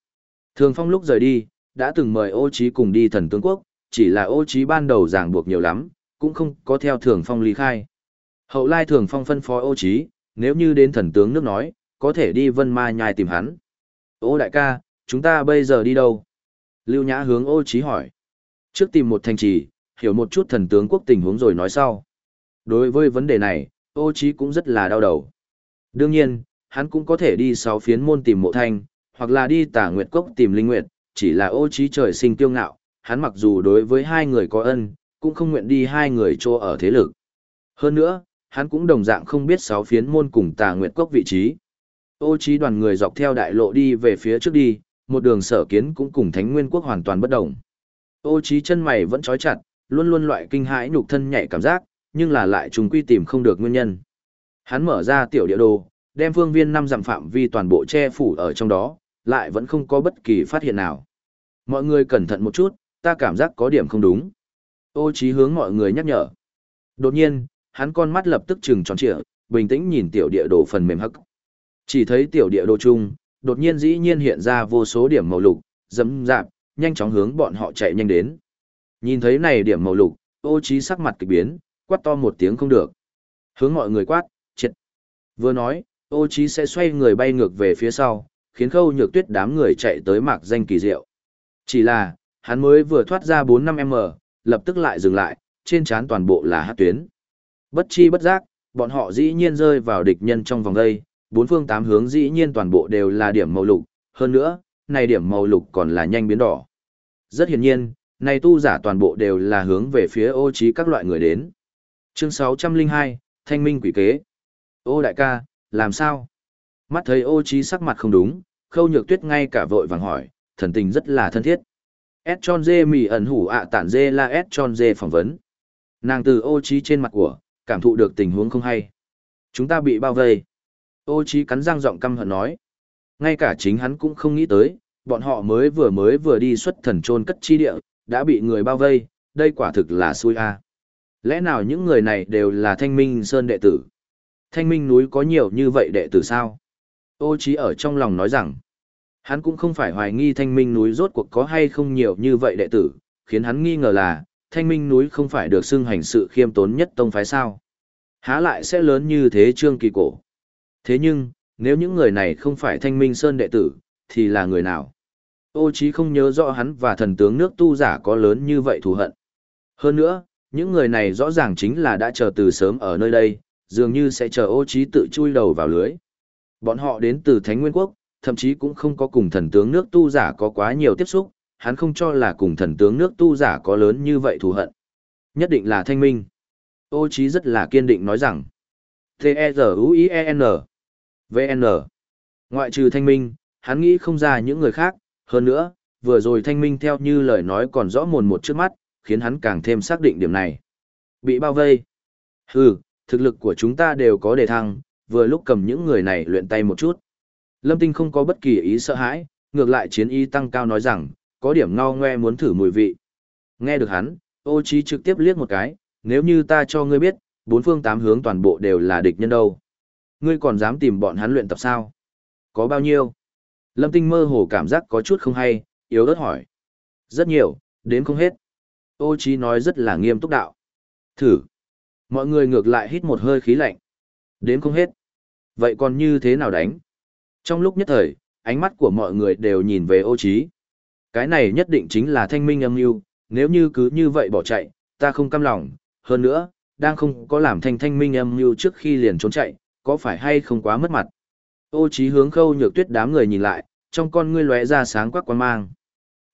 Thường phong lúc rời đi, đã từng mời ô trí cùng đi thần tướng quốc, chỉ là ô trí ban đầu ràng buộc nhiều lắm, cũng không có theo thường phong ly khai. Hậu lai thường phong phân phó ô trí, nếu như đến thần tướng nước nói, có thể đi vân ma nhai tìm hắn. Ô đại ca, chúng ta bây giờ đi đâu? Lưu Nhã hướng ô trí hỏi. Trước tìm một thành trì, hiểu một chút thần tướng quốc tình huống rồi nói sau. Đối với vấn đề này, ô trí cũng rất là đau đầu. Đương nhiên, hắn cũng có thể đi sáu phiến môn tìm mộ thanh, hoặc là đi tả nguyệt cốc tìm linh nguyệt, chỉ là ô trí trời sinh tiêu ngạo, hắn mặc dù đối với hai người có ân, cũng không nguyện đi hai người cho ở thế lực. Hơn nữa, hắn cũng đồng dạng không biết sáu phiến môn cùng tà nguyệt cốc vị trí. Ô trí đoàn người dọc theo đại lộ đi về phía trước đi, một đường sở kiến cũng cùng thánh nguyên quốc hoàn toàn bất động. Ô trí chân mày vẫn trói chặt, luôn luôn loại kinh hãi nhục thân nhạy cảm giác, nhưng là lại trùng quy tìm không được nguyên nhân. Hắn mở ra tiểu địa đồ, đem phương viên năm dặm phạm vi toàn bộ che phủ ở trong đó, lại vẫn không có bất kỳ phát hiện nào. Mọi người cẩn thận một chút, ta cảm giác có điểm không đúng. Ô trí hướng mọi người nhắc nhở. Đột nhiên, hắn con mắt lập tức trừng tròn trịa, bình tĩnh nhìn tiểu địa đồ phần mềm hắc. Chỉ thấy tiểu địa đồ chung, đột nhiên dĩ nhiên hiện ra vô số điểm màu lục, dẫm dạp, nhanh chóng hướng bọn họ chạy nhanh đến. Nhìn thấy này điểm màu lục, ô trí sắc mặt kỳ biến, quát to một tiếng không được. Hướng mọi người quát, triệt. Vừa nói, ô trí sẽ xoay người bay ngược về phía sau, khiến khâu nhược tuyết đám người chạy tới mạc danh kỳ diệu. Chỉ là, hắn mới vừa thoát ra 4-5m, lập tức lại dừng lại, trên trán toàn bộ là hát tuyến. Bất chi bất giác, bọn họ dĩ nhiên rơi vào địch nhân trong vòng đây, bốn phương tám hướng dĩ nhiên toàn bộ đều là điểm màu lục, hơn nữa, này điểm màu lục còn là nhanh biến đỏ. Rất hiển nhiên, này tu giả toàn bộ đều là hướng về phía ô trí các loại người đến. Chương 602, Thanh minh quỷ kế. Ô đại ca, làm sao? Mắt thấy ô trí sắc mặt không đúng, khâu nhược tuyết ngay cả vội vàng hỏi, thần tình rất là thân thiết. S tròn dê mì ẩn hủ ạ tản dê là S tròn dê phỏng vấn. Nàng từ ô trí trên mặt của, cảm thụ được tình huống không hay. Chúng ta bị bao vây. Ô trí cắn răng giọng căm hận nói. Ngay cả chính hắn cũng không nghĩ tới, bọn họ mới vừa mới vừa đi xuất thần trôn cất chi địa, đã bị người bao vây, đây quả thực là xui a. Lẽ nào những người này đều là thanh minh sơn đệ tử? Thanh minh núi có nhiều như vậy đệ tử sao? Ô trí ở trong lòng nói rằng, hắn cũng không phải hoài nghi thanh minh núi rốt cuộc có hay không nhiều như vậy đệ tử, khiến hắn nghi ngờ là, thanh minh núi không phải được xưng hành sự khiêm tốn nhất tông phái sao. Há lại sẽ lớn như thế trương kỳ cổ. Thế nhưng, nếu những người này không phải thanh minh sơn đệ tử, thì là người nào? Ô chí không nhớ rõ hắn và thần tướng nước tu giả có lớn như vậy thù hận. Hơn nữa, những người này rõ ràng chính là đã chờ từ sớm ở nơi đây, dường như sẽ chờ ô chí tự chui đầu vào lưới. Bọn họ đến từ Thánh Nguyên Quốc, thậm chí cũng không có cùng thần tướng nước tu giả có quá nhiều tiếp xúc, hắn không cho là cùng thần tướng nước tu giả có lớn như vậy thù hận. Nhất định là thanh minh. Ô Chí rất là kiên định nói rằng. T-E-Z-U-I-E-N. V-N. Ngoại trừ thanh minh, hắn nghĩ không ra những người khác, hơn nữa, vừa rồi thanh minh theo như lời nói còn rõ mồn một trước mắt, khiến hắn càng thêm xác định điểm này. Bị bao vây. Hừ, thực lực của chúng ta đều có đề thăng, vừa lúc cầm những người này luyện tay một chút. Lâm Tinh không có bất kỳ ý sợ hãi, ngược lại chiến ý tăng cao nói rằng, có điểm ngao ngoe muốn thử mùi vị. Nghe được hắn, ô trí trực tiếp liếc một cái, nếu như ta cho ngươi biết, bốn phương tám hướng toàn bộ đều là địch nhân đâu. Ngươi còn dám tìm bọn hắn luyện tập sao? Có bao nhiêu? Lâm Tinh mơ hồ cảm giác có chút không hay, yếu ớt hỏi. Rất nhiều, đến không hết. Ô Chí nói rất là nghiêm túc đạo. Thử. Mọi người ngược lại hít một hơi khí lạnh. Đến không hết. Vậy còn như thế nào đánh? Trong lúc nhất thời, ánh mắt của mọi người đều nhìn về ô Chí. Cái này nhất định chính là thanh minh âm mưu, nếu như cứ như vậy bỏ chạy, ta không cam lòng. Hơn nữa, đang không có làm thanh thanh minh âm mưu trước khi liền trốn chạy, có phải hay không quá mất mặt? Ô Chí hướng khâu nhược tuyết đám người nhìn lại, trong con ngươi lóe ra sáng quắc quan mang.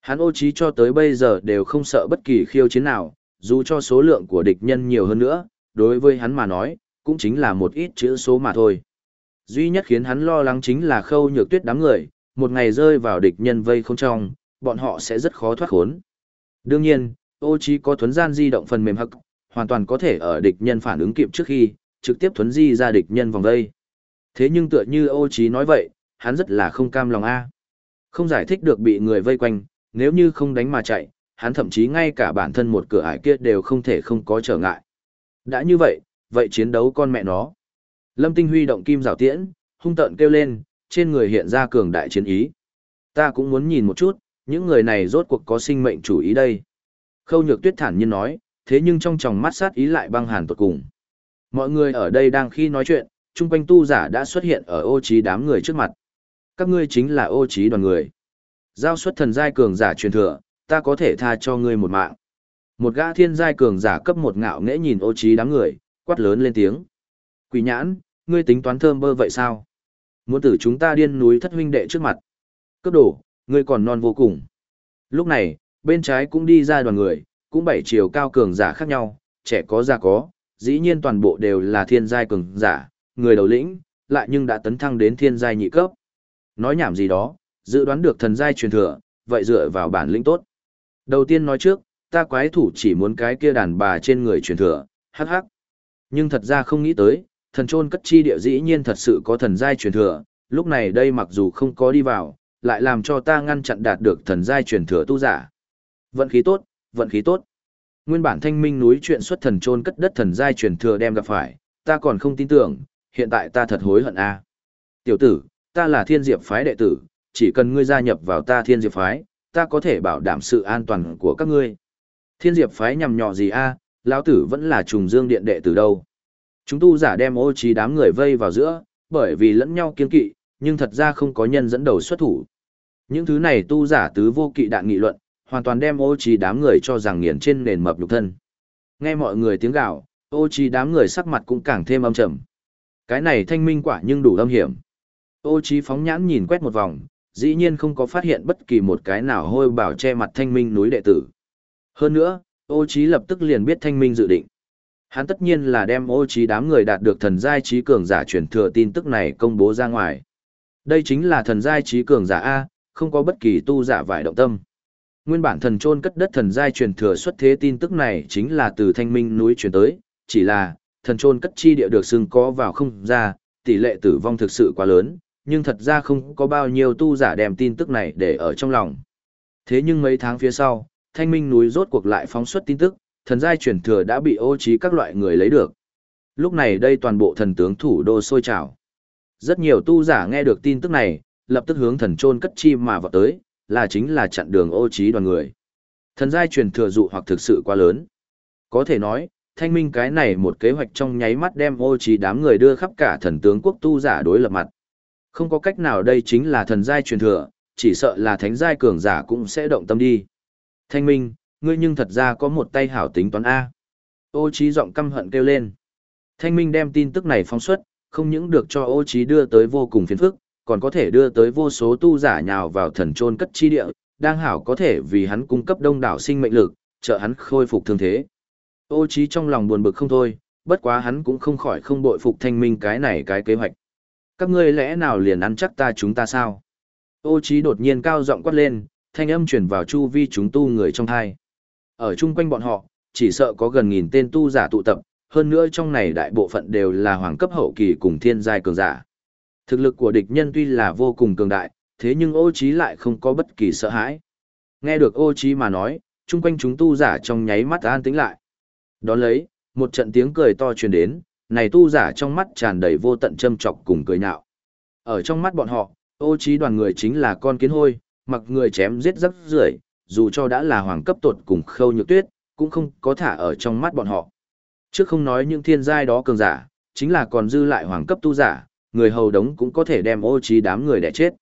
Hắn ô Chí cho tới bây giờ đều không sợ bất kỳ khiêu chiến nào, dù cho số lượng của địch nhân nhiều hơn nữa, đối với hắn mà nói, cũng chính là một ít chữ số mà thôi. Duy nhất khiến hắn lo lắng chính là khâu nhược tuyết đám người, một ngày rơi vào địch nhân vây không trong, bọn họ sẽ rất khó thoát khốn. Đương nhiên, ô trí có thuấn gian di động phần mềm hậc, hoàn toàn có thể ở địch nhân phản ứng kịp trước khi, trực tiếp thuấn di ra địch nhân vòng vây. Thế nhưng tựa như ô trí nói vậy, hắn rất là không cam lòng a. Không giải thích được bị người vây quanh, nếu như không đánh mà chạy, hắn thậm chí ngay cả bản thân một cửa ải kia đều không thể không có trở ngại. Đã như vậy, vậy chiến đấu con mẹ nó. Lâm Tinh huy động kim rào tiễn, hung tợn kêu lên, trên người hiện ra cường đại chiến ý. Ta cũng muốn nhìn một chút, những người này rốt cuộc có sinh mệnh chủ ý đây. Khâu nhược tuyết thản nhiên nói, thế nhưng trong tròng mắt sát ý lại băng hàn tột cùng. Mọi người ở đây đang khi nói chuyện, chung quanh tu giả đã xuất hiện ở ô trí đám người trước mặt. Các ngươi chính là ô trí đoàn người. Giao xuất thần giai cường giả truyền thừa, ta có thể tha cho ngươi một mạng. Một gã thiên giai cường giả cấp một ngạo nghễ nhìn ô trí đám người, quát lớn lên tiếng. Quỷ nhãn, ngươi tính toán thơm bơ vậy sao? Muốn tử chúng ta điên núi thất huynh đệ trước mặt. Cấp đổ, ngươi còn non vô cùng. Lúc này, bên trái cũng đi ra đoàn người, cũng bảy chiều cao cường giả khác nhau, trẻ có già có, dĩ nhiên toàn bộ đều là thiên giai cường giả, người đầu lĩnh, lại nhưng đã tấn thăng đến thiên giai nhị cấp. Nói nhảm gì đó, dự đoán được thần giai truyền thừa, vậy dựa vào bản lĩnh tốt. Đầu tiên nói trước, ta quái thủ chỉ muốn cái kia đàn bà trên người truyền thừa, hắc hắc. Nhưng thật ra không nghĩ tới, thần trôn cất chi địa dĩ nhiên thật sự có thần giai truyền thừa, lúc này đây mặc dù không có đi vào, lại làm cho ta ngăn chặn đạt được thần giai truyền thừa tu giả. Vận khí tốt, vận khí tốt. Nguyên bản thanh minh núi chuyện xuất thần trôn cất đất thần giai truyền thừa đem gặp phải, ta còn không tin tưởng, hiện tại ta thật hối hận a. Tiểu tử, ta là thiên diệp phái đệ tử, chỉ cần ngươi gia nhập vào ta thiên diệp phái, ta có thể bảo đảm sự an toàn của các ngươi. Thiên diệp phái nhằm nhọ gì a? lão tử vẫn là trùng dương điện đệ tử đâu. Chúng tu giả đem ô trí đám người vây vào giữa, bởi vì lẫn nhau kiên kỵ, nhưng thật ra không có nhân dẫn đầu xuất thủ. Những thứ này tu giả tứ vô kỵ đạn nghị luận, hoàn toàn đem ô trí đám người cho rằng nghiền trên nền mập nhục thân. Nghe mọi người tiếng gào, ô trí đám người sắc mặt cũng càng thêm âm trầm. Cái này thanh minh quả nhưng đủ âm hiểm. Ô trí phóng nhãn nhìn quét một vòng, dĩ nhiên không có phát hiện bất kỳ một cái nào hôi bảo che mặt thanh minh núi đệ tử. Hơn nữa, ô trí lập tức liền biết thanh minh dự định. Hắn tất nhiên là đem ô trí đám người đạt được thần giai trí cường giả truyền thừa tin tức này công bố ra ngoài. Đây chính là thần giai trí cường giả A, không có bất kỳ tu giả vải động tâm. Nguyên bản thần trôn cất đất thần giai truyền thừa xuất thế tin tức này chính là từ thanh minh núi truyền tới, chỉ là thần trôn cất chi địa được xưng có vào không ra, tỷ lệ tử vong thực sự quá lớn, nhưng thật ra không có bao nhiêu tu giả đem tin tức này để ở trong lòng. Thế nhưng mấy tháng phía sau, thanh minh núi rốt cuộc lại phóng xuất tin tức, thần giai truyền thừa đã bị ô trí các loại người lấy được. Lúc này đây toàn bộ thần tướng thủ đô sôi trào. Rất nhiều tu giả nghe được tin tức này, lập tức hướng thần trôn cất chi mà vào tới, là chính là chặn đường ô trí đoàn người. Thần giai truyền thừa dụ hoặc thực sự quá lớn. Có thể nói, thanh minh cái này một kế hoạch trong nháy mắt đem ô trí đám người đưa khắp cả thần tướng quốc tu giả đối lập mặt. Không có cách nào đây chính là thần giai truyền thừa, chỉ sợ là thánh giai cường giả cũng sẽ động tâm đi. Thanh minh, ngươi nhưng thật ra có một tay hảo tính toán A. Ô trí giọng căm hận kêu lên. Thanh minh đem tin tức này phóng xuất, không những được cho ô trí đưa tới vô cùng phiền phức, còn có thể đưa tới vô số tu giả nhào vào thần trôn cất chi địa, đang hảo có thể vì hắn cung cấp đông đảo sinh mệnh lực, trợ hắn khôi phục thương thế. Ô trí trong lòng buồn bực không thôi, bất quá hắn cũng không khỏi không bội phục thanh minh cái này cái kế hoạch. Các ngươi lẽ nào liền ăn chắc ta chúng ta sao? Ô trí đột nhiên cao giọng quát lên, thanh âm truyền vào chu vi chúng tu người trong thai. Ở chung quanh bọn họ, chỉ sợ có gần nghìn tên tu giả tụ tập, hơn nữa trong này đại bộ phận đều là hoàng cấp hậu kỳ cùng thiên giai cường giả. Thực lực của địch nhân tuy là vô cùng cường đại, thế nhưng ô trí lại không có bất kỳ sợ hãi. Nghe được ô trí mà nói, chung quanh chúng tu giả trong nháy mắt an tĩnh lại. Đón lấy, một trận tiếng cười to truyền đến, này tu giả trong mắt tràn đầy vô tận châm chọc cùng cười nhạo. Ở trong mắt bọn họ, ô trí đoàn người chính là con kiến hôi, mặc người chém giết rất rưởi, dù cho đã là hoàng cấp tột cùng khâu nhược tuyết, cũng không có thả ở trong mắt bọn họ. Trước không nói những thiên giai đó cường giả, chính là còn dư lại hoàng cấp tu giả, người hầu đống cũng có thể đem ô trí đám người đẻ chết.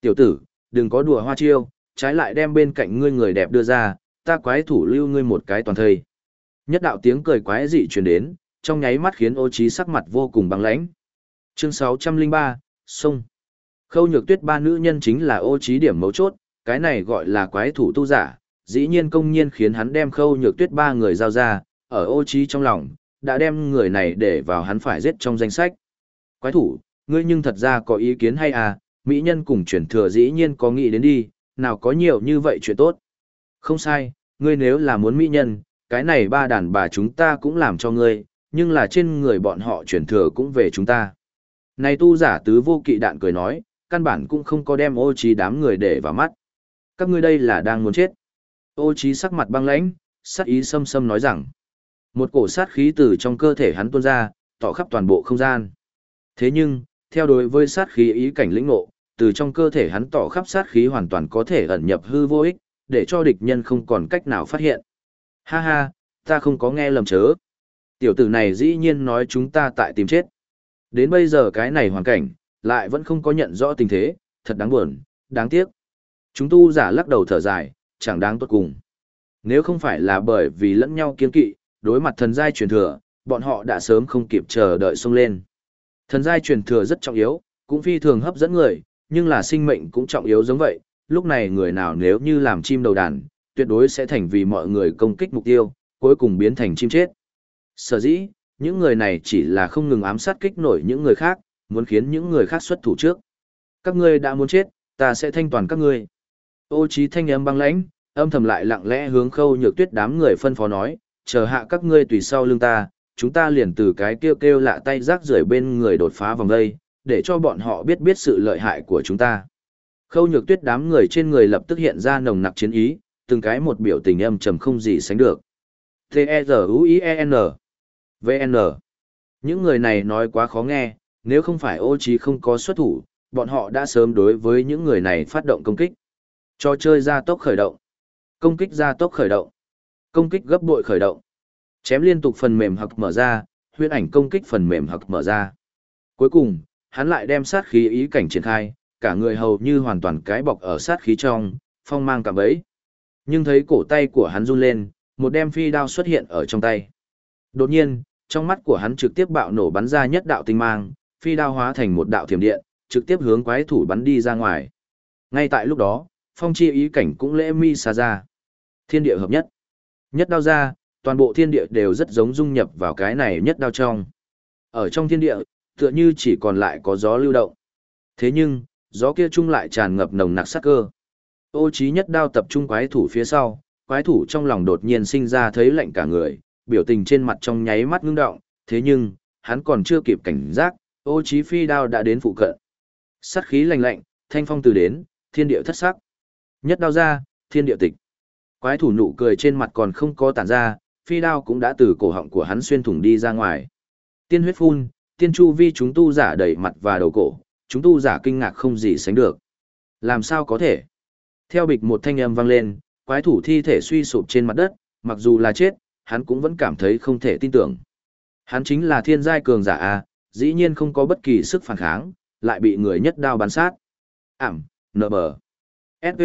Tiểu tử, đừng có đùa hoa chiêu, trái lại đem bên cạnh ngươi người đẹp đưa ra, ta quái thủ lưu ngươi một cái toàn thây. Nhất đạo tiếng cười quái dị truyền đến, trong nháy mắt khiến ô trí sắc mặt vô cùng băng lãnh. Chương 603, sông. Khâu nhược tuyết ba nữ nhân chính là ô trí điểm mấu chốt, cái này gọi là quái thủ tu giả, dĩ nhiên công nhiên khiến hắn đem khâu nhược tuyết ba người giao ra, ở ô trí trong lòng, đã đem người này để vào hắn phải giết trong danh sách. Quái thủ, ngươi nhưng thật ra có ý kiến hay à, mỹ nhân cùng chuyển thừa dĩ nhiên có nghĩ đến đi, nào có nhiều như vậy chuyện tốt. Không sai, ngươi nếu là muốn mỹ nhân, cái này ba đàn bà chúng ta cũng làm cho ngươi, nhưng là trên người bọn họ chuyển thừa cũng về chúng ta. Này tu giả tứ vô kỵ đạn cười nói, căn bản cũng không có đem ô trí đám người để vào mắt. Các ngươi đây là đang muốn chết. Ô trí sắc mặt băng lãnh, sát ý sâm sâm nói rằng, một cổ sát khí từ trong cơ thể hắn tuôn ra, tỏ khắp toàn bộ không gian. Thế nhưng, theo đối với sát khí ý cảnh lĩnh ngộ, từ trong cơ thể hắn tỏ khắp sát khí hoàn toàn có thể ẩn nhập hư vô ích, để cho địch nhân không còn cách nào phát hiện. Ha ha, ta không có nghe lầm chớ. Tiểu tử này dĩ nhiên nói chúng ta tại tìm chết. Đến bây giờ cái này hoàn cảnh, lại vẫn không có nhận rõ tình thế, thật đáng buồn, đáng tiếc. Chúng tu giả lắc đầu thở dài, chẳng đáng tốt cùng. Nếu không phải là bởi vì lẫn nhau kiên kỵ, đối mặt thần giai truyền thừa, bọn họ đã sớm không kịp chờ đợi xông lên. Thần giai truyền thừa rất trọng yếu, cũng phi thường hấp dẫn người, nhưng là sinh mệnh cũng trọng yếu giống vậy, lúc này người nào nếu như làm chim đầu đàn, tuyệt đối sẽ thành vì mọi người công kích mục tiêu, cuối cùng biến thành chim chết. Sở dĩ, những người này chỉ là không ngừng ám sát kích nổi những người khác, muốn khiến những người khác xuất thủ trước. Các ngươi đã muốn chết, ta sẽ thanh toàn các ngươi. Ô trí thanh âm băng lãnh, âm thầm lại lặng lẽ hướng khâu nhược tuyết đám người phân phó nói, chờ hạ các ngươi tùy sau lưng ta, chúng ta liền từ cái kêu kêu lạ tay rác rưởi bên người đột phá vòng đây, để cho bọn họ biết biết sự lợi hại của chúng ta. Khâu nhược tuyết đám người trên người lập tức hiện ra nồng nặc chiến ý, từng cái một biểu tình âm trầm không gì sánh được. T-E-Z-U-I-E-N V N Những người này nói quá khó nghe, nếu không phải ô trí không có xuất thủ, bọn họ đã sớm đối với những người này phát động công kích. Cho chơi ra tốc khởi động. Công kích ra tốc khởi động. Công kích gấp bội khởi động. Chém liên tục phần mềm hoặc mở ra, huyễn ảnh công kích phần mềm hoặc mở ra. Cuối cùng, hắn lại đem sát khí ý cảnh triển khai, cả người hầu như hoàn toàn cái bọc ở sát khí trong, phong mang cả bấy. Nhưng thấy cổ tay của hắn run lên, một đem phi đao xuất hiện ở trong tay. Đột nhiên, trong mắt của hắn trực tiếp bạo nổ bắn ra nhất đạo tinh mang, phi đao hóa thành một đạo thiểm điện, trực tiếp hướng quái thủ bắn đi ra ngoài. Ngay tại lúc đó, phong chi ý cảnh cũng lễ mi xa ra. Thiên địa hợp nhất. Nhất đao ra, toàn bộ thiên địa đều rất giống dung nhập vào cái này nhất đao trong. Ở trong thiên địa, tựa như chỉ còn lại có gió lưu động. Thế nhưng, gió kia chung lại tràn ngập nồng nặc sát cơ. Ô trí nhất đao tập trung quái thủ phía sau, quái thủ trong lòng đột nhiên sinh ra thấy lạnh cả người, biểu tình trên mặt trong nháy mắt ngưng động, thế nhưng, hắn còn chưa kịp cảnh giác, ô trí phi đao đã đến phụ cận. Sát khí lạnh lạnh, thanh phong từ đến, thiên địa thất sắc. Nhất đao ra, thiên địa tịch. Quái thủ nụ cười trên mặt còn không có tản ra, phi đao cũng đã từ cổ họng của hắn xuyên thủng đi ra ngoài. Tiên huyết phun, tiên chu vi chúng tu giả đầy mặt và đầu cổ, chúng tu giả kinh ngạc không gì sánh được. Làm sao có thể? Theo bịch một thanh âm vang lên, quái thủ thi thể suy sụp trên mặt đất, mặc dù là chết, hắn cũng vẫn cảm thấy không thể tin tưởng. Hắn chính là thiên giai cường giả A, dĩ nhiên không có bất kỳ sức phản kháng, lại bị người nhất đao bắn sát. Ảm, nợ bờ. SV,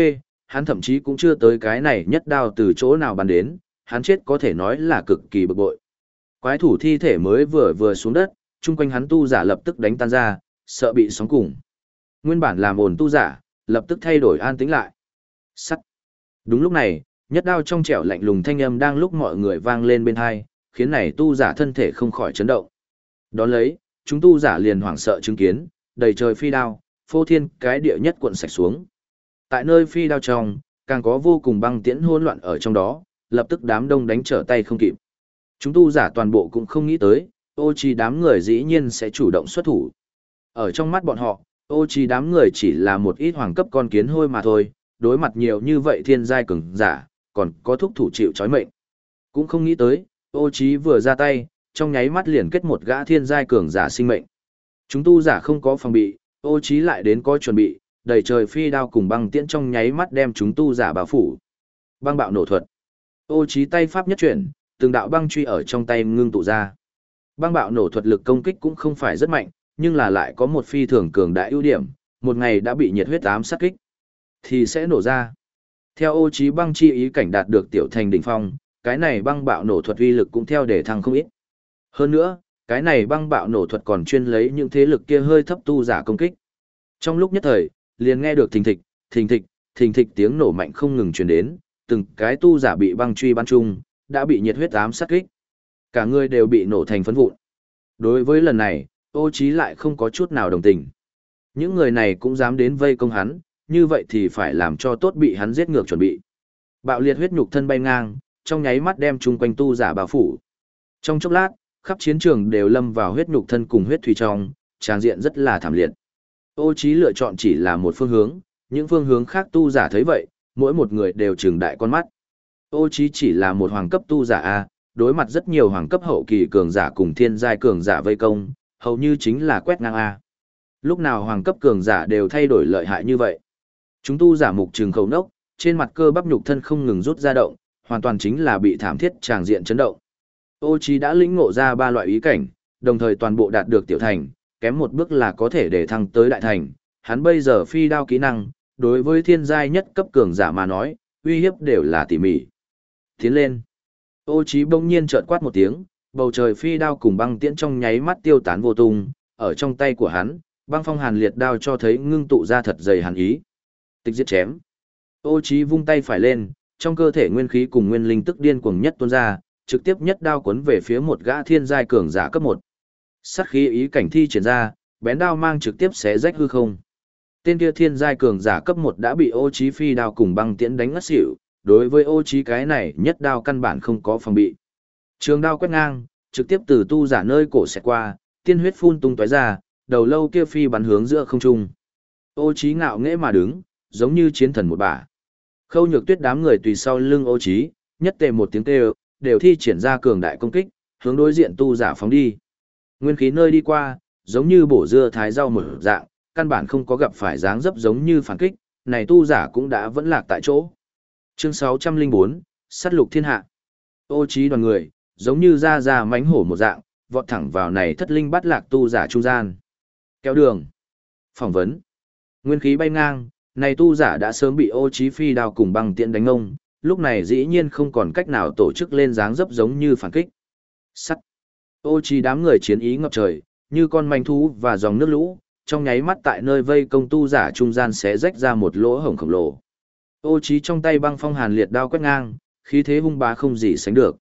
hắn thậm chí cũng chưa tới cái này nhất đao từ chỗ nào bắn đến, hắn chết có thể nói là cực kỳ bực bội. Quái thủ thi thể mới vừa vừa xuống đất, chung quanh hắn tu giả lập tức đánh tan ra, sợ bị sóng cùng. Nguyên bản làm ổn tu giả, lập tức thay đổi an tĩnh lại. Sắt. Đúng lúc này, nhất đao trong trẻo lạnh lùng thanh âm đang lúc mọi người vang lên bên hai, khiến này tu giả thân thể không khỏi chấn động. Đón lấy, chúng tu giả liền hoảng sợ chứng kiến, đầy trời phi đao, phô thiên cái địa nhất cuộn sạch xuống. Tại nơi phi đao trong, càng có vô cùng băng tiễn hỗn loạn ở trong đó, lập tức đám đông đánh trở tay không kịp. Chúng tu giả toàn bộ cũng không nghĩ tới, ô chi đám người dĩ nhiên sẽ chủ động xuất thủ. Ở trong mắt bọn họ, ô chi đám người chỉ là một ít hoàng cấp con kiến hôi mà thôi, đối mặt nhiều như vậy thiên giai cường giả, còn có thúc thủ chịu chói mệnh. Cũng không nghĩ tới, ô Chi vừa ra tay, trong nháy mắt liền kết một gã thiên giai cường giả sinh mệnh. Chúng tu giả không có phòng bị, ô Chi lại đến có chuẩn bị, đầy trời phi đao cùng băng tiễn trong nháy mắt đem chúng tu giả bao phủ. Băng bạo nổ thuật. Ô trí tay pháp nhất chuyển, từng đạo băng truy ở trong tay ngưng tụ ra. Băng bạo nổ thuật lực công kích cũng không phải rất mạnh, nhưng là lại có một phi thường cường đại ưu điểm, một ngày đã bị nhiệt huyết ám sát kích, thì sẽ nổ ra. Theo ô trí băng chi ý cảnh đạt được tiểu thành đỉnh phong, cái này băng bạo nổ thuật uy lực cũng theo để thăng không ít. Hơn nữa, cái này băng bạo nổ thuật còn chuyên lấy những thế lực kia hơi thấp tu giả công kích. Trong lúc nhất thời, liền nghe được thình thịch, thình thịch, thình thịch tiếng nổ mạnh không ngừng truyền đến, từng cái tu giả bị băng truy bắn chung, đã bị nhiệt huyết ám sát kích. Cả người đều bị nổ thành phấn vụn. Đối với lần này, ô trí lại không có chút nào đồng tình. Những người này cũng dám đến vây công hắn, như vậy thì phải làm cho tốt bị hắn giết ngược chuẩn bị. Bạo liệt huyết nhục thân bay ngang, trong nháy mắt đem chung quanh tu giả bao phủ. Trong chốc lát, khắp chiến trường đều lâm vào huyết nhục thân cùng huyết thủy trong, tràng diện rất là thảm liệt. Ô Chí lựa chọn chỉ là một phương hướng, những phương hướng khác tu giả thấy vậy, mỗi một người đều trừng đại con mắt. Ô Chí chỉ là một hoàng cấp tu giả a, đối mặt rất nhiều hoàng cấp hậu kỳ cường giả cùng thiên giai cường giả vây công, hầu như chính là quét ngang a. Lúc nào hoàng cấp cường giả đều thay đổi lợi hại như vậy. Chúng tu giả mục trường khẩu nốc, trên mặt cơ bắp nhục thân không ngừng rút ra động, hoàn toàn chính là bị thảm thiết tràng diện chấn động. Ô Chí đã lĩnh ngộ ra ba loại ý cảnh, đồng thời toàn bộ đạt được tiểu thành, kém một bước là có thể để thăng tới đại thành. Hắn bây giờ phi đao kỹ năng, đối với thiên giai nhất cấp cường giả mà nói, uy hiếp đều là tỉ mỉ. Tiến lên. Ô Chí bỗng nhiên chợt quát một tiếng, bầu trời phi đao cùng băng tiễn trong nháy mắt tiêu tán vô tung, ở trong tay của hắn, băng phong hàn liệt đao cho thấy ngưng tụ ra thật dày hàn ý. Tịch giết chém. Ô Chí vung tay phải lên, trong cơ thể nguyên khí cùng nguyên linh tức điên cuồng nhất tuôn ra, trực tiếp nhất đao cuốn về phía một gã thiên giai cường giả cấp 1. Sát khí ý cảnh thi triển ra, bén đao mang trực tiếp xé rách hư không. Tên kia thiên giai cường giả cấp 1 đã bị Ô Chí phi đao cùng băng tiễn đánh ngất xỉu, đối với Ô Chí cái này nhất đao căn bản không có phòng bị. Trường đao quét ngang, trực tiếp từ tu giả nơi cổ xẹt qua, tiên huyết phun tung tóe ra, đầu lâu kia phi bắn hướng giữa không trung. Ô Chí ngạo nghễ mà đứng, giống như chiến thần một bả. Khâu nhược tuyết đám người tùy sau lưng ô Chí, nhất tề một tiếng kêu, đều thi triển ra cường đại công kích, hướng đối diện tu giả phóng đi. Nguyên khí nơi đi qua, giống như bổ dưa thái rau mở dạng, căn bản không có gặp phải dáng dấp giống như phản kích, này tu giả cũng đã vẫn lạc tại chỗ. Chương 604, sát lục thiên hạ. Ô trí đoàn người, giống như ra ra mánh hổ một dạng, vọt thẳng vào này thất linh bắt lạc tu giả trung gian. Kéo đường. Phỏng vấn. Nguyên khí bay ngang, này tu giả đã sớm bị ô trí phi đao cùng băng tiện đánh ông, lúc này dĩ nhiên không còn cách nào tổ chức lên dáng dấp giống như phản kích. Sắt. Ô Chi đám người chiến ý ngập trời, như con manh thú và dòng nước lũ, trong nháy mắt tại nơi vây công tu giả trung gian sẽ rách ra một lỗ hổng khổng lồ. Ô Chi trong tay băng phong hàn liệt đao quét ngang, khí thế hung bá không gì sánh được.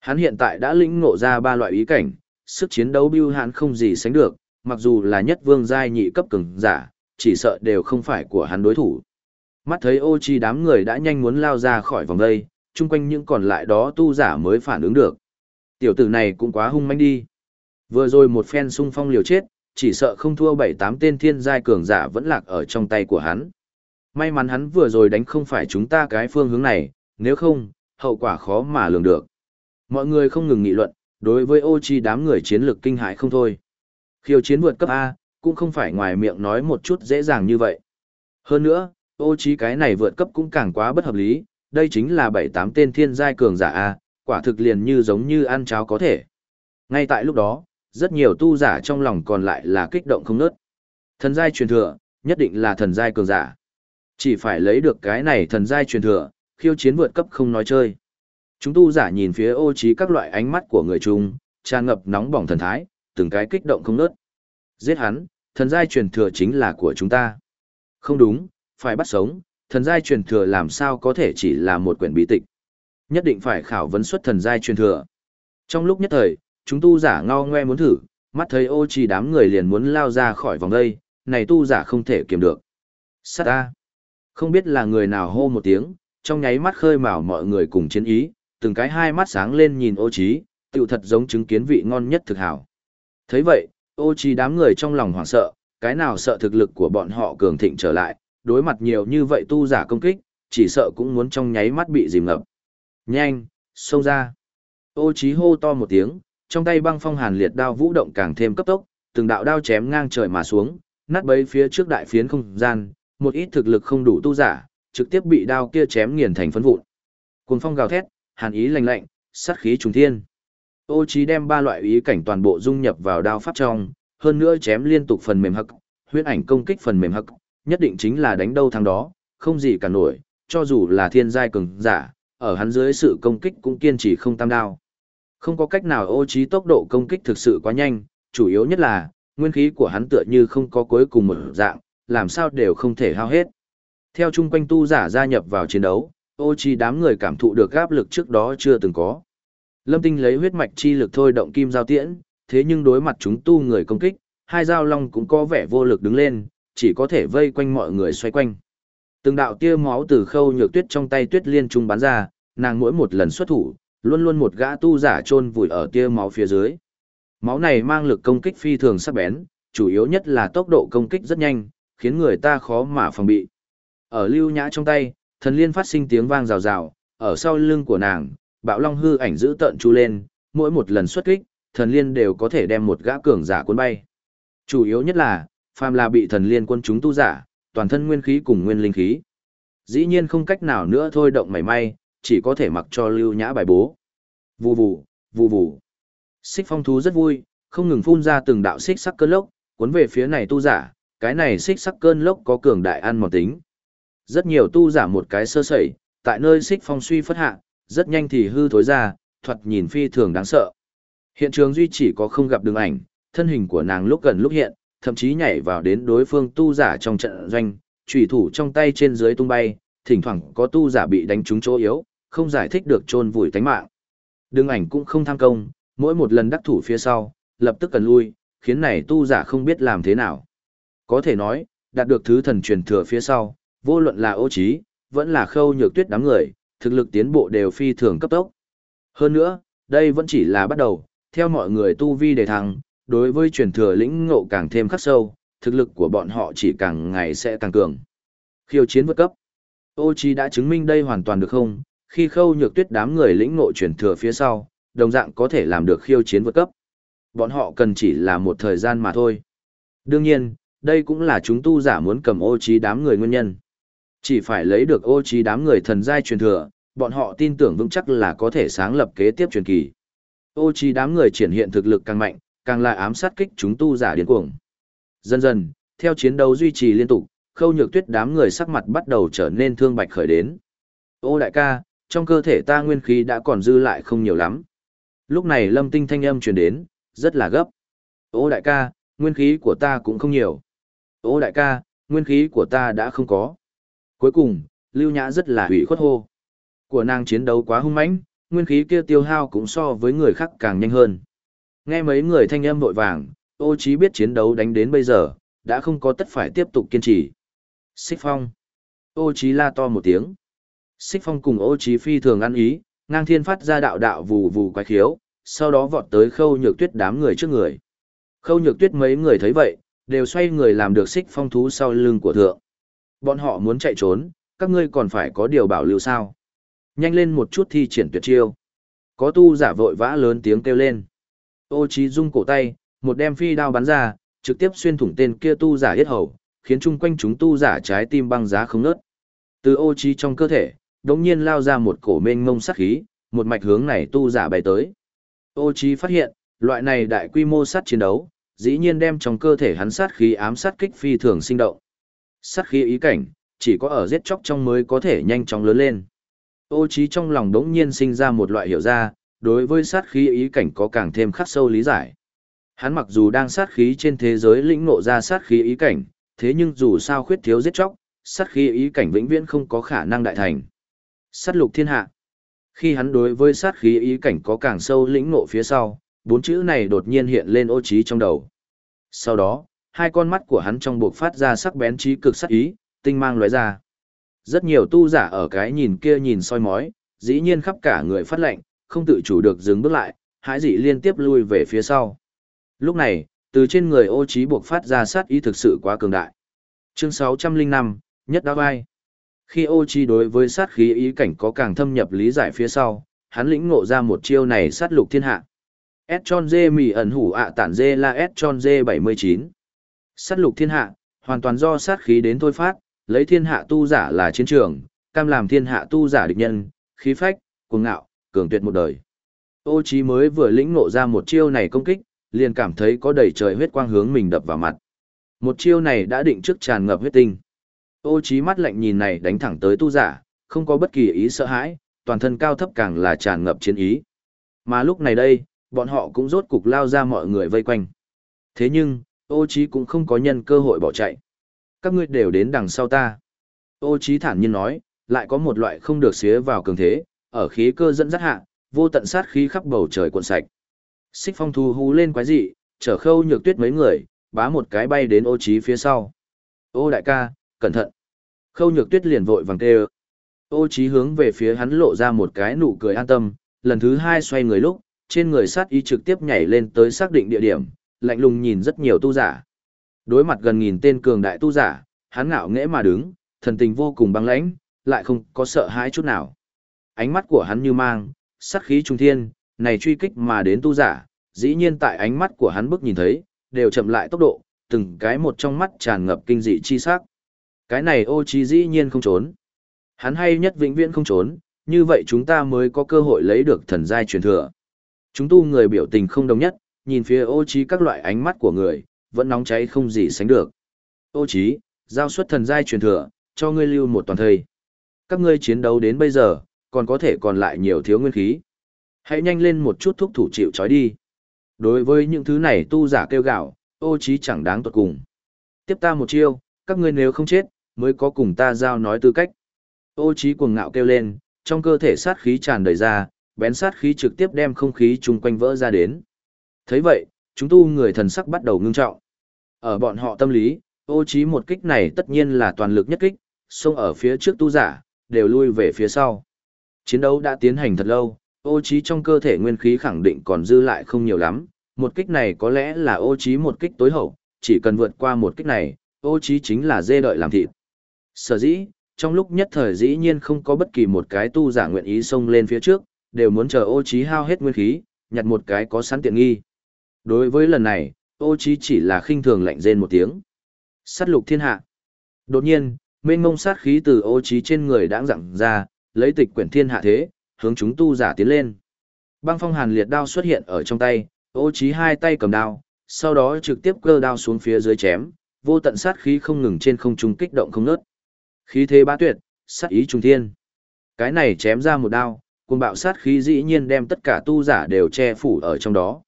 Hắn hiện tại đã lĩnh ngộ ra ba loại ý cảnh, sức chiến đấu bưu hạn không gì sánh được, mặc dù là nhất vương giai nhị cấp cường giả, chỉ sợ đều không phải của hắn đối thủ. Mắt thấy ô chi đám người đã nhanh muốn lao ra khỏi vòng đây, chung quanh những còn lại đó tu giả mới phản ứng được. Tiểu tử này cũng quá hung manh đi. Vừa rồi một phen sung phong liều chết, chỉ sợ không thua bảy tám tên thiên giai cường giả vẫn lạc ở trong tay của hắn. May mắn hắn vừa rồi đánh không phải chúng ta cái phương hướng này, nếu không, hậu quả khó mà lường được. Mọi người không ngừng nghị luận, đối với ô chi đám người chiến lược kinh hại không thôi. Khiêu chiến vượt cấp A, cũng không phải ngoài miệng nói một chút dễ dàng như vậy. Hơn nữa, ô Chi cái này vượt cấp cũng càng quá bất hợp lý, đây chính là bảy tám tên thiên giai cường giả A, quả thực liền như giống như ăn cháo có thể. Ngay tại lúc đó, rất nhiều tu giả trong lòng còn lại là kích động không nớt. Thần giai truyền thừa, nhất định là thần giai cường giả. Chỉ phải lấy được cái này thần giai truyền thừa, khiêu chiến vượt cấp không nói chơi. Chúng tu giả nhìn phía ô trí các loại ánh mắt của người chung, tràn ngập nóng bỏng thần thái, từng cái kích động không nớt. Giết hắn, thần giai truyền thừa chính là của chúng ta. Không đúng, phải bắt sống, thần giai truyền thừa làm sao có thể chỉ là một quyển bí tịch. Nhất định phải khảo vấn xuất thần giai truyền thừa. Trong lúc nhất thời, chúng tu giả ngao ngoe muốn thử, mắt thấy ô trì đám người liền muốn lao ra khỏi vòng đây, này tu giả không thể kiềm được. Sát ta! Không biết là người nào hô một tiếng, trong nháy mắt khơi mào mọi người cùng chiến ý, từng cái hai mắt sáng lên nhìn ô trí, tựu thật giống chứng kiến vị ngon nhất thực hảo. thấy vậy, ô trí đám người trong lòng hoảng sợ, cái nào sợ thực lực của bọn họ cường thịnh trở lại, đối mặt nhiều như vậy tu giả công kích, chỉ sợ cũng muốn trong nháy mắt bị dìm ngập. Nhanh, xông ra. Ô Chí hô to một tiếng, trong tay băng phong hàn liệt đao vũ động càng thêm cấp tốc, từng đạo đao chém ngang trời mà xuống, nát bấy phía trước đại phiến không gian, một ít thực lực không đủ tu giả, trực tiếp bị đao kia chém nghiền thành phấn vụn. Cuồng phong gào thét, hàn ý lạnh lạnh, sát khí trùng thiên. Ô Chí đem ba loại ý cảnh toàn bộ dung nhập vào đao pháp trong, hơn nữa chém liên tục phần mềm hắc, huyễn ảnh công kích phần mềm hắc, nhất định chính là đánh đâu thắng đó, không gì cả nổi, cho dù là thiên giai cường giả, ở hắn dưới sự công kích cũng kiên trì không tam đao. Không có cách nào ô trí tốc độ công kích thực sự quá nhanh, chủ yếu nhất là, nguyên khí của hắn tựa như không có cuối cùng một dạng, làm sao đều không thể hao hết. Theo chung quanh tu giả gia nhập vào chiến đấu, ô trí đám người cảm thụ được áp lực trước đó chưa từng có. Lâm Tinh lấy huyết mạch chi lực thôi động kim giao tiễn, thế nhưng đối mặt chúng tu người công kích, hai giao long cũng có vẻ vô lực đứng lên, chỉ có thể vây quanh mọi người xoay quanh. Từng đạo tia máu từ khâu nhược tuyết trong tay tuyết liên trung bắn ra, nàng mỗi một lần xuất thủ, luôn luôn một gã tu giả chôn vùi ở tia máu phía dưới. Máu này mang lực công kích phi thường sắc bén, chủ yếu nhất là tốc độ công kích rất nhanh, khiến người ta khó mà phòng bị. Ở lưu nhã trong tay, thần liên phát sinh tiếng vang rào rào, ở sau lưng của nàng, bạo long hư ảnh giữ tợn chu lên, mỗi một lần xuất kích, thần liên đều có thể đem một gã cường giả cuốn bay. Chủ yếu nhất là, phàm là bị thần liên quân chúng tu giả, toàn thân nguyên khí cùng nguyên linh khí. Dĩ nhiên không cách nào nữa thôi động mảy may, chỉ có thể mặc cho lưu nhã bài bố. Vù vù, vù vù. Xích phong thú rất vui, không ngừng phun ra từng đạo xích sắc cơn lốc, cuốn về phía này tu giả, cái này xích sắc cơn lốc có cường đại ăn mòn tính. Rất nhiều tu giả một cái sơ sẩy, tại nơi xích phong suy phất hạ, rất nhanh thì hư thối ra, thuật nhìn phi thường đáng sợ. Hiện trường duy chỉ có không gặp đường ảnh, thân hình của nàng lúc gần lúc hiện, thậm chí nhảy vào đến đối phương tu giả trong trận doanh, trùy thủ trong tay trên dưới tung bay, thỉnh thoảng có tu giả bị đánh trúng chỗ yếu, không giải thích được chôn vùi tánh mạng. Đường ảnh cũng không tham công, mỗi một lần đắc thủ phía sau, lập tức cần lui, khiến này tu giả không biết làm thế nào. Có thể nói, đạt được thứ thần truyền thừa phía sau, vô luận là ô trí, vẫn là khâu nhược tuyết đám người, thực lực tiến bộ đều phi thường cấp tốc. Hơn nữa, đây vẫn chỉ là bắt đầu, theo mọi người tu vi đề thăng, đối với truyền thừa lĩnh ngộ càng thêm khắc sâu, thực lực của bọn họ chỉ càng ngày sẽ càng cường. Khiêu chiến vượt cấp. Ô Chi đã chứng minh đây hoàn toàn được không, khi khâu nhược tuyết đám người lĩnh ngộ truyền thừa phía sau, đồng dạng có thể làm được khiêu chiến vượt cấp. Bọn họ cần chỉ là một thời gian mà thôi. Đương nhiên, đây cũng là chúng tu giả muốn cầm ô Chi đám người nguyên nhân. Chỉ phải lấy được ô Chi đám người thần giai truyền thừa, bọn họ tin tưởng vững chắc là có thể sáng lập kế tiếp truyền kỳ. Ô Chi đám người triển hiện thực lực càng mạnh, càng lại ám sát kích chúng tu giả điên cuồng. Dần dần, theo chiến đấu duy trì liên tục, khâu nhược tuyết đám người sắc mặt bắt đầu trở nên thương bạch khởi đến. Ô đại ca, trong cơ thể ta nguyên khí đã còn dư lại không nhiều lắm. Lúc này lâm tinh thanh âm truyền đến, rất là gấp. Ô đại ca, nguyên khí của ta cũng không nhiều. Ô đại ca, nguyên khí của ta đã không có. Cuối cùng, lưu nhã rất là hủy khuất hô. Của nàng chiến đấu quá hung mãnh, nguyên khí kia tiêu hao cũng so với người khác càng nhanh hơn. Nghe mấy người thanh âm vội vàng, ô chí biết chiến đấu đánh đến bây giờ, đã không có tất phải tiếp tục kiên trì. Xích phong. Ô chí la to một tiếng. Xích phong cùng ô chí phi thường ăn ý, ngang thiên phát ra đạo đạo vù vù quái khiếu, sau đó vọt tới khâu nhược tuyết đám người trước người. Khâu nhược tuyết mấy người thấy vậy, đều xoay người làm được xích phong thú sau lưng của thượng. Bọn họ muốn chạy trốn, các ngươi còn phải có điều bảo lưu sao. Nhanh lên một chút thi triển tuyệt chiêu. Có tu giả vội vã lớn tiếng kêu lên. Ô Chí Dung cổ tay, một đem phi đao bắn ra, trực tiếp xuyên thủng tên kia tu giả yết hầu, khiến chung quanh chúng tu giả trái tim băng giá không nớt. Từ ô Chí trong cơ thể, đống nhiên lao ra một cổ mênh mông sát khí, một mạch hướng này tu giả bay tới. Ô Chí phát hiện, loại này đại quy mô sát chiến đấu, dĩ nhiên đem trong cơ thể hắn sát khí ám sát kích phi thường sinh động. Sát khí ý cảnh, chỉ có ở giết chóc trong mới có thể nhanh chóng lớn lên. Ô Chí trong lòng đống nhiên sinh ra một loại hiểu ra, đối với sát khí ý cảnh có càng thêm khắc sâu lý giải. Hắn mặc dù đang sát khí trên thế giới lĩnh ngộ ra sát khí ý cảnh, thế nhưng dù sao khuyết thiếu giết chóc, sát khí ý cảnh vĩnh viễn không có khả năng đại thành. Sát lục thiên hạ. Khi hắn đối với sát khí ý cảnh có càng sâu lĩnh ngộ phía sau, bốn chữ này đột nhiên hiện lên ô trí trong đầu. Sau đó, hai con mắt của hắn trong buộc phát ra sắc bén trí cực sát ý, tinh mang lóe ra. Rất nhiều tu giả ở cái nhìn kia nhìn soi mói, dĩ nhiên khắp cả người phát lệnh, không tự chủ được dừng bước lại, hãi dị liên tiếp lui về phía sau. Lúc này, từ trên người ô trí buộc phát ra sát ý thực sự quá cường đại. Chương 605, nhất đao vai. Khi ô chi đối với sát khí ý cảnh có càng thâm nhập lý giải phía sau, hắn lĩnh ngộ ra một chiêu này sát lục thiên hạ. S tròn dê mì ẩn hủ ạ tản dê là S tròn dê 79. Sát lục thiên hạ, hoàn toàn do sát khí đến thôi phát, lấy thiên hạ tu giả là chiến trường, cam làm thiên hạ tu giả địch nhân, khí phách, cuồng ngạo, cường tuyệt một đời. Ô Chí mới vừa lĩnh ngộ ra một chiêu này công kích, liền cảm thấy có đầy trời huyết quang hướng mình đập vào mặt. Một chiêu này đã định trước tràn ngập huyết tinh. Ô Chí mắt lạnh nhìn này đánh thẳng tới tu giả, không có bất kỳ ý sợ hãi, toàn thân cao thấp càng là tràn ngập chiến ý. Mà lúc này đây, bọn họ cũng rốt cục lao ra mọi người vây quanh. Thế nhưng, ô Chí cũng không có nhân cơ hội bỏ chạy. Các ngươi đều đến đằng sau ta. Ô Chí thản nhiên nói, lại có một loại không được xía vào cường thế, ở khí cơ dẫn dắt hạ, vô tận sát khí khắp bầu trời cuộn sạch. Xích phong thu hú lên quái dị, chở khâu nhược tuyết mấy người, bá một cái bay đến ô Chí phía sau. Ô đại ca, cẩn thận. Khâu nhược tuyết liền vội vàng kêu. Ô Chí hướng về phía hắn lộ ra một cái nụ cười an tâm, lần thứ hai xoay người lúc, trên người sát ý trực tiếp nhảy lên tới xác định địa điểm, lạnh lùng nhìn rất nhiều tu giả. Đối mặt gần nghìn tên cường đại tu giả, hắn ngạo nghễ mà đứng, thần tình vô cùng băng lãnh, lại không có sợ hãi chút nào. Ánh mắt của hắn như mang, sát khí trung thiên, này truy kích mà đến tu giả, dĩ nhiên tại ánh mắt của hắn bức nhìn thấy, đều chậm lại tốc độ, từng cái một trong mắt tràn ngập kinh dị chi sắc. Cái này ô Chi dĩ nhiên không trốn. Hắn hay nhất vĩnh viễn không trốn, như vậy chúng ta mới có cơ hội lấy được thần giai truyền thừa. Chúng tu người biểu tình không đồng nhất, nhìn phía ô Chi các loại ánh mắt của người, vẫn nóng cháy không gì sánh được. Ô Chi, giao xuất thần giai truyền thừa, cho ngươi lưu một toàn thời. Các ngươi chiến đấu đến bây giờ, còn có thể còn lại nhiều thiếu nguyên khí. Hãy nhanh lên một chút thúc thủ chịu trói đi. Đối với những thứ này tu giả kêu gạo, ô trí chẳng đáng tuột cùng. Tiếp ta một chiêu, các ngươi nếu không chết, mới có cùng ta giao nói tư cách. Ô trí cuồng ngạo kêu lên, trong cơ thể sát khí tràn đầy ra, bén sát khí trực tiếp đem không khí chung quanh vỡ ra đến. thấy vậy, chúng tu người thần sắc bắt đầu ngưng trọng. Ở bọn họ tâm lý, ô trí một kích này tất nhiên là toàn lực nhất kích, xông ở phía trước tu giả, đều lui về phía sau. Chiến đấu đã tiến hành thật lâu, ô trí trong cơ thể nguyên khí khẳng định còn dư lại không nhiều lắm, một kích này có lẽ là ô trí một kích tối hậu, chỉ cần vượt qua một kích này, ô trí chính là dê đợi làm thịt. Sở dĩ, trong lúc nhất thời dĩ nhiên không có bất kỳ một cái tu giả nguyện ý xông lên phía trước, đều muốn chờ ô trí hao hết nguyên khí, nhặt một cái có sẵn tiện nghi. Đối với lần này, ô trí chỉ là khinh thường lạnh rên một tiếng. Sát lục thiên hạ. Đột nhiên, mênh mông sát khí từ ô trí trên người đãng dặn ra, lấy tịch quyển thiên hạ thế, hướng chúng tu giả tiến lên. Băng phong hàn liệt đao xuất hiện ở trong tay, ô trí hai tay cầm đao, sau đó trực tiếp cơ đao xuống phía dưới chém, vô tận sát khí không ngừng trên không trung kích động không ngớt. Khí thế bá tuyệt, sát ý trung thiên. Cái này chém ra một đao, cuồng bạo sát khí dĩ nhiên đem tất cả tu giả đều che phủ ở trong đó.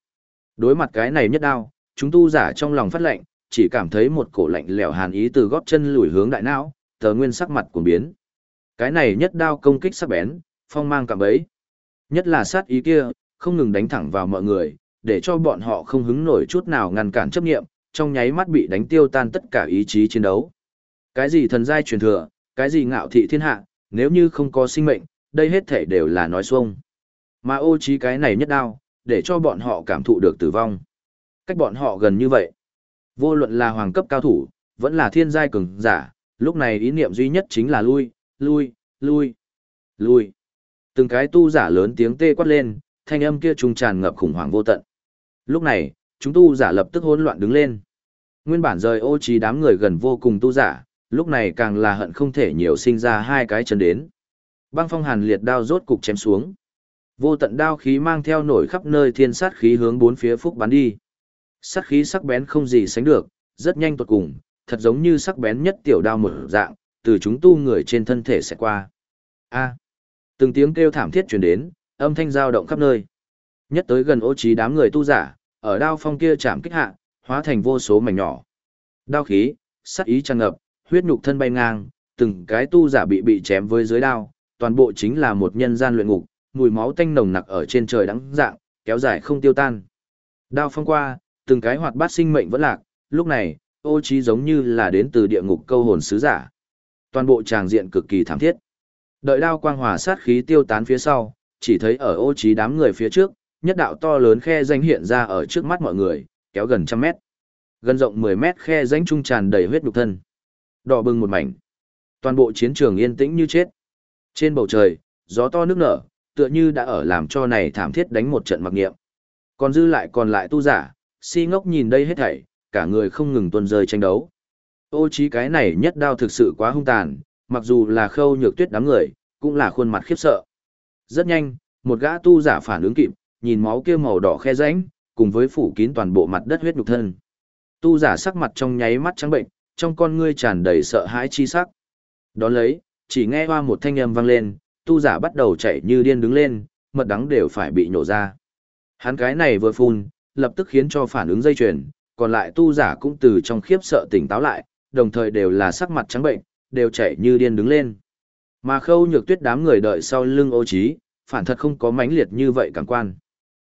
Đối mặt cái này nhất đao, chúng tu giả trong lòng phát lạnh, chỉ cảm thấy một cổ lạnh lẽo hàn ý từ gót chân lùi hướng đại não, tờ nguyên sắc mặt cuồng biến. Cái này nhất đao công kích sắc bén, phong mang cảm bấy. Nhất là sát ý kia, không ngừng đánh thẳng vào mọi người, để cho bọn họ không hứng nổi chút nào ngăn cản chấp nghiệm, trong nháy mắt bị đánh tiêu tan tất cả ý chí chiến đấu. Cái gì thần giai truyền thừa, cái gì ngạo thị thiên hạ, nếu như không có sinh mệnh, đây hết thể đều là nói xuông. Mà ô trí cái này nhất đao, để cho bọn họ cảm thụ được tử vong. Cách bọn họ gần như vậy. Vô luận là hoàng cấp cao thủ, vẫn là thiên giai cường giả, lúc này ý niệm duy nhất chính là lui, lui, lui, lui. Từng cái tu giả lớn tiếng tê quát lên, thanh âm kia trùng tràn ngập khủng hoảng vô tận. Lúc này, chúng tu giả lập tức hỗn loạn đứng lên. Nguyên bản rời ô trí đám người gần vô cùng tu giả, lúc này càng là hận không thể nhiều sinh ra hai cái chân đến. Băng phong hàn liệt đao rốt cục chém xuống. Vô tận đao khí mang theo nổi khắp nơi thiên sát khí hướng bốn phía phúc bắn đi. Sát khí sắc bén không gì sánh được, rất nhanh tuột cùng, thật giống như sắc bén nhất tiểu đao mở dạng, từ chúng tu người trên thân thể sẽ qua. A. từng tiếng kêu thảm thiết truyền đến, âm thanh dao động khắp nơi. Nhất tới gần ô trí đám người tu giả, ở đao phong kia chạm kích hạ, hóa thành vô số mảnh nhỏ. Đao khí, sát ý tràn ngập, huyết nhục thân bay ngang, từng cái tu giả bị bị chém với dưới đao, toàn bộ chính là một nhân gian luyện ngục, mùi máu tanh nồng nặc ở trên trời đắng dạng, kéo dài không tiêu tan. Đao phong qua, từng cái hoạt bát sinh mệnh vẫn lạc, lúc này, ô trí giống như là đến từ địa ngục câu hồn sứ giả. Toàn bộ tràng diện cực kỳ thảm thiết. Đợi đao quang hỏa sát khí tiêu tán phía sau, chỉ thấy ở ô trí đám người phía trước, nhất đạo to lớn khe danh hiện ra ở trước mắt mọi người, kéo gần trăm mét. Gần rộng 10 mét khe danh trung tràn đầy huyết nhục thân. Đỏ bừng một mảnh. Toàn bộ chiến trường yên tĩnh như chết. Trên bầu trời, gió to nước nở, tựa như đã ở làm cho này thảm thiết đánh một trận mặc nghiệm. Còn dư lại còn lại tu giả, si ngốc nhìn đây hết thảy, cả người không ngừng tuần rơi tranh đấu. Ô trí cái này nhất đao thực sự quá hung tàn, mặc dù là khâu nhược tuyết đám người, cũng là khuôn mặt khiếp sợ. Rất nhanh, một gã tu giả phản ứng kịp, nhìn máu kia màu đỏ khe rãnh, cùng với phủ kín toàn bộ mặt đất huyết nhục thân. Tu giả sắc mặt trong nháy mắt trắng bệnh, trong con ngươi tràn đầy sợ hãi chi sắc. Đón lấy, chỉ nghe hoa một thanh âm vang lên, tu giả bắt đầu chạy như điên đứng lên, mật đắng đều phải bị nhổ ra. Hắn cái này vừa phun, lập tức khiến cho phản ứng dây chuyền, còn lại tu giả cũng từ trong khiếp sợ tỉnh táo lại, đồng thời đều là sắc mặt trắng bệnh, đều chạy như điên đứng lên. Mà khâu nhược tuyết đám người đợi sau lưng ô trí, phản thật không có mãnh liệt như vậy cảm quan.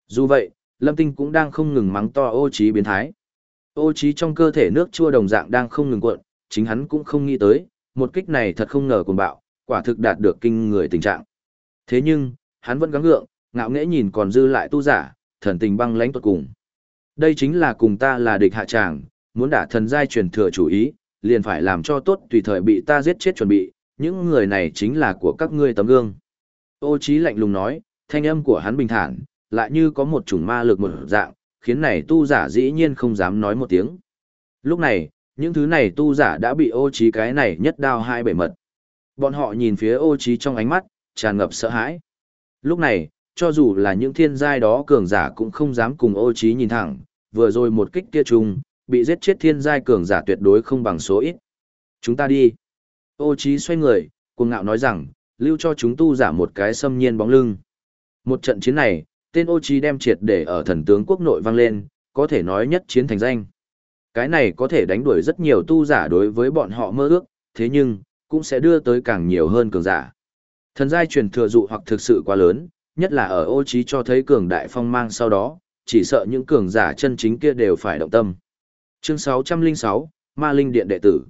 Dù vậy, Lâm Tinh cũng đang không ngừng mắng to ô trí biến thái. Ô trí trong cơ thể nước chua đồng dạng đang không ngừng cuộn, chính hắn cũng không nghĩ tới, một kích này thật không ngờ cuồng bạo, quả thực đạt được kinh người tình trạng. Thế nhưng, hắn vẫn gắng gượng, ngạo nghễ nhìn còn dư lại tu giả, thần tình băng lãnh tuột cùng. Đây chính là cùng ta là địch hạ tràng, muốn đả thần giai truyền thừa chủ ý, liền phải làm cho tốt tùy thời bị ta giết chết chuẩn bị, những người này chính là của các ngươi tấm gương. Ô Chí lạnh lùng nói, thanh âm của hắn bình thản, lại như có một chủng ma lực một dạng, khiến này tu giả dĩ nhiên không dám nói một tiếng. Lúc này, những thứ này tu giả đã bị ô Chí cái này nhất đao hai bể mật. Bọn họ nhìn phía ô Chí trong ánh mắt, tràn ngập sợ hãi. Lúc này, cho dù là những thiên giai đó cường giả cũng không dám cùng ô Chí nhìn thẳng, vừa rồi một kích kia trùng, bị giết chết thiên giai cường giả tuyệt đối không bằng số ít. Chúng ta đi. Ô Chí xoay người, cuồng ngạo nói rằng, lưu cho chúng tu giả một cái xâm nhiên bóng lưng. Một trận chiến này, tên ô Chí đem triệt để ở thần tướng quốc nội vang lên, có thể nói nhất chiến thành danh. Cái này có thể đánh đuổi rất nhiều tu giả đối với bọn họ mơ ước, thế nhưng, cũng sẽ đưa tới càng nhiều hơn cường giả. Thần giai truyền thừa dụ hoặc thực sự quá lớn, nhất là ở ô trí cho thấy cường đại phong mang sau đó, chỉ sợ những cường giả chân chính kia đều phải động tâm. Chương 606, Ma Linh Điện đệ tử.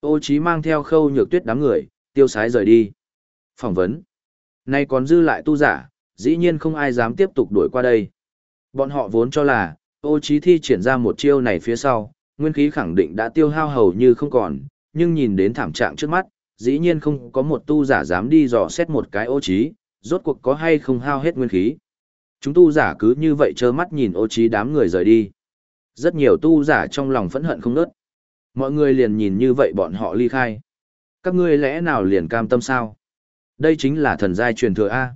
Ô Chí mang theo khâu nhược tuyết đám người, tiêu sái rời đi. Phỏng vấn. Nay còn dư lại tu giả, dĩ nhiên không ai dám tiếp tục đuổi qua đây. Bọn họ vốn cho là, ô Chí thi triển ra một chiêu này phía sau, nguyên khí khẳng định đã tiêu hao hầu như không còn, nhưng nhìn đến thảm trạng trước mắt, dĩ nhiên không có một tu giả dám đi dò xét một cái ô Chí, rốt cuộc có hay không hao hết nguyên khí. Chúng tu giả cứ như vậy trơ mắt nhìn ô Chí đám người rời đi. Rất nhiều tu giả trong lòng phẫn hận không nớt. Mọi người liền nhìn như vậy bọn họ ly khai. Các ngươi lẽ nào liền cam tâm sao? Đây chính là thần giai truyền thừa A.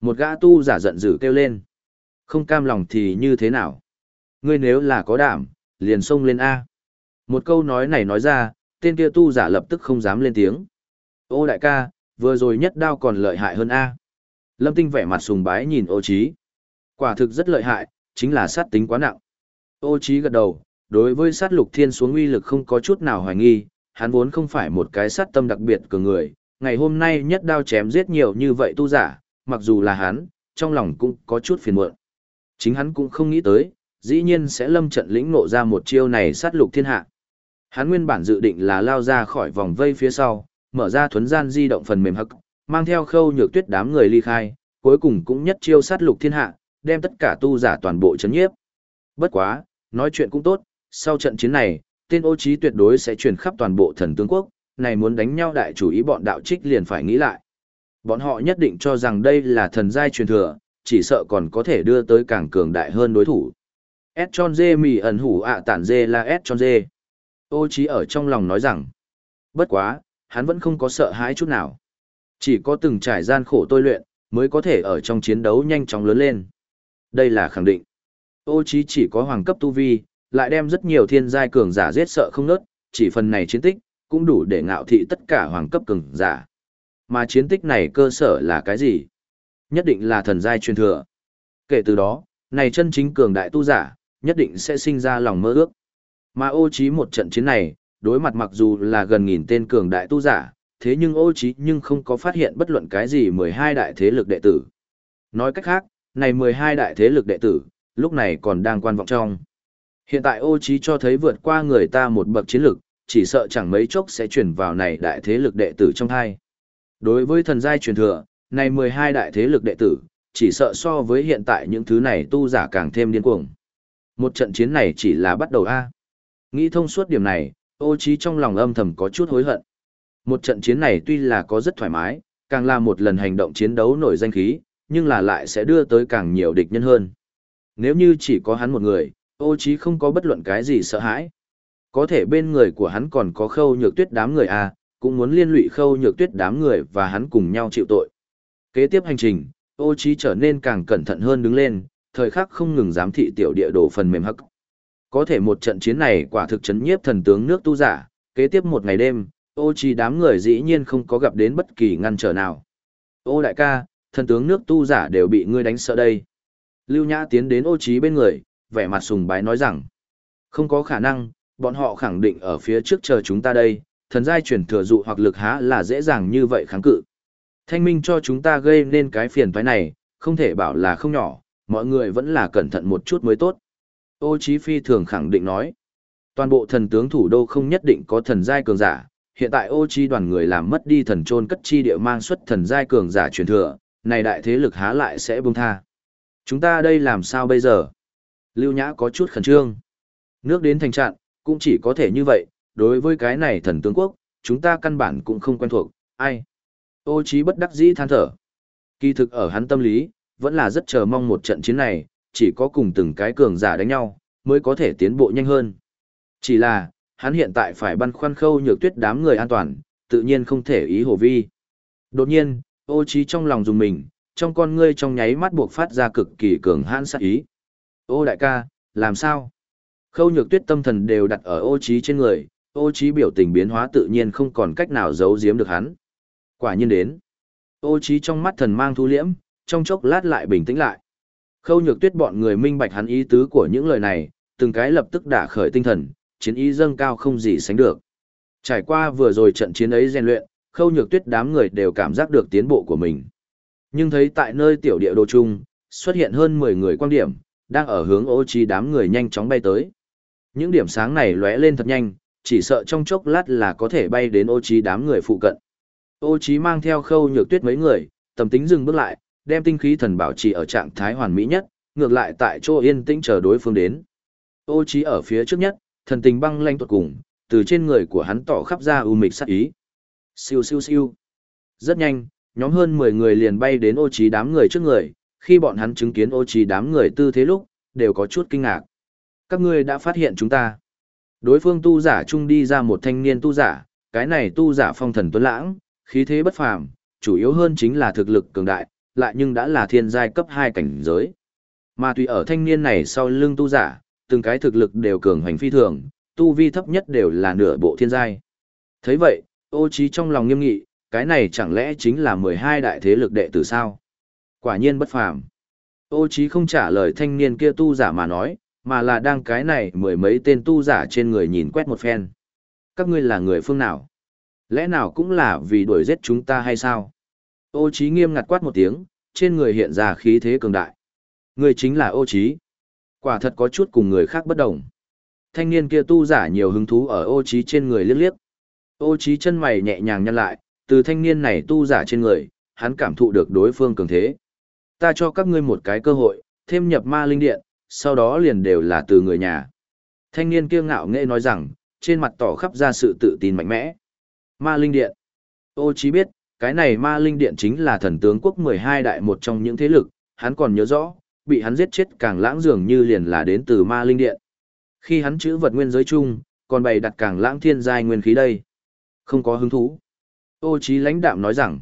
Một gã tu giả giận dữ kêu lên. Không cam lòng thì như thế nào? Ngươi nếu là có đảm, liền xông lên A. Một câu nói này nói ra, tên kia tu giả lập tức không dám lên tiếng. Ô đại ca, vừa rồi nhất đao còn lợi hại hơn A. Lâm Tinh vẻ mặt sùng bái nhìn ô trí. Quả thực rất lợi hại, chính là sát tính quá nặng. Ô Chí gật đầu, đối với sát lục thiên xuống uy lực không có chút nào hoài nghi, hắn vốn không phải một cái sát tâm đặc biệt của người, ngày hôm nay nhất đao chém giết nhiều như vậy tu giả, mặc dù là hắn, trong lòng cũng có chút phiền muộn. Chính hắn cũng không nghĩ tới, dĩ nhiên sẽ lâm trận lĩnh ngộ ra một chiêu này sát lục thiên hạ. Hắn nguyên bản dự định là lao ra khỏi vòng vây phía sau, mở ra thuấn gian di động phần mềm hắc, mang theo khâu nhược tuyết đám người ly khai, cuối cùng cũng nhất chiêu sát lục thiên hạ, đem tất cả tu giả toàn bộ chấn nhiếp. Bất quá, nói chuyện cũng tốt, sau trận chiến này, tên ô trí tuyệt đối sẽ truyền khắp toàn bộ thần tướng quốc, này muốn đánh nhau đại chủ ý bọn đạo trích liền phải nghĩ lại. Bọn họ nhất định cho rằng đây là thần giai truyền thừa, chỉ sợ còn có thể đưa tới càng cường đại hơn đối thủ. S tròn dê mì ẩn hủ ạ tản dê là S tròn dê. Ô trí ở trong lòng nói rằng, bất quá, hắn vẫn không có sợ hãi chút nào. Chỉ có từng trải gian khổ tôi luyện, mới có thể ở trong chiến đấu nhanh chóng lớn lên. Đây là khẳng định. Ô chí chỉ có hoàng cấp tu vi, lại đem rất nhiều thiên giai cường giả giết sợ không nớt, chỉ phần này chiến tích, cũng đủ để ngạo thị tất cả hoàng cấp cường giả. Mà chiến tích này cơ sở là cái gì? Nhất định là thần giai truyền thừa. Kể từ đó, này chân chính cường đại tu giả, nhất định sẽ sinh ra lòng mơ ước. Mà ô chí một trận chiến này, đối mặt mặc dù là gần nghìn tên cường đại tu giả, thế nhưng ô chí nhưng không có phát hiện bất luận cái gì 12 đại thế lực đệ tử. Nói cách khác, này 12 đại thế lực đệ tử, lúc này còn đang quan vọng trong. Hiện tại ô trí cho thấy vượt qua người ta một bậc chiến lực, chỉ sợ chẳng mấy chốc sẽ chuyển vào này đại thế lực đệ tử trong hai. Đối với thần giai truyền thừa, này 12 đại thế lực đệ tử, chỉ sợ so với hiện tại những thứ này tu giả càng thêm điên cuồng. Một trận chiến này chỉ là bắt đầu A. Nghĩ thông suốt điểm này, ô trí trong lòng âm thầm có chút hối hận. Một trận chiến này tuy là có rất thoải mái, càng là một lần hành động chiến đấu nổi danh khí, nhưng là lại sẽ đưa tới càng nhiều địch nhân hơn. Nếu như chỉ có hắn một người, ô chí không có bất luận cái gì sợ hãi. Có thể bên người của hắn còn có khâu nhược tuyết đám người à, cũng muốn liên lụy khâu nhược tuyết đám người và hắn cùng nhau chịu tội. Kế tiếp hành trình, ô trí trở nên càng cẩn thận hơn đứng lên, thời khắc không ngừng giám thị tiểu địa đồ phần mềm hắc. Có thể một trận chiến này quả thực chấn nhiếp thần tướng nước tu giả, kế tiếp một ngày đêm, ô trí đám người dĩ nhiên không có gặp đến bất kỳ ngăn trở nào. Ô đại ca, thần tướng nước tu giả đều bị ngươi đánh sợ đây. Lưu Nhã tiến đến ô trí bên người, vẻ mặt sùng bái nói rằng, không có khả năng, bọn họ khẳng định ở phía trước chờ chúng ta đây, thần giai chuyển thừa dụ hoặc lực há là dễ dàng như vậy kháng cự. Thanh minh cho chúng ta gây nên cái phiền toái này, không thể bảo là không nhỏ, mọi người vẫn là cẩn thận một chút mới tốt. Ô Chí Phi thường khẳng định nói, toàn bộ thần tướng thủ đô không nhất định có thần giai cường giả, hiện tại ô Chí đoàn người làm mất đi thần trôn cất chi địa mang xuất thần giai cường giả truyền thừa, này đại thế lực há lại sẽ buông tha. Chúng ta đây làm sao bây giờ? Lưu Nhã có chút khẩn trương. Nước đến thành trạng, cũng chỉ có thể như vậy, đối với cái này thần tướng quốc, chúng ta căn bản cũng không quen thuộc, ai? Ô trí bất đắc dĩ than thở. Kỳ thực ở hắn tâm lý, vẫn là rất chờ mong một trận chiến này, chỉ có cùng từng cái cường giả đánh nhau, mới có thể tiến bộ nhanh hơn. Chỉ là, hắn hiện tại phải băn khoăn khâu nhược tuyết đám người an toàn, tự nhiên không thể ý hồ vi. Đột nhiên, ô trí trong lòng dùng mình, trong con ngươi trong nháy mắt buộc phát ra cực kỳ cường hãn sát ý. Ô đại ca, làm sao? Khâu nhược tuyết tâm thần đều đặt ở ô Chí trên người, ô Chí biểu tình biến hóa tự nhiên không còn cách nào giấu giếm được hắn. Quả nhiên đến. Ô trí trong mắt thần mang thu liễm, trong chốc lát lại bình tĩnh lại. Khâu nhược tuyết bọn người minh bạch hắn ý tứ của những lời này, từng cái lập tức đả khởi tinh thần, chiến ý dâng cao không gì sánh được. Trải qua vừa rồi trận chiến ấy rèn luyện, khâu nhược tuyết đám người đều cảm giác được tiến bộ của mình. Nhưng thấy tại nơi tiểu địa đồ chung, xuất hiện hơn 10 người quan điểm, đang ở hướng ô trí đám người nhanh chóng bay tới. Những điểm sáng này lóe lên thật nhanh, chỉ sợ trong chốc lát là có thể bay đến ô trí đám người phụ cận. Ô trí mang theo khâu nhược tuyết mấy người, tầm tính dừng bước lại, đem tinh khí thần bảo trì ở trạng thái hoàn mỹ nhất, ngược lại tại chỗ yên tĩnh chờ đối phương đến. Ô trí ở phía trước nhất, thần tình băng lanh tuột cùng, từ trên người của hắn tỏ khắp ra u mịch sát ý. Siêu siêu siêu. Rất nhanh, nhóm hơn 10 người liền bay đến ô trí đám người trước người, khi bọn hắn chứng kiến ô trí đám người tư thế lúc, đều có chút kinh ngạc. Các ngươi đã phát hiện chúng ta. Đối phương tu giả trung đi ra một thanh niên tu giả, cái này tu giả phong thần tuấn lãng, khí thế bất phàm, chủ yếu hơn chính là thực lực cường đại, lại nhưng đã là thiên giai cấp 2 cảnh giới. Mà tùy ở thanh niên này sau lưng tu giả, từng cái thực lực đều cường hành phi thường, tu vi thấp nhất đều là nửa bộ thiên giai. Thấy vậy, ô trí trong lòng nghiêm nghị, cái này chẳng lẽ chính là 12 đại thế lực đệ tử sao? Quả nhiên bất phàm. Ô trí không trả lời thanh niên kia tu giả mà nói, mà là đang cái này mười mấy tên tu giả trên người nhìn quét một phen. Các ngươi là người phương nào? Lẽ nào cũng là vì đuổi giết chúng ta hay sao? Ô Chí nghiêm ngặt quát một tiếng, trên người hiện ra khí thế cường đại. Người chính là ô Chí. Quả thật có chút cùng người khác bất đồng. Thanh niên kia tu giả nhiều hứng thú ở ô Chí trên người liếc liếc. Ô Chí chân mày nhẹ nhàng nhăn lại, từ thanh niên này tu giả trên người, hắn cảm thụ được đối phương cường thế. Ta cho các ngươi một cái cơ hội, thêm nhập ma linh điện, sau đó liền đều là từ người nhà. Thanh niên kiêu ngạo nghệ nói rằng, trên mặt tỏ khắp ra sự tự tin mạnh mẽ. Ma Linh Điện. Ô Chí biết, cái này Ma Linh Điện chính là thần tướng quốc 12 đại một trong những thế lực, hắn còn nhớ rõ, bị hắn giết chết càng lãng dường như liền là đến từ Ma Linh Điện. Khi hắn chữ vật nguyên giới chung, còn bày đặt càng lãng thiên giai nguyên khí đây. Không có hứng thú. Ô Chí lãnh đạm nói rằng,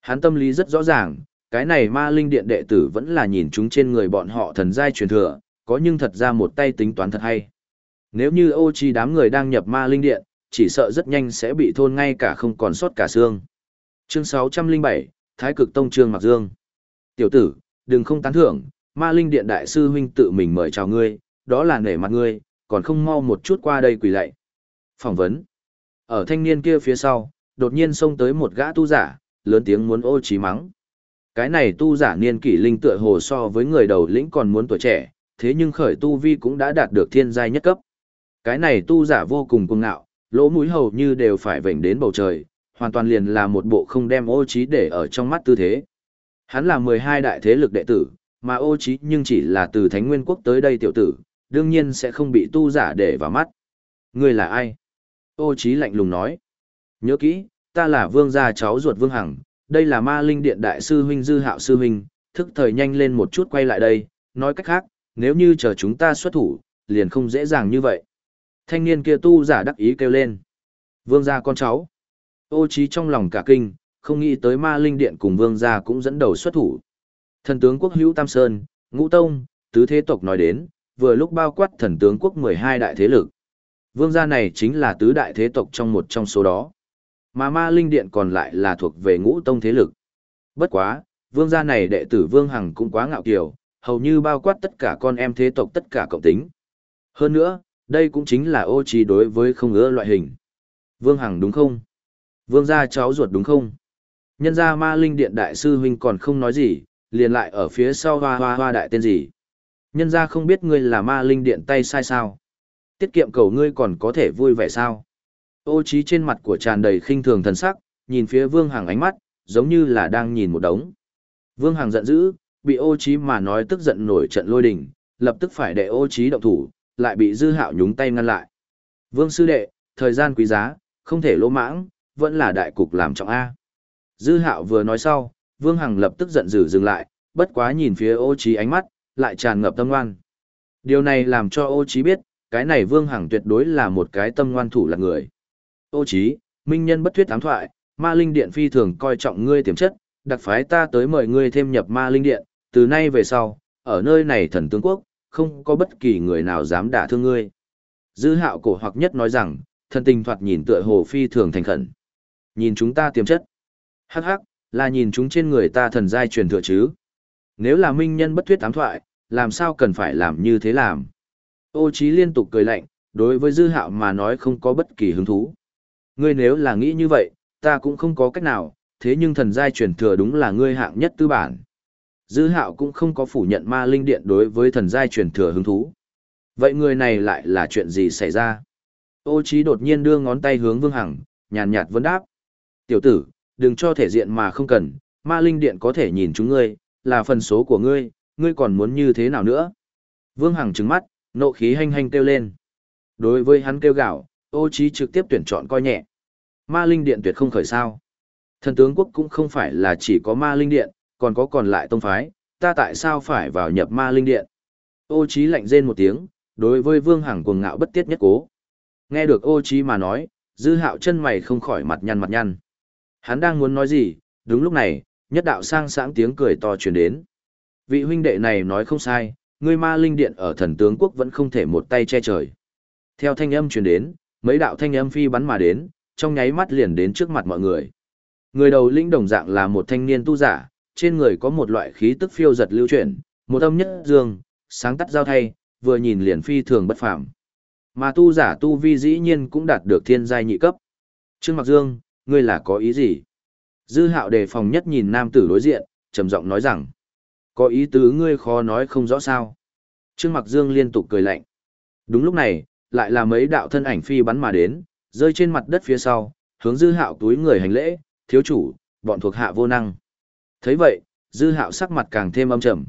hắn tâm lý rất rõ ràng, cái này Ma Linh Điện đệ tử vẫn là nhìn chúng trên người bọn họ thần giai truyền thừa, có nhưng thật ra một tay tính toán thật hay. Nếu như ô Chí đám người đang nhập Ma Linh Điện, chỉ sợ rất nhanh sẽ bị thôn ngay cả không còn sót cả xương. Chương 607, Thái cực tông trương Mặc Dương. Tiểu tử, đừng không tán thưởng, ma linh điện đại sư huynh tự mình mời chào ngươi, đó là nể mặt ngươi, còn không mau một chút qua đây quỳ lạy. Phỏng vấn. Ở thanh niên kia phía sau, đột nhiên xông tới một gã tu giả, lớn tiếng muốn ô trí mắng. Cái này tu giả niên kỷ linh tựa hồ so với người đầu lĩnh còn muốn tuổi trẻ, thế nhưng khởi tu vi cũng đã đạt được thiên giai nhất cấp. Cái này tu giả vô cùng cuồng ngạo, lỗ mũi hầu như đều phải vểnh đến bầu trời, hoàn toàn liền là một bộ không đem ô trí để ở trong mắt tư thế. Hắn là 12 đại thế lực đệ tử, mà ô trí nhưng chỉ là từ Thánh Nguyên Quốc tới đây tiểu tử, đương nhiên sẽ không bị tu giả để vào mắt. Ngươi là ai? Ô trí lạnh lùng nói. Nhớ kỹ, ta là vương gia cháu ruột vương hằng, đây là ma linh điện đại sư huynh dư hạo sư huynh, thức thời nhanh lên một chút quay lại đây, nói cách khác, nếu như chờ chúng ta xuất thủ, liền không dễ dàng như vậy. Thanh niên kia tu giả đắc ý kêu lên. Vương gia con cháu. Ô trí trong lòng cả kinh, không nghĩ tới ma linh điện cùng vương gia cũng dẫn đầu xuất thủ. Thần tướng quốc hữu Tam Sơn, Ngũ Tông, Tứ Thế Tộc nói đến, vừa lúc bao quát thần tướng quốc 12 đại thế lực. Vương gia này chính là tứ đại thế tộc trong một trong số đó. Mà ma linh điện còn lại là thuộc về ngũ tông thế lực. Bất quá, vương gia này đệ tử vương hằng cũng quá ngạo kiều, hầu như bao quát tất cả con em thế tộc tất cả cộng tính. Hơn nữa, đây cũng chính là ô trí đối với không ưa loại hình. Vương hằng đúng không? Vương gia cháu ruột đúng không? Nhân gia ma linh điện đại sư huynh còn không nói gì, liền lại ở phía sau hoa hoa hoa đại tên gì. Nhân gia không biết ngươi là ma linh điện tay sai sao. Tiết kiệm cầu ngươi còn có thể vui vẻ sao. Ô trí trên mặt của tràn đầy khinh thường thần sắc, nhìn phía Vương Hằng ánh mắt, giống như là đang nhìn một đống. Vương Hằng giận dữ, bị ô trí mà nói tức giận nổi trận lôi đình, lập tức phải để ô trí động thủ, lại bị dư hạo nhúng tay ngăn lại. Vương sư đệ, thời gian quý giá, không thể lỗ mãng, vẫn là đại cục làm trọng A. Dư hạo vừa nói sau, Vương Hằng lập tức giận dữ dừng lại, bất quá nhìn phía ô trí ánh mắt, lại tràn ngập tâm ngoan. Điều này làm cho ô trí biết, cái này Vương Hằng tuyệt đối là một cái tâm ngoan thủ là người. Ô Chí, minh nhân bất thuyết ám thoại, ma linh điện phi thường coi trọng ngươi tiềm chất, đặc phái ta tới mời ngươi thêm nhập ma linh điện, từ nay về sau, ở nơi này thần tướng quốc, không có bất kỳ người nào dám đả thương ngươi. Dư hạo cổ hoặc nhất nói rằng, thần tình thoạt nhìn tựa hồ phi thường thành khẩn. Nhìn chúng ta tiềm chất. Hắc hắc, là nhìn chúng trên người ta thần giai truyền thừa chứ. Nếu là minh nhân bất thuyết ám thoại, làm sao cần phải làm như thế làm. Ô Chí liên tục cười lạnh, đối với dư hạo mà nói không có bất kỳ hứng thú. Ngươi nếu là nghĩ như vậy, ta cũng không có cách nào, thế nhưng thần giai truyền thừa đúng là ngươi hạng nhất tư bản. Dư hạo cũng không có phủ nhận ma linh điện đối với thần giai truyền thừa hứng thú. Vậy người này lại là chuyện gì xảy ra? Ô trí đột nhiên đưa ngón tay hướng Vương Hằng, nhàn nhạt vấn đáp. Tiểu tử, đừng cho thể diện mà không cần, ma linh điện có thể nhìn chúng ngươi, là phần số của ngươi, ngươi còn muốn như thế nào nữa? Vương Hằng trừng mắt, nộ khí hanh hanh kêu lên. Đối với hắn kêu gạo, ô trí trực tiếp tuyển chọn coi nhẹ. Ma linh điện tuyệt không khởi sao. Thần tướng quốc cũng không phải là chỉ có ma linh điện, còn có còn lại tông phái, ta tại sao phải vào nhập ma linh điện? Ô trí lạnh rên một tiếng, đối với vương hằng cuồng ngạo bất tiết nhất cố. Nghe được ô trí mà nói, dư hạo chân mày không khỏi mặt nhăn mặt nhăn. Hắn đang muốn nói gì, đúng lúc này, nhất đạo sang sáng tiếng cười to truyền đến. Vị huynh đệ này nói không sai, ngươi ma linh điện ở thần tướng quốc vẫn không thể một tay che trời. Theo thanh âm truyền đến, mấy đạo thanh âm phi bắn mà đến, trong nháy mắt liền đến trước mặt mọi người. Người đầu lĩnh đồng dạng là một thanh niên tu giả, trên người có một loại khí tức phiêu giật lưu chuyển, một âm nhất dương, sáng tắt giao thay, vừa nhìn liền phi thường bất phàm. Mà tu giả tu vi dĩ nhiên cũng đạt được thiên giai nhị cấp. Trương Mặc Dương, ngươi là có ý gì? Dư hạo đề phòng nhất nhìn nam tử đối diện, trầm giọng nói rằng, có ý tứ ngươi khó nói không rõ sao. Trương Mặc Dương liên tục cười lạnh. Đúng lúc này, lại là mấy đạo thân ảnh phi bắn mà đến, rơi trên mặt đất phía sau, hướng dư hạo túi người hành lễ, thiếu chủ, bọn thuộc hạ vô năng. thấy vậy, dư hạo sắc mặt càng thêm âm trầm.